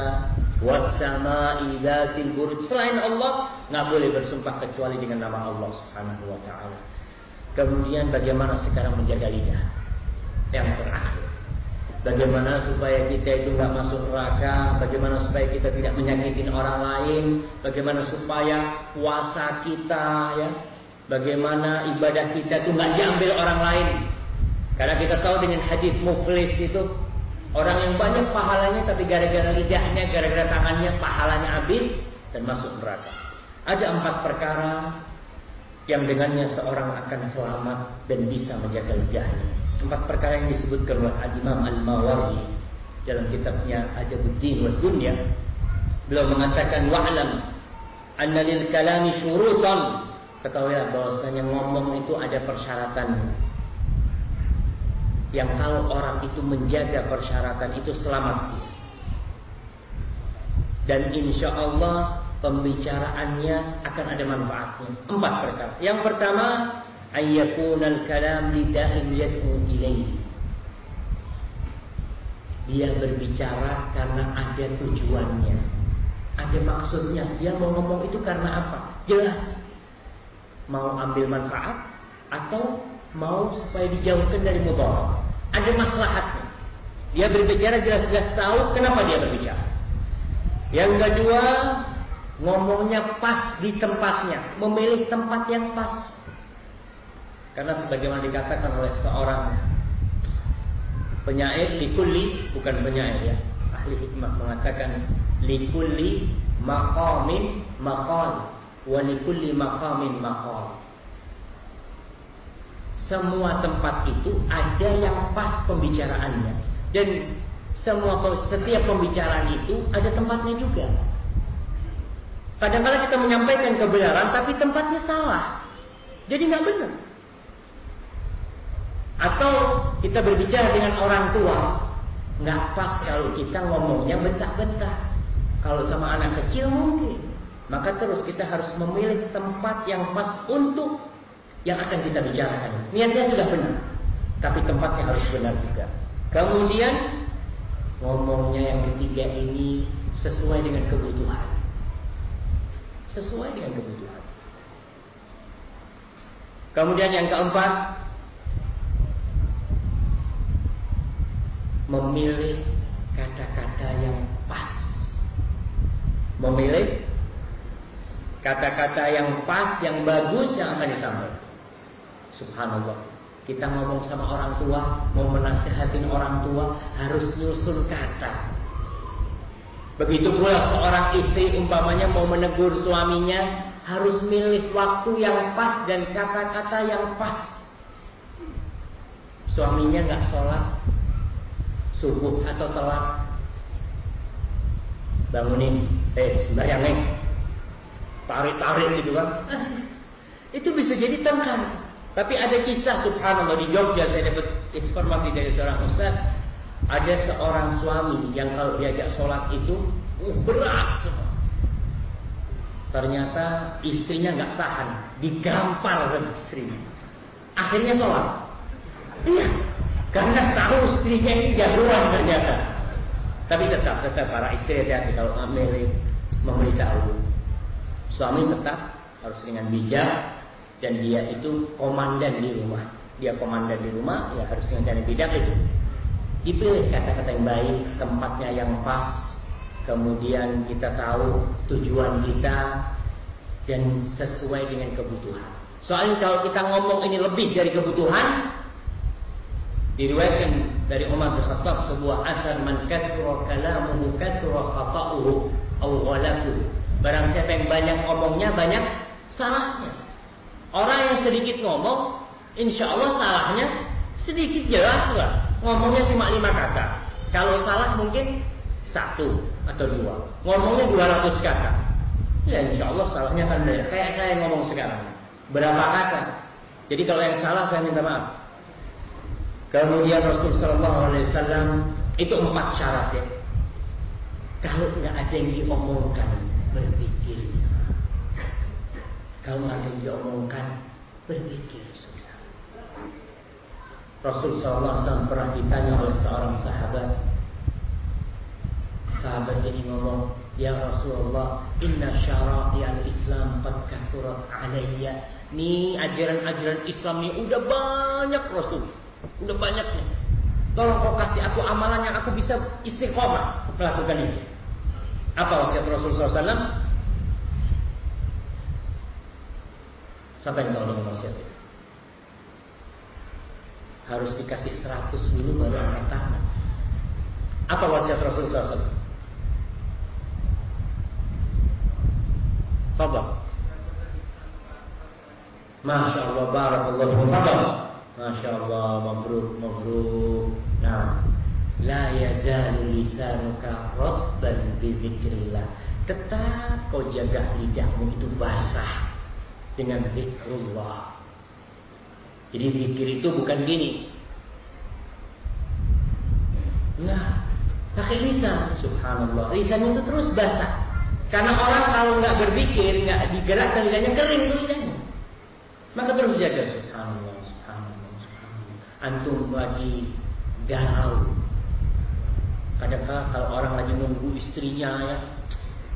was sama'i dzatil buruj. Selain Allah nggak boleh bersumpah kecuali dengan nama Allah Subhanahu wa taala. Kemudian bagaimana sekarang menjaga lidah? Yang terakhir Bagaimana supaya kita itu nggak masuk neraka? Bagaimana supaya kita tidak menyakitin orang lain? Bagaimana supaya puasa kita ya? Bagaimana ibadah kita itu nggak diambil orang lain? Karena kita tahu dengan hadis muflis itu orang yang banyak pahalanya tapi gara-gara lidahnya, gara-gara tangannya pahalanya habis dan masuk neraka. Ada empat perkara yang dengannya seorang akan selamat dan bisa menjaga lidahnya empat perkara yang disebutkan oleh Al-Imam Al-Mawardi dalam kitabnya Adabuddin wa Dunya beliau mengatakan wa'lam anna lil kalami syurutan Ketahuilah bahwasanya ngomong itu ada persyaratan. Yang kalau orang itu menjaga persyaratan itu selamat. Dan insya Allah pembicaraannya akan ada manfaatnya. Empat perkara. Yang pertama, ayyakunal kalam lida'in yad'u ilaihi. Dia berbicara karena ada tujuannya. Ada maksudnya. Dia mau ngomong itu karena apa? Jelas. Mau ambil manfaat atau mau supaya dijauhkan dari mudarat. Ada maslahatnya. Dia berbicara jelas-jelas tahu kenapa dia berbicara. Yang kedua, ngomongnya pas di tempatnya, memilih tempat yang pas. Karena sebagaimana dikatakan oleh seorang penyair likulli bukan penyair ya, ahli hikmah mengatakan likulli maqamin maqal wa likulli maqamin maqal. Semua tempat itu ada yang pas pembicaraannya dan semua setiap pembicaraan itu ada tempatnya juga. Kadang-kadang kita menyampaikan kebenaran tapi tempatnya salah. Jadi nggak benar. Atau kita berbicara dengan orang tua, nggak pas kalau kita ngomongnya bentak-bentak. Kalau sama anak kecil mungkin. Maka terus kita harus memilih tempat yang pas untuk yang akan kita bicarakan. Niatnya sudah benar, tapi tempatnya harus benar juga. Kemudian ngomongnya yang ketiga ini sesuai dengan kebutuhan. Sesuai dengan kebutuhan. Kemudian yang keempat, memilih kata-kata yang pas. Memilih kata-kata yang pas, yang bagus yang akan disampaikan. Subhanallah. Kita ngomong sama orang tua, mau menasihatin orang tua, harus nyusun kata. Begitu pula seorang istri umpamanya mau menegur suaminya, harus milih waktu yang pas dan kata-kata yang pas. Suaminya nggak sholat, subuh atau telat bangunin eh sembahyang nih tarik-tarik gitu kan. Itu bisa jadi tengkar tapi ada kisah subhanallah di Jogja saya dapat informasi dari seorang ustaz. Ada seorang suami yang kalau diajak sholat itu uh, berat semua. Ternyata istrinya nggak tahan digampar sama istrinya. Akhirnya sholat. Iya karena tahu istrinya ini jagoan ternyata. Tapi tetap, tetap para istri hati-hati kalau memilih memberitahu. Suami tetap harus dengan bijak dan dia itu komandan di rumah. Dia komandan di rumah, ya harus dengan bijak itu. Dipilih kata-kata yang baik, tempatnya yang pas, kemudian kita tahu tujuan kita dan sesuai dengan kebutuhan. Soalnya kalau kita ngomong ini lebih dari kebutuhan, Diriwayatkan dari Umar bin Khattab sebuah asar man kathura kalamuhu kathura khata'uhu aw ghalaku. Barang siapa yang banyak ngomongnya banyak salahnya. Orang yang sedikit ngomong, insya Allah salahnya sedikit jelas lah. Ngomongnya cuma lima kata. Kalau salah mungkin satu atau dua. Ngomongnya dua ratus kata. Ya insya Allah salahnya kan banyak. Kayak saya ngomong sekarang. Berapa kata? Jadi kalau yang salah saya minta maaf. Kemudian Rasul Shallallahu Alaihi Wasallam itu empat syarat ya. Kalau nggak ada yang diomongkan, berpikir. Kalau ada yang diomongkan, berpikir sudah. Rasul Shallallahu Alaihi Wasallam pernah ditanya oleh seorang sahabat. Sahabat ini ngomong, Ya Rasulullah, Inna syara'i al-Islam qad kathurat alayya. Nih ajaran-ajaran Islam ini udah banyak Rasul. Udah banyak nih. Tolong kau kasih aku amalan yang aku bisa istiqomah melakukan ini. Apa wasiat Rasulullah SAW? Sampai tahu dengan wasiat itu. Harus dikasih 100 dulu baru angkat tangan. Apa wasiat Rasulullah SAW? Fadal. Masya Allah, barakallahu Fadal. Masya Allah, mabruk, mabruk. Nah, la yazalu lisanuka rotban bi Tetap kau jaga lidahmu itu basah dengan zikrullah. Jadi zikir itu bukan gini. Nah, pakai lisan, subhanallah. Lisan itu terus basah. Karena orang kalau nggak berpikir, nggak digerakkan lidahnya kering lidahnya. Maka terus jaga subhanallah, subhanallah, subhanallah. Antum lagi galau. Kadang-kadang kalau orang lagi nunggu istrinya ya,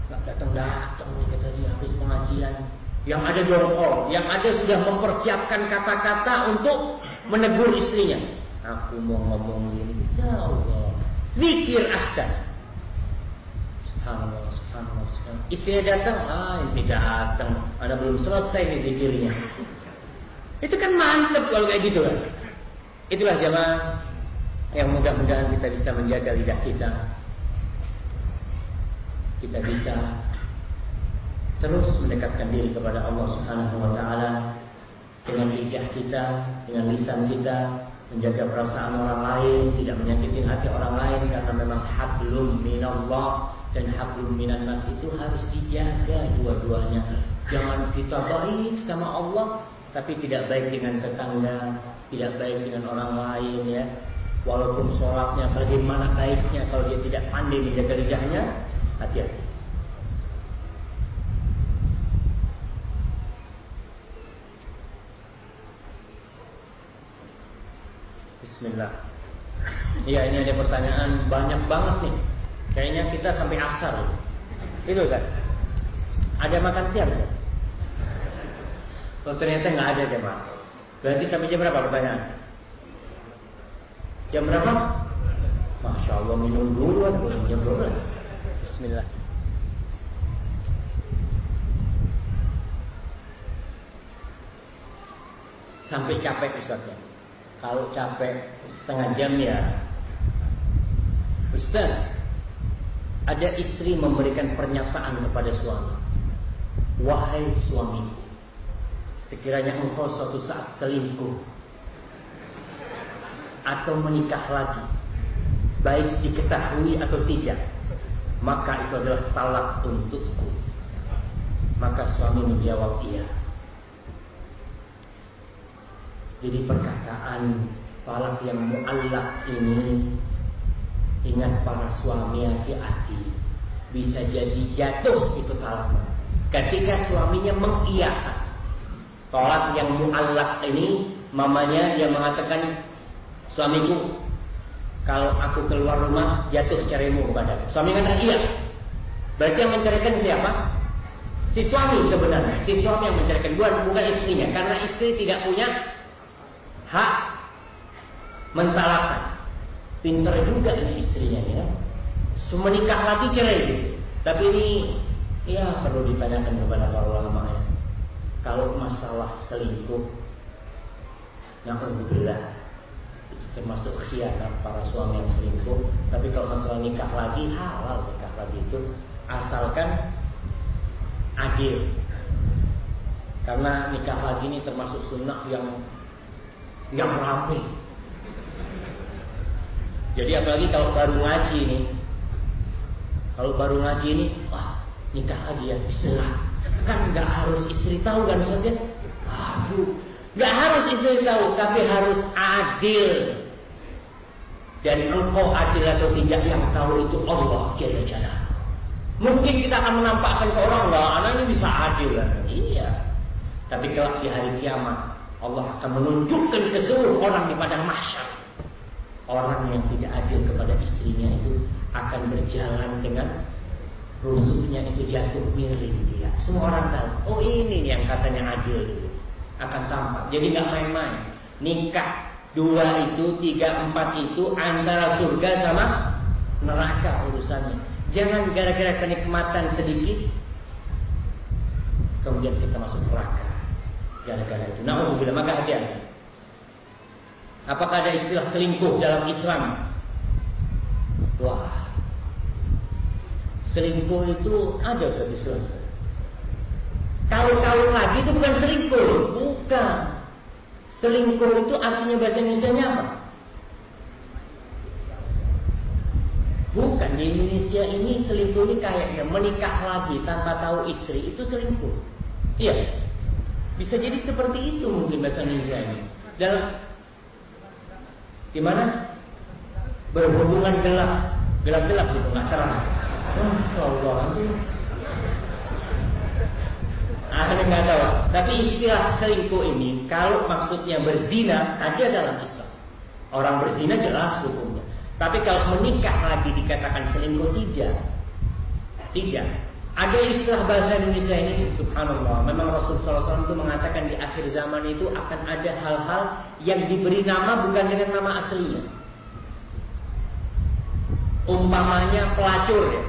nggak datang datang nih kata dia habis pengajian. Yang ada dongkol, yang ada sudah mempersiapkan kata-kata untuk menegur istrinya. Aku mau ngomong ini, ya Allah, zikir ahsan. Subhanallah, subhanallah, subhanallah. Istrinya datang, ah ini datang, ada belum selesai nih zikirnya. Itu kan mantep kalau kayak gitu kan. Itulah jamaah yang mudah-mudahan kita bisa menjaga lidah kita. Kita bisa terus mendekatkan diri kepada Allah Subhanahu wa taala dengan lidah kita, dengan lisan kita, menjaga perasaan orang lain, tidak menyakiti hati orang lain karena memang hablum minallah dan hablum minan nas itu harus dijaga dua-duanya. Jangan kita baik sama Allah tapi tidak baik dengan tetangga, tidak baik dengan orang lain ya. Walaupun sholatnya bagaimana baiknya kalau dia tidak pandai menjaga lidahnya, hati-hati. Bismillah. Iya ini ada pertanyaan banyak banget nih. Kayaknya kita sampai asar. Itu kan? Ada makan siang kan? Oh ternyata nggak ada jemaah. Berarti sampai jam berapa pertanyaan? Jam berapa? Masya Allah minum dulu belum jam 12 Bismillah. Sampai capek Ustaz. Ya Kalau capek setengah jam ya. Ustaz Ada istri memberikan pernyataan kepada suami. Wahai suamiku Sekiranya engkau suatu saat selingkuh atau menikah lagi, baik diketahui atau tidak, maka itu adalah talak untukku. Maka suami menjawab iya. Jadi perkataan talak yang muallak ini ingat para suami hati-hati bisa jadi jatuh itu talak. Ketika suaminya mengiyakan Tolak yang mu'allak ini mamanya dia mengatakan suamiku kalau aku keluar rumah jatuh ceraimu kepada suami kata iya. Berarti yang menceraikan siapa? Si suami sebenarnya. Si suami yang menceraikan bukan bukan istrinya. Karena istri tidak punya hak mentalakkan. Pinter juga ini istrinya ya. Menikah lagi cerai. Tapi ini ya perlu ditanyakan kepada para ulama ya. Kalau masalah selingkuh Alhamdulillah itu termasuk khianat para suami yang selingkuh. Tapi kalau masalah nikah lagi halal nikah lagi itu asalkan adil. Karena nikah lagi ini termasuk sunnah yang yang ramai. Jadi apalagi kalau baru ngaji nih kalau baru ngaji ini wah nikah lagi ya Bismillah. Kan nggak harus istri tahu kan Ustaz Aduh, nggak harus istri tahu, tapi harus adil. Dan engkau adil atau tidak yang tahu itu Allah Jalla Jalla. Mungkin kita akan menampakkan ke orang nggak, anak ini bisa adil? Iya. Tapi kelak di hari kiamat Allah akan menunjukkan ke seluruh orang di padang mahsyar orang yang tidak adil kepada istrinya itu akan berjalan dengan rusuknya itu jatuh miring dia. Semua orang tahu. Oh ini yang katanya adil. Akan tampak. Jadi nggak main-main. Nikah dua itu, tiga, empat itu antara surga sama neraka urusannya. Jangan gara-gara kenikmatan sedikit kemudian kita masuk neraka. Gara-gara itu. Nah, bila maka hati-hati. Apakah ada istilah selingkuh dalam Islam? Wah, Selingkuh itu ada satu Islam. Kalau-kalau lagi itu bukan selingkuh, bukan. Selingkuh itu artinya bahasa Indonesia apa? Bukan di Indonesia ini selingkuh ini kayaknya menikah lagi tanpa tahu istri itu selingkuh. Iya. Bisa jadi seperti itu mungkin bahasa Indonesia ini. Dalam gimana? Berhubungan gelap, gelap-gelap gitu, nggak terang. Masya Allah, Ah, nggak tahu. Tapi istilah selingkuh ini, kalau maksudnya berzina, ada dalam Islam. Orang berzina jelas hukumnya. Tapi kalau menikah lagi dikatakan selingkuh tidak. Tidak. Ada istilah bahasa Indonesia ini, subhanallah. Memang Rasulullah SAW itu mengatakan di akhir zaman itu akan ada hal-hal yang diberi nama bukan dengan nama aslinya. Umpamanya pelacur ya.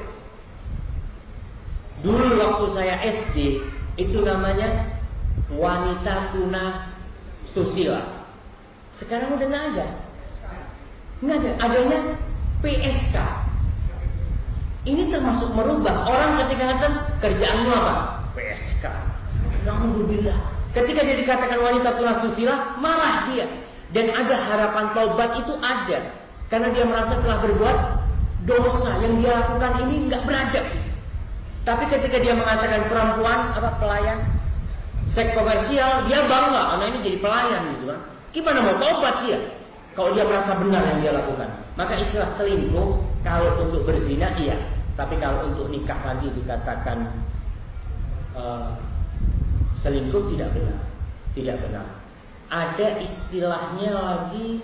Dulu waktu saya SD, itu namanya wanita tuna susila. Sekarang udah nggak ada. Nggak ada. Adanya PSK. Ini termasuk merubah orang ketika ngatakan kerjaanmu apa? PSK. Alhamdulillah. Ketika dia dikatakan wanita tuna susila, marah dia. Dan ada harapan taubat itu ada. Karena dia merasa telah berbuat dosa yang dia lakukan ini nggak beradab. Tapi ketika dia mengatakan perempuan apa pelayan seks komersial, dia bangga karena ini jadi pelayan gitu kan. Gimana mau taubat dia? Kalau dia merasa benar yang dia lakukan. Maka istilah selingkuh kalau untuk berzina iya, tapi kalau untuk nikah lagi dikatakan uh, selingkuh tidak benar. Tidak benar. Ada istilahnya lagi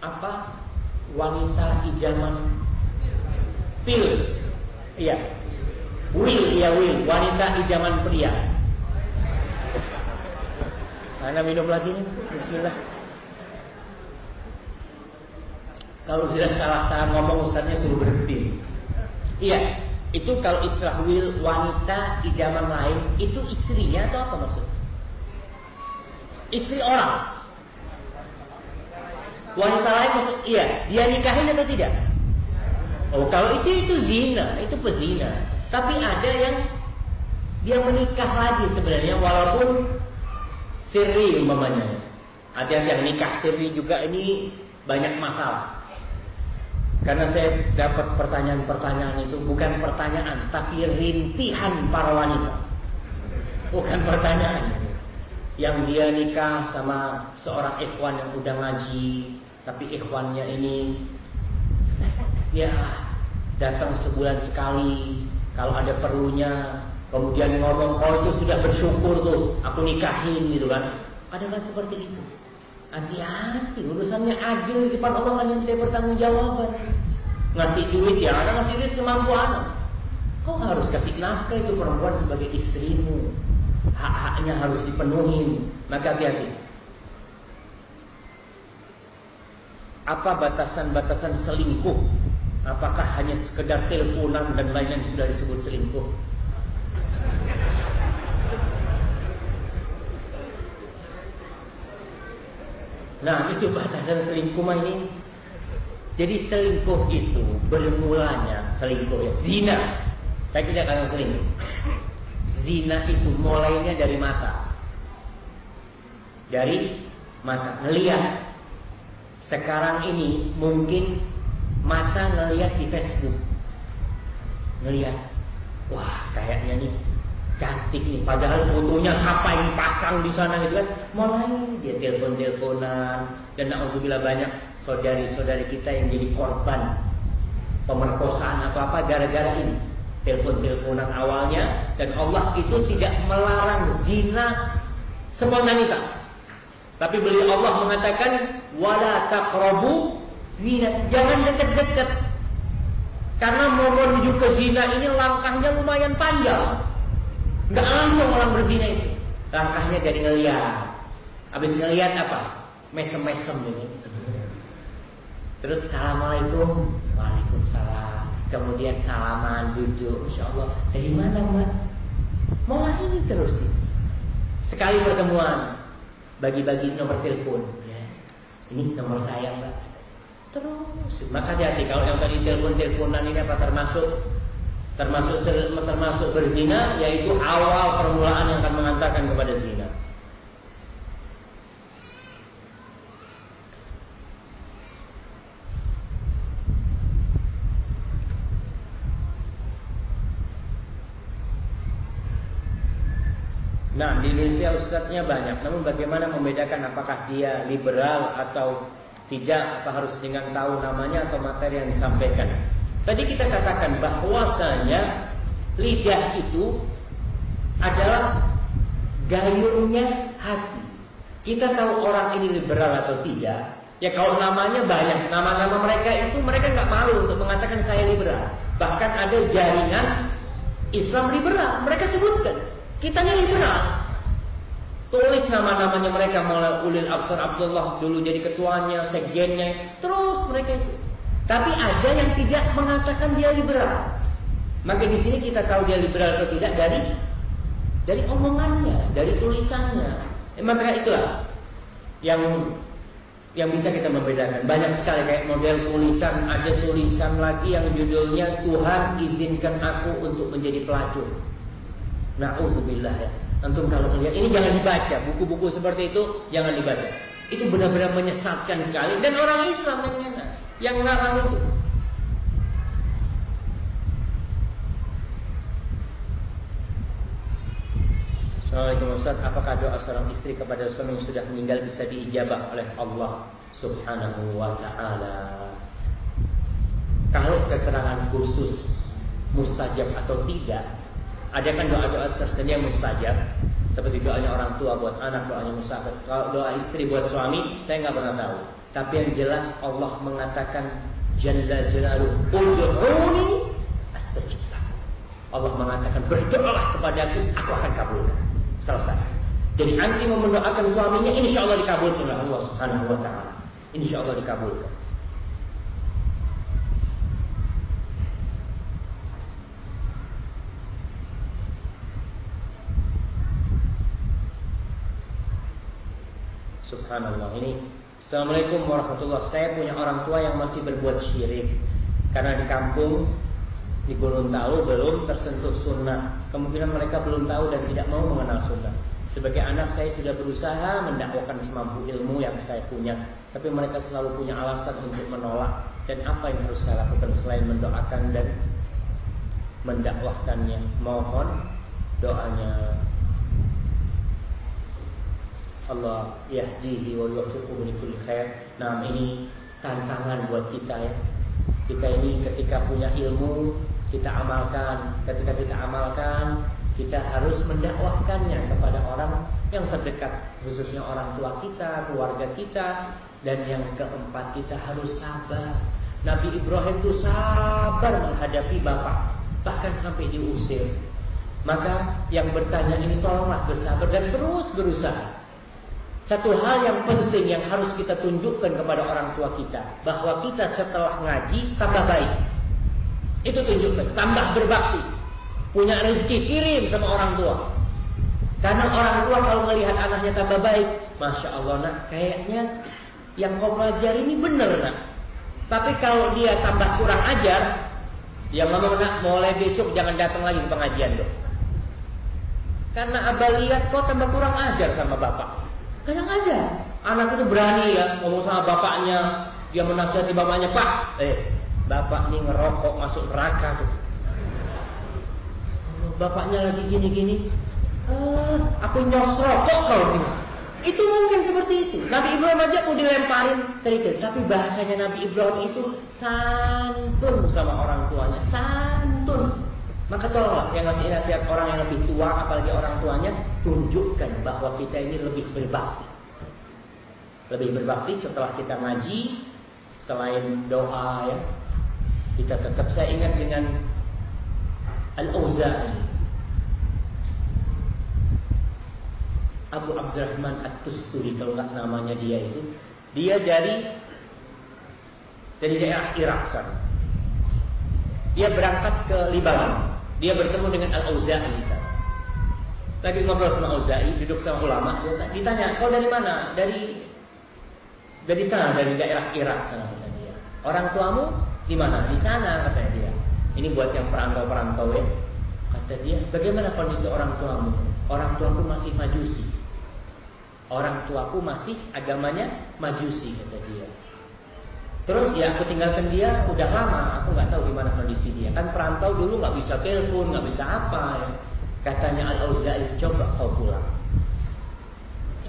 apa? Wanita idaman pil. Iya, Will, ya Will, wanita idaman pria. Mana minum lagi nih? Bismillah. Kalau sudah salah-salah ngomong ustaznya suruh berhenti. Iya, itu kalau istilah will wanita idaman lain itu istrinya atau apa maksud? Istri orang. Wanita lain maksud iya, dia nikahin atau tidak? Oh, kalau itu itu zina, itu pezina. Tapi ada yang dia menikah lagi sebenarnya walaupun siri umpamanya. Ada yang nikah siri juga ini banyak masalah. Karena saya dapat pertanyaan-pertanyaan itu bukan pertanyaan tapi rintihan para wanita. Bukan pertanyaan. Yang dia nikah sama seorang ikhwan yang udah ngaji, tapi ikhwannya ini ya datang sebulan sekali, kalau ada perlunya, kemudian ngomong, oh itu sudah bersyukur tuh, aku nikahin gitu kan. Ada nggak seperti itu? Hati-hati, urusannya adil di depan Allah kan yang bertanggung jawaban. Ngasih duit ya, ada ngasih duit semampu anak. Kau harus kasih nafkah itu perempuan sebagai istrimu. Hak-haknya harus dipenuhi. Maka hati-hati. Apa batasan-batasan selingkuh Apakah hanya sekedar teleponan dan lain yang sudah disebut selingkuh? Nah, itu batasan selingkuh mah ini. Jadi selingkuh itu bermulanya selingkuh ya zina. Saya tidak akan selingkuh. Zina itu mulainya dari mata. Dari mata. Melihat. Sekarang ini mungkin mata ngelihat di Facebook. Ngelihat wah kayaknya nih cantik nih. Padahal fotonya siapa yang pasang di sana gitu kan? Mulai dia telepon teleponan dan alhamdulillah banyak saudari-saudari kita yang jadi korban pemerkosaan atau apa gara-gara ini. Telepon teleponan awalnya dan Allah itu tidak melarang zina spontanitas. Tapi beliau Allah mengatakan wala taqrabu zina. Jangan deket-deket. Karena mau menuju ke zina ini langkahnya lumayan panjang. Nggak langsung orang berzina itu. Langkahnya dari ngeliat. Habis ngeliat apa? Mesem-mesem ini. Terus assalamualaikum, waalaikumsalam. Kemudian salaman duduk, insya Allah. Dari mana mbak? Mau ini terus sih. Sekali pertemuan, bagi-bagi nomor telepon. Ya. Ini nomor saya mbak Terus, maka hati kalau yang tadi telepon-teleponan ini apa termasuk termasuk termasuk berzina yaitu awal permulaan yang akan mengantarkan kepada zina. Nah, di Indonesia ustadznya banyak. Namun bagaimana membedakan apakah dia liberal atau tidak? Apa harus dengan tahu namanya atau materi yang disampaikan? Tadi kita katakan bahwasanya lidah itu adalah gayungnya hati. Kita tahu orang ini liberal atau tidak. Ya kalau namanya banyak, nama-nama mereka itu mereka nggak malu untuk mengatakan saya liberal. Bahkan ada jaringan Islam liberal, mereka sebutkan. Kita ini liberal. Tulis nama-namanya mereka mulai Ulil Absar Abdullah dulu jadi ketuanya, sekjennya, terus mereka itu. Tapi ada yang tidak mengatakan dia liberal. Maka di sini kita tahu dia liberal atau tidak dari dari omongannya, dari tulisannya. Eh, maka itulah yang yang bisa kita membedakan. Banyak sekali kayak model tulisan, ada tulisan lagi yang judulnya Tuhan izinkan aku untuk menjadi pelacur. Na'udzubillah ya. Antum kalau melihat ini jangan dibaca. Buku-buku seperti itu jangan dibaca. Itu benar-benar menyesatkan sekali. Dan orang Islam yang yang ngarang itu. Assalamualaikum Ustaz, apakah doa seorang istri kepada suami yang sudah meninggal bisa diijabah oleh Allah Subhanahu wa taala? Kalau keterangan khusus mustajab atau tidak, ada kan doa-doa tertentu yang mustajab seperti doanya orang tua buat anak, doanya musafir. Doa istri buat suami, saya nggak pernah tahu. Tapi yang jelas Allah mengatakan Jalla Jalaluhu, "Ud'uni astajib Allah mengatakan, "Berdoalah kepadaku, aku akan kabulkan." Selesai. Jadi anti mau mendoakan suaminya, insya Allah dikabulkan oleh Allah Subhanahu wa taala. Insya Allah dikabulkan. Subhanallah. Ini Assalamualaikum warahmatullahi Saya punya orang tua yang masih berbuat syirik. Karena di kampung Di Gorontalo belum tersentuh sunnah. Kemungkinan mereka belum tahu dan tidak mau mengenal sunnah. Sebagai anak saya sudah berusaha mendakwakan semampu ilmu yang saya punya. Tapi mereka selalu punya alasan untuk menolak. Dan apa yang harus saya lakukan selain mendoakan dan mendakwahkannya? Mohon doanya Allah yahdihi wa yuwaffiquhu li kulli khair. Nah, ini tantangan buat kita ya. Kita ini ketika punya ilmu, kita amalkan. Ketika kita amalkan, kita harus mendakwahkannya kepada orang yang terdekat, khususnya orang tua kita, keluarga kita, dan yang keempat kita harus sabar. Nabi Ibrahim itu sabar menghadapi bapak, bahkan sampai diusir. Maka yang bertanya ini tolonglah bersabar dan terus berusaha. Satu hal yang penting yang harus kita tunjukkan kepada orang tua kita. Bahwa kita setelah ngaji tambah baik. Itu tunjukkan. Tambah berbakti. Punya rezeki kirim sama orang tua. Karena orang tua kalau melihat anaknya tambah baik. Masya Allah nak. Kayaknya yang kau pelajari ini benar nak. Tapi kalau dia tambah kurang ajar. Dia ngomong nak mulai besok jangan datang lagi ke pengajian dong. Karena abah lihat kau tambah kurang ajar sama bapak. Kadang ada anak itu berani ya ngomong sama bapaknya, dia menasihati bapaknya, Pak, eh bapak ini ngerokok masuk neraka tuh. Bapaknya lagi gini-gini, eh, aku nyos rokok kau ini. Itu mungkin seperti itu. Nabi Ibrahim aja mau dilemparin kerikil. Tapi bahasanya Nabi Ibrahim itu santun sama orang tuanya. Santun. Maka tolonglah yang ngasih nasihat orang yang lebih tua, apalagi orang tuanya, tunjukkan bahwa kita ini lebih berbakti. Lebih berbakti setelah kita ngaji, selain doa ya, kita tetap saya ingat dengan Al-Auza'i. Abu Abdurrahman At-Tusturi kalau nggak namanya dia itu, dia dari dari daerah Irak sana. Dia berangkat ke Libanon. Dia bertemu dengan Al-Auza'i misalnya. Lagi ngobrol sama Auza'i, duduk sama ulama, ditanya, "Kau dari mana?" "Dari dari sana, dari daerah Irak sana," kata dia. "Orang tuamu di mana?" "Di sana," katanya dia. Ini buat yang perantau-perantau ya. Kata dia, "Bagaimana kondisi orang tuamu?" "Orang tuaku masih Majusi." Orang tuaku masih agamanya Majusi kata dia. Terus ya aku tinggalkan dia udah lama, aku nggak tahu gimana kondisi dia. Kan perantau dulu nggak bisa telepon, nggak bisa apa ya. Katanya Al-Auza'i, coba kau pulang.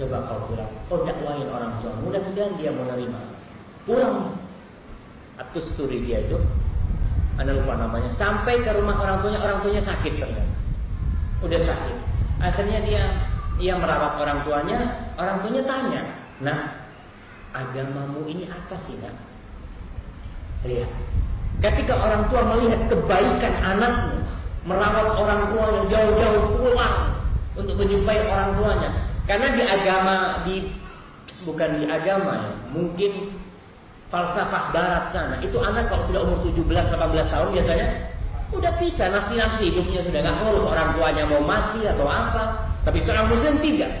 Coba kau pulang. Kau dakwain orang tua. Mudah-mudahan dia mau nerima. Pulang. Atus turi dia itu. Anda lupa namanya. Sampai ke rumah orang tuanya, orang tuanya sakit ternyata. Udah sakit. Akhirnya dia ia merawat orang tuanya. Orang tuanya tanya, Nah, agamamu ini apa sih nak? Lihat. Ketika orang tua melihat kebaikan anaknya, merawat orang tua yang jauh-jauh pulang untuk menjumpai orang tuanya. Karena di agama di bukan di agama ya, mungkin falsafah barat sana. Itu anak kalau sudah umur 17 18 tahun biasanya udah bisa nasi-nasi hidupnya sudah nggak ngurus orang tuanya mau mati atau apa. Tapi seorang muslim tidak.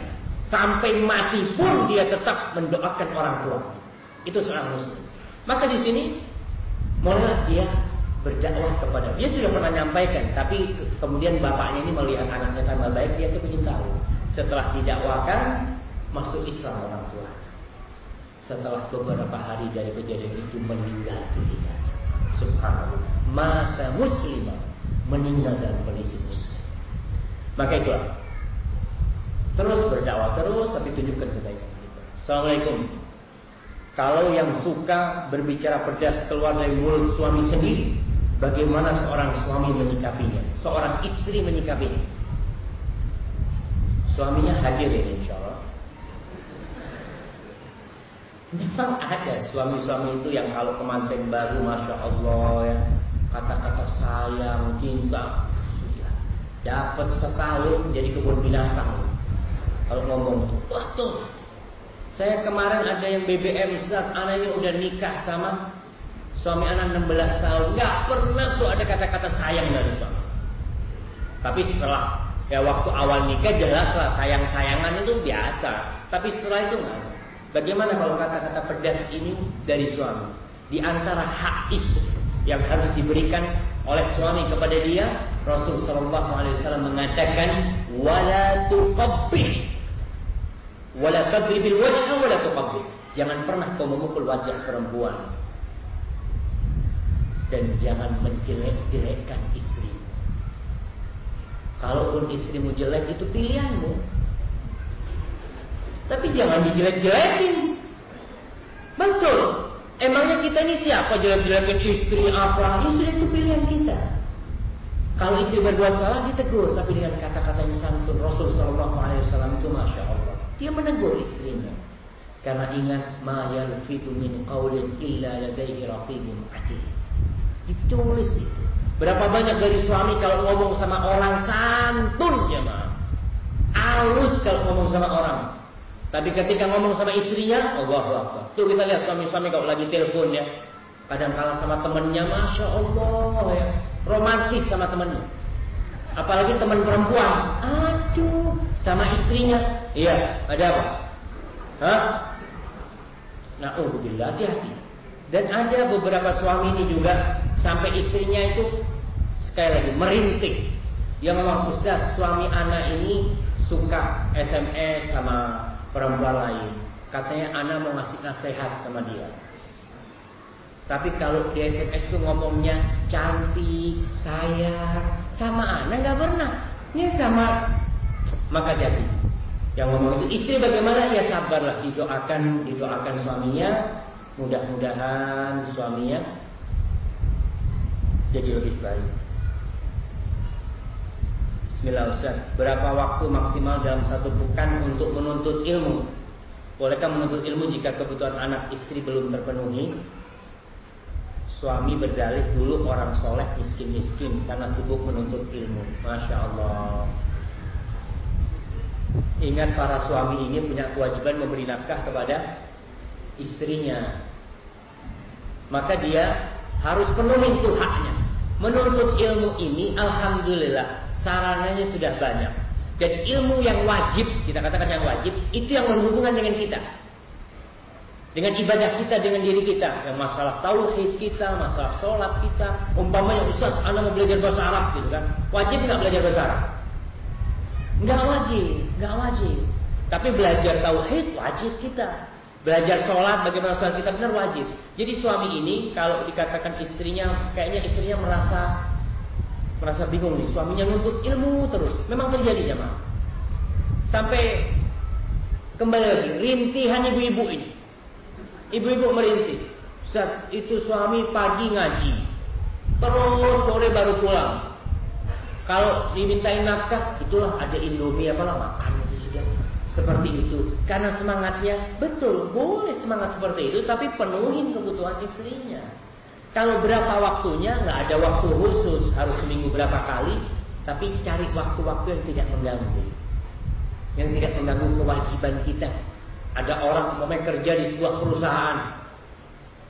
Sampai mati pun dia tetap mendoakan orang tua. Itu seorang muslim. Maka di sini mulai dia berdakwah kepada dia sudah pernah menyampaikan tapi kemudian bapaknya ini melihat anaknya tambah baik dia tuh tahu. Setelah didakwakan masuk Islam orang tua. Setelah beberapa hari dari kejadian itu meninggal dunia. Subhanallah. Mata muslimah meninggal dalam kondisi muslim. Maka itu. Terus berdakwah terus tapi tunjukkan kebaikan kita. Assalamualaikum kalau yang suka berbicara pedas keluar dari mulut suami sendiri, bagaimana seorang suami menyikapinya? Seorang istri menyikapinya? Suaminya hadir ya insya Allah. Memang ada suami-suami itu yang kalau kemanten baru, masya Allah ya, kata-kata sayang, cinta, dapat setahun jadi kebun binatang. Kalau ngomong, wah tuh saya kemarin ada yang BBM Ustaz, anaknya udah nikah sama suami anak 16 tahun. Gak pernah tuh ada kata-kata sayang dari suami. Tapi setelah ya waktu awal nikah jelas lah sayang-sayangan itu biasa. Tapi setelah itu nggak. Bagaimana kalau kata-kata pedas ini dari suami? Di antara hak istri yang harus diberikan oleh suami kepada dia, Rasul Shallallahu Alaihi Wasallam mengatakan, "Wala tuqabbih Wala tadribil wajha wala tuqabbih. Jangan pernah kau memukul wajah perempuan. Dan jangan menjelek-jelekkan istri. Kalaupun istrimu jelek itu pilihanmu. Tapi jangan dijelek-jelekin. Betul. Emangnya kita ini siapa jelek-jelekin istri apa? Istri itu pilihan kita. Kalau istri berbuat salah ditegur, tapi dengan kata-kata yang santun Rasul Shallallahu itu masya Allah. Dia menegur istrinya. Karena ingat ma yalfitu min qawlin illa ladaihi raqibun atid. Ditulis itu. Berapa banyak dari suami kalau ngomong sama orang santun ya ma. Alus kalau ngomong sama orang. Tapi ketika ngomong sama istrinya, Allah Akbar. Tuh kita lihat suami-suami kalau lagi telepon ya. Kadang kalah sama temennya, Masya Allah ya. Romantis sama temennya. Apalagi teman perempuan. Aduh, sama istrinya. Iya, ada apa? Hah? Na'udzubillah, hati-hati. Dan ada beberapa suami ini juga sampai istrinya itu sekali lagi merintih. Yang ngomong Ustaz, suami anak ini suka SMS sama perempuan lain. Katanya anak mau ngasih nasihat sama dia. Tapi kalau di SMS itu ngomongnya cantik, sayang, sama anak nggak pernah. Ini sama maka jadi. Yang ngomong itu istri bagaimana ya sabarlah didoakan didoakan suaminya mudah-mudahan suaminya jadi lebih baik. Bismillah Ustaz, berapa waktu maksimal dalam satu pekan untuk menuntut ilmu? Bolehkah menuntut ilmu jika kebutuhan anak istri belum terpenuhi? Suami berdalih dulu orang soleh miskin-miskin karena sibuk menuntut ilmu. Masya Allah. Ingat para suami ini punya kewajiban memberi nafkah kepada istrinya. Maka dia harus penuhi itu haknya. Menuntut ilmu ini, alhamdulillah, sarananya sudah banyak. Dan ilmu yang wajib, kita katakan yang wajib, itu yang berhubungan dengan kita dengan ibadah kita dengan diri kita. Yang masalah tauhid kita masalah sholat kita. Umpamanya Ustaz anak mau belajar bahasa Arab gitu kan. Wajib nggak belajar bahasa Arab? Nggak wajib nggak wajib. Tapi belajar tauhid wajib kita. Belajar sholat bagaimana sholat kita benar wajib. Jadi suami ini kalau dikatakan istrinya kayaknya istrinya merasa merasa bingung nih, suaminya nuntut ilmu terus. Memang terjadi jamaah. Sampai kembali lagi, rintihan ibu-ibu ini. Ibu-ibu merintih. Saat itu suami pagi ngaji. Terus sore baru pulang. Kalau dimintain nafkah, itulah ada Indomie apalah makan itu sudah seperti itu. Karena semangatnya betul, boleh semangat seperti itu, tapi penuhin kebutuhan istrinya. Kalau berapa waktunya, nggak ada waktu khusus, harus seminggu berapa kali, tapi cari waktu-waktu yang tidak mengganggu. Yang tidak mengganggu kewajiban kita. Ada orang mau kerja di sebuah perusahaan.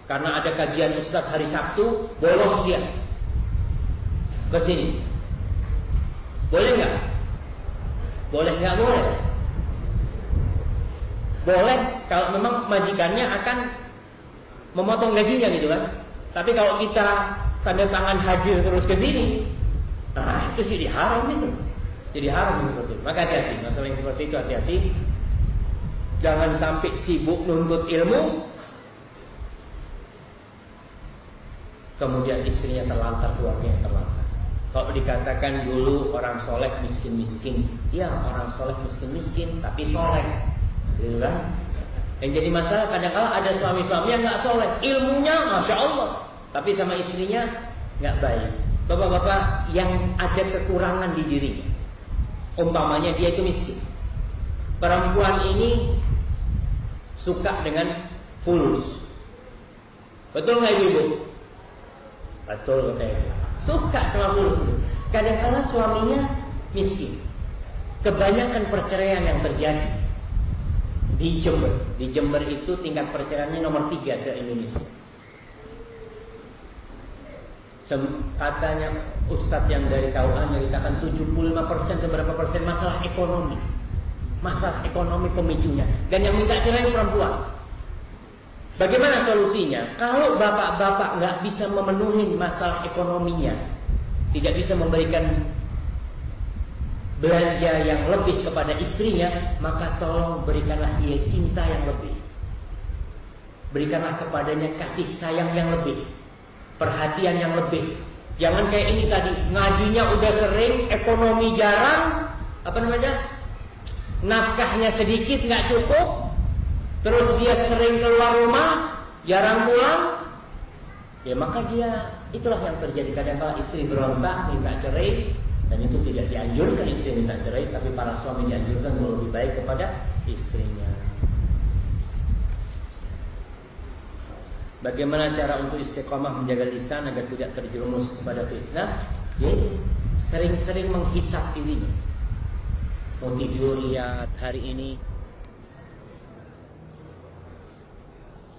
Karena ada kajian Ustaz hari Sabtu, bolos dia. Ke sini. Boleh nggak? Boleh nggak boleh? Boleh kalau memang majikannya akan memotong gajinya gitu kan. Tapi kalau kita tanda tangan hadir terus ke sini, nah itu jadi haram itu. Jadi haram itu. Maka hati-hati, masalah yang seperti itu hati-hati. Jangan sampai sibuk nuntut ilmu, kemudian istrinya terlantar, keluarganya terlantar. Kalau dikatakan dulu orang soleh miskin-miskin, ya orang soleh miskin-miskin, tapi soleh, gitu kan? Yang jadi masalah kadang-kala ada suami-suami yang nggak soleh, ilmunya masya Allah, tapi sama istrinya nggak baik. Bapak-bapak yang ada kekurangan di dirinya, umpamanya dia itu miskin. Perempuan ini suka dengan fulus. Betul nggak ibu? Betul katanya. Suka sama fulus. Kadang-kala suaminya miskin. Kebanyakan perceraian yang terjadi di Jember. Di Jember itu tingkat perceraiannya nomor tiga se Indonesia. Katanya Ustadz yang dari KUA menyeritakan 75% persen berapa persen masalah ekonomi. Masalah ekonomi pemicunya. Dan yang minta cerai perempuan. Bagaimana solusinya? Kalau bapak-bapak nggak bisa memenuhi masalah ekonominya, tidak bisa memberikan belanja yang lebih kepada istrinya, maka tolong berikanlah dia cinta yang lebih. Berikanlah kepadanya kasih sayang yang lebih. Perhatian yang lebih. Jangan kayak ini tadi, ngajinya udah sering, ekonomi jarang, apa namanya? Nafkahnya sedikit nggak cukup. Terus dia sering keluar rumah, jarang pulang. Ya maka dia itulah yang terjadi kadang kala istri berontak minta cerai dan itu tidak dianjurkan istri minta cerai, tapi para suami dianjurkan lebih baik kepada istrinya. Bagaimana cara untuk istiqomah menjaga lisan agar tidak terjerumus kepada fitnah? Yaitu sering-sering menghisap dirinya. Tidur lihat hari ini.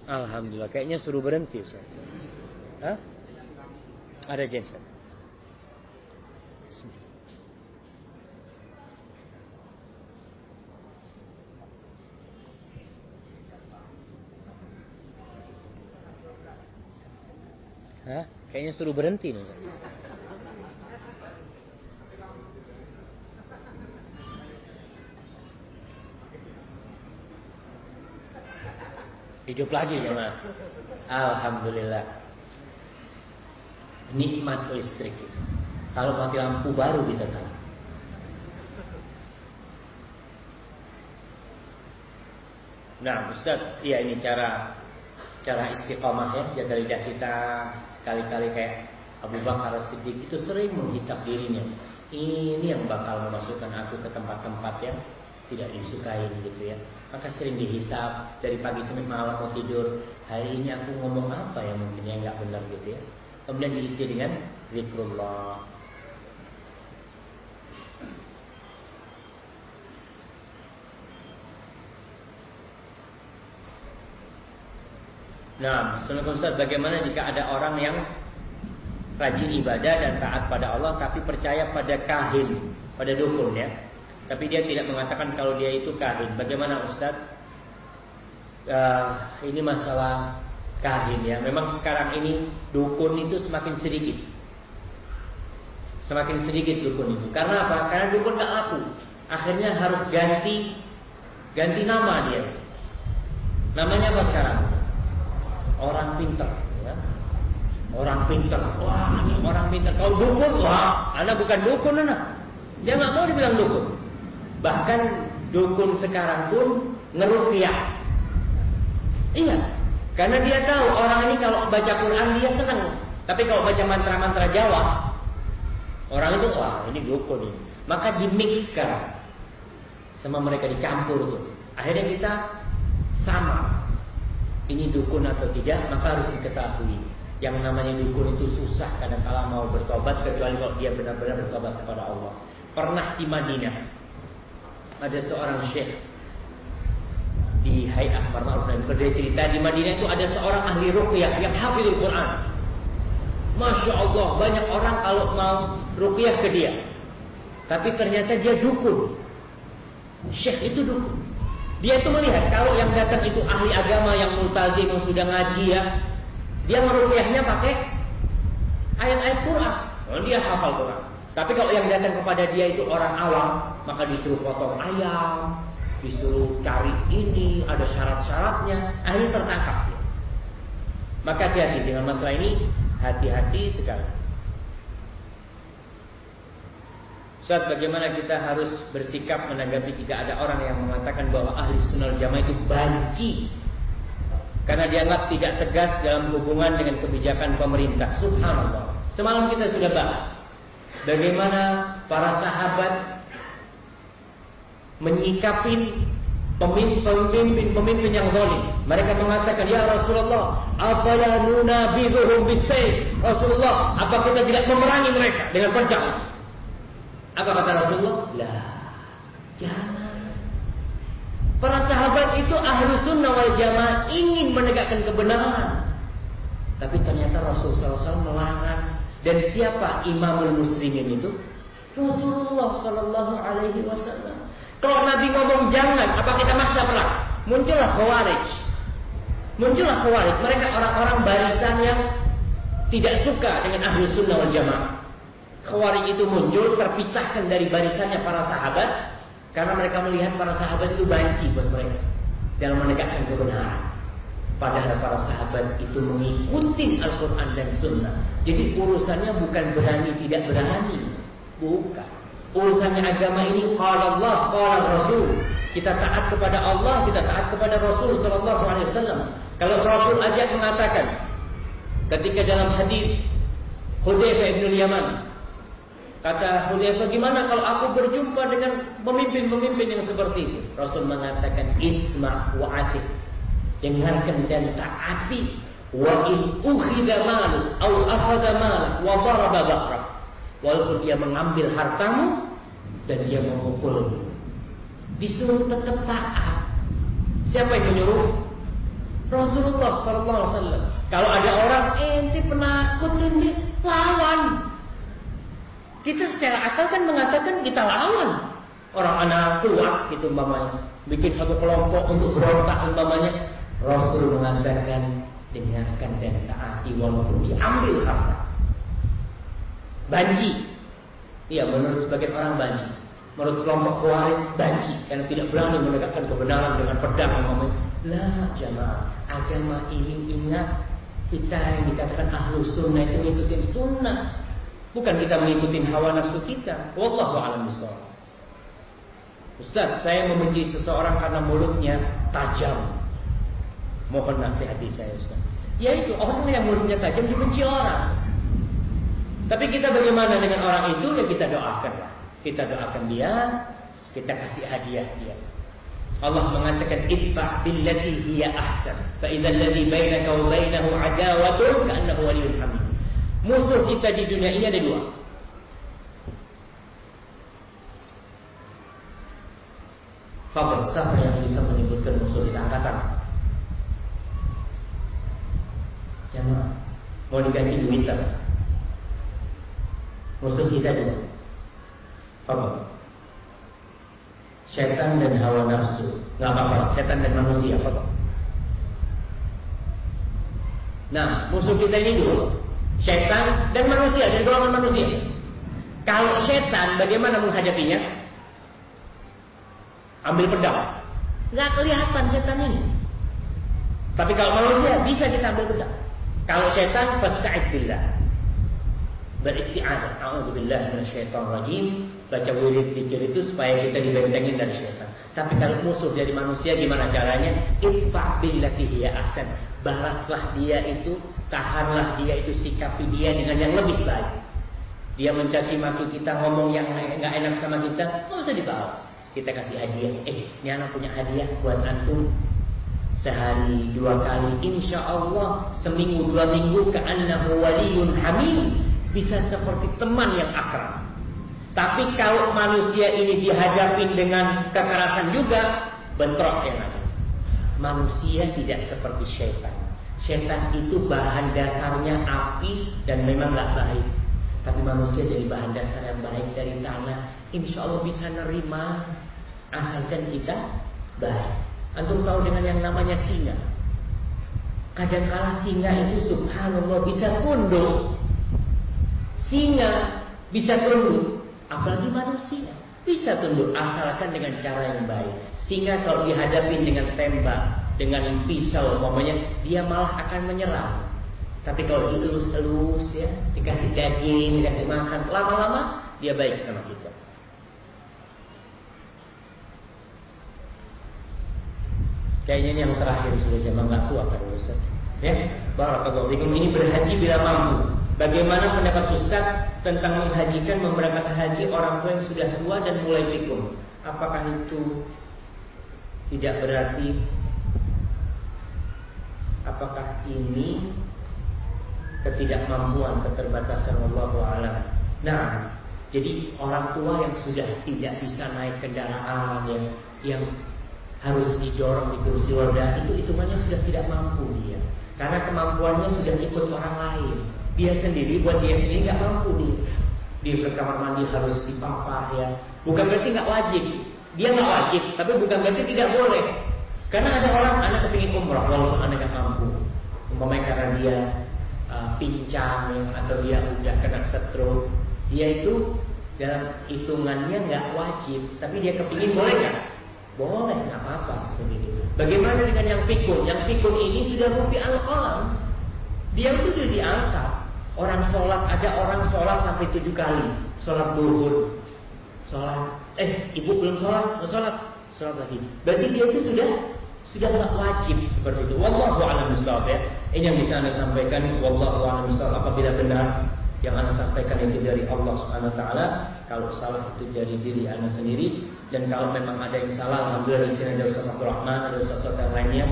Alhamdulillah, kayaknya suruh berhenti Ustaz. Hah? Ada genset. Hah? Kayaknya suruh berhenti nih. Hidup lagi ya mas. Alhamdulillah. Nikmat listrik itu. Kalau mati lampu baru kita tahu. Nah, Ustaz, iya ini cara cara istiqomah ya jaga lidah kita sekali-kali kayak Abu Bakar Siddiq itu sering menghisap dirinya ini yang bakal memasukkan aku ke tempat-tempat yang tidak disukai gitu ya maka sering dihisap? Dari pagi sampai malam mau tidur. Hari ini aku ngomong apa yang mungkin yang nggak benar gitu ya. Kemudian diisi dengan zikrullah. Nah, Assalamualaikum Ustaz, bagaimana jika ada orang yang rajin ibadah dan taat pada Allah tapi percaya pada kahin, pada dukun ya. Tapi dia tidak mengatakan kalau dia itu kahin. Bagaimana Ustaz? Uh, ini masalah kahin ya. Memang sekarang ini dukun itu semakin sedikit. Semakin sedikit dukun itu. Karena apa? Karena dukun gak laku. Akhirnya harus ganti ganti nama dia. Namanya apa sekarang? orang pintar ya. Orang pintar, wah orang pintar. Kau dukun, wah, anak bukan dukun anak. Dia nggak mau dibilang dukun. Bahkan dukun sekarang pun ngerupiah. Iya, karena dia tahu orang ini kalau baca Quran dia senang. Tapi kalau baca mantra-mantra Jawa, orang itu wah ini dukun ini. Maka di mix sekarang sama mereka dicampur tuh. Akhirnya kita sama. Ini dukun atau tidak, maka harus diketahui. Yang namanya dukun itu susah kadang kala mau bertobat kecuali kalau dia benar-benar bertobat kepada Allah. Pernah di Madinah ada seorang syekh di Hayat Ma'ruf dan Dia cerita di Madinah itu ada seorang ahli ruqyah yang hafizul Quran. Masya Allah banyak orang kalau mau ruqyah ke dia. Tapi ternyata dia dukun. Syekh itu dukun. Dia itu melihat kalau yang datang itu ahli agama yang multazim yang sudah ngaji ya, dia meruqyahnya pakai ayat-ayat Quran. Dia hafal Quran. Tapi kalau yang datang kepada dia itu orang awam, maka disuruh potong ayam, disuruh cari ini, ada syarat-syaratnya, akhirnya tertangkap. Maka hati-hati dengan masalah ini, hati-hati sekali. Saat bagaimana kita harus bersikap menanggapi jika ada orang yang mengatakan bahwa ahli sunnah jamaah itu banci karena dianggap tidak tegas dalam hubungan dengan kebijakan pemerintah. Subhanallah. Semalam kita sudah bahas bagaimana para sahabat menyikapin pemimpin-pemimpin yang zalim. Mereka mengatakan, "Ya Rasulullah, afala nunabiduhum bisayf?" Rasulullah, apa kita tidak memerangi mereka dengan pedang? Apa kata Rasulullah? Lah, jangan. Para sahabat itu ahlu sunnah wal jamaah ingin menegakkan kebenaran. Tapi ternyata Rasulullah SAW melarang. Dan siapa imamul muslimin itu? Rasulullah Sallallahu Alaihi Wasallam. Kalau Nabi ngomong jangan, apa kita maksa perang? Muncullah khawarij. Muncullah khawarij. Mereka orang-orang barisan yang tidak suka dengan ahlu sunnah wal jamaah. Khawarij itu muncul terpisahkan dari barisannya para sahabat karena mereka melihat para sahabat itu banci buat mereka dalam menegakkan kebenaran. Padahal para sahabat itu mengikuti Al-Quran dan Sunnah. Jadi urusannya bukan berani tidak berani. Bukan. Urusannya agama ini kalau Allah, kalau Rasul. Kita taat kepada Allah, kita taat kepada Rasul sallallahu alaihi wasallam. Kalau Rasul aja mengatakan ketika dalam hadis Hudzaifah bin Yaman kata Hudzaifah gimana kalau aku berjumpa dengan pemimpin-pemimpin yang seperti itu? Rasul mengatakan isma wa ati. Dengarkan dan taati. Wa in ukhidha malu au akhadha malu wa daraba bakrak Walaupun dia mengambil hartamu dan dia memukul. Disuruh tetap taat. Siapa yang menyuruh? Rasulullah Sallallahu Alaihi Wasallam. Kalau ada orang ente penakut dia lawan. Kita secara akal kan mengatakan kita lawan orang anak tua itu umpamanya bikin satu kelompok untuk berontak umpamanya Rasul mengatakan dengarkan dan taati walaupun diambil harta Banji. Iya, menurut sebagian orang banji. Menurut kelompok khawarij banji karena tidak berani menegakkan kebenaran dengan pedang ngomong. Lah jamaah, agama ini ingat kita yang dikatakan ahlu sunnah itu mengikuti sunnah. Bukan kita mengikuti hawa nafsu kita. Wallahu a'lam bishawab. Ustaz, saya membenci seseorang karena mulutnya tajam. Mohon nasihati saya Ustaz. Ya itu orang yang mulutnya tajam dibenci orang. Tapi kita bagaimana dengan orang itu ya kita doakan. Kita doakan dia, kita kasih hadiah dia. Allah mengatakan idfa billati hiya ahsan. Fa idza alladhi bainaka wa bainahu adawatun ka'annahu waliyyun hamid. Musuh kita di dunia ini ada dua. Fadl, siapa yang bisa menyebutkan musuh kita angkatan? Jamaah, mau diganti duit? Musuh kita dua. Apa? Setan dan hawa nafsu. Nggak apa-apa. Setan dan manusia. Apa? Nah, musuh kita ini dua. Setan dan manusia. Dari golongan manusia. Kalau setan, bagaimana menghadapinya? Ambil pedang. Nggak kelihatan setan ini. Tapi kalau manusia bisa kita ambil pedang. Kalau setan fasta'id billah. Beristi'adah. A'udzubillah minasyaitonir rajim. Baca wirid dikir itu supaya kita dibentengin dari setan. Tapi kalau musuh dari manusia gimana caranya? Itfa billati hiya ahsan. Balaslah dia itu, tahanlah dia itu, sikapi dia dengan yang lebih baik. Dia mencaci maki kita, ngomong yang nggak enak sama kita, nggak usah dibalas. Kita kasih hadiah. Eh, ini anak punya hadiah buat antum sehari dua kali insya Allah seminggu dua minggu ka'annahu waliyun hamim bisa seperti teman yang akrab. Tapi kalau manusia ini dihadapi dengan kekerasan juga bentrok yang ada. Manusia tidak seperti syaitan syaitan itu bahan dasarnya api dan memang nggak baik. Tapi manusia dari bahan dasar yang baik dari tanah. Insya Allah bisa nerima asalkan kita baik. Antum tahu dengan yang namanya singa. Kadangkala singa itu subhanallah bisa tunduk. Singa bisa tunduk, apalagi manusia bisa tunduk asalkan dengan cara yang baik. Singa kalau dihadapi dengan tembak, dengan pisau umpamanya, dia malah akan menyerang. Tapi kalau dielus-elus ya, dikasih daging, dikasih makan, lama-lama dia baik sama kita. Kayaknya ini yang terakhir sudah jamaah nggak kuat kan. Ya, barakallahu ini berhaji bila mampu. Bagaimana pendapat Ustaz tentang menghajikan memberangkat haji orang tua yang sudah tua dan mulai pikun? Apakah itu tidak berarti apakah ini ketidakmampuan keterbatasan Allah alam. Nah, jadi orang tua yang sudah tidak bisa naik kendaraan yang yang harus didorong di kursi roda itu hitungannya sudah tidak mampu dia karena kemampuannya sudah ikut orang lain dia sendiri buat dia sendiri nggak mampu dia dia ke kamar mandi harus dipapah ya bukan berarti nggak wajib dia nggak wajib tapi bukan berarti tidak boleh karena ada orang anak kepingin umroh walaupun anak nggak mampu umpamanya karena dia uh, pincang ya, atau dia udah kena stroke dia itu dalam hitungannya nggak wajib tapi dia kepingin boleh nggak boleh, nggak apa-apa seperti itu. Bagaimana dengan yang pikun? Yang pikun ini sudah rufi al. Dia itu sudah diangkat. Orang sholat ada orang sholat sampai tujuh kali. Sholat duhur, sholat. Eh, ibu belum sholat, belum sholat, sholat lagi. Berarti dia itu sudah sudah nggak wajib seperti itu. Wallahu a'lam bishawab ya. Ini yang bisa anda sampaikan. Wallahu a'lam bishawab. Apabila benar yang anda sampaikan itu dari Allah Taala. Kalau salah itu dari diri anda sendiri. Dan kalau memang ada yang salah, alhamdulillah di sini ada Ustaz Abdul Rahman, ada Ustaz yang lainnya.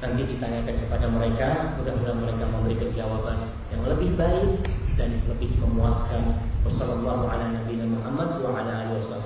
Nanti ditanyakan kepada mereka, mudah-mudahan mereka memberikan jawaban yang lebih baik dan lebih memuaskan. Wassalamualaikum warahmatullahi wabarakatuh.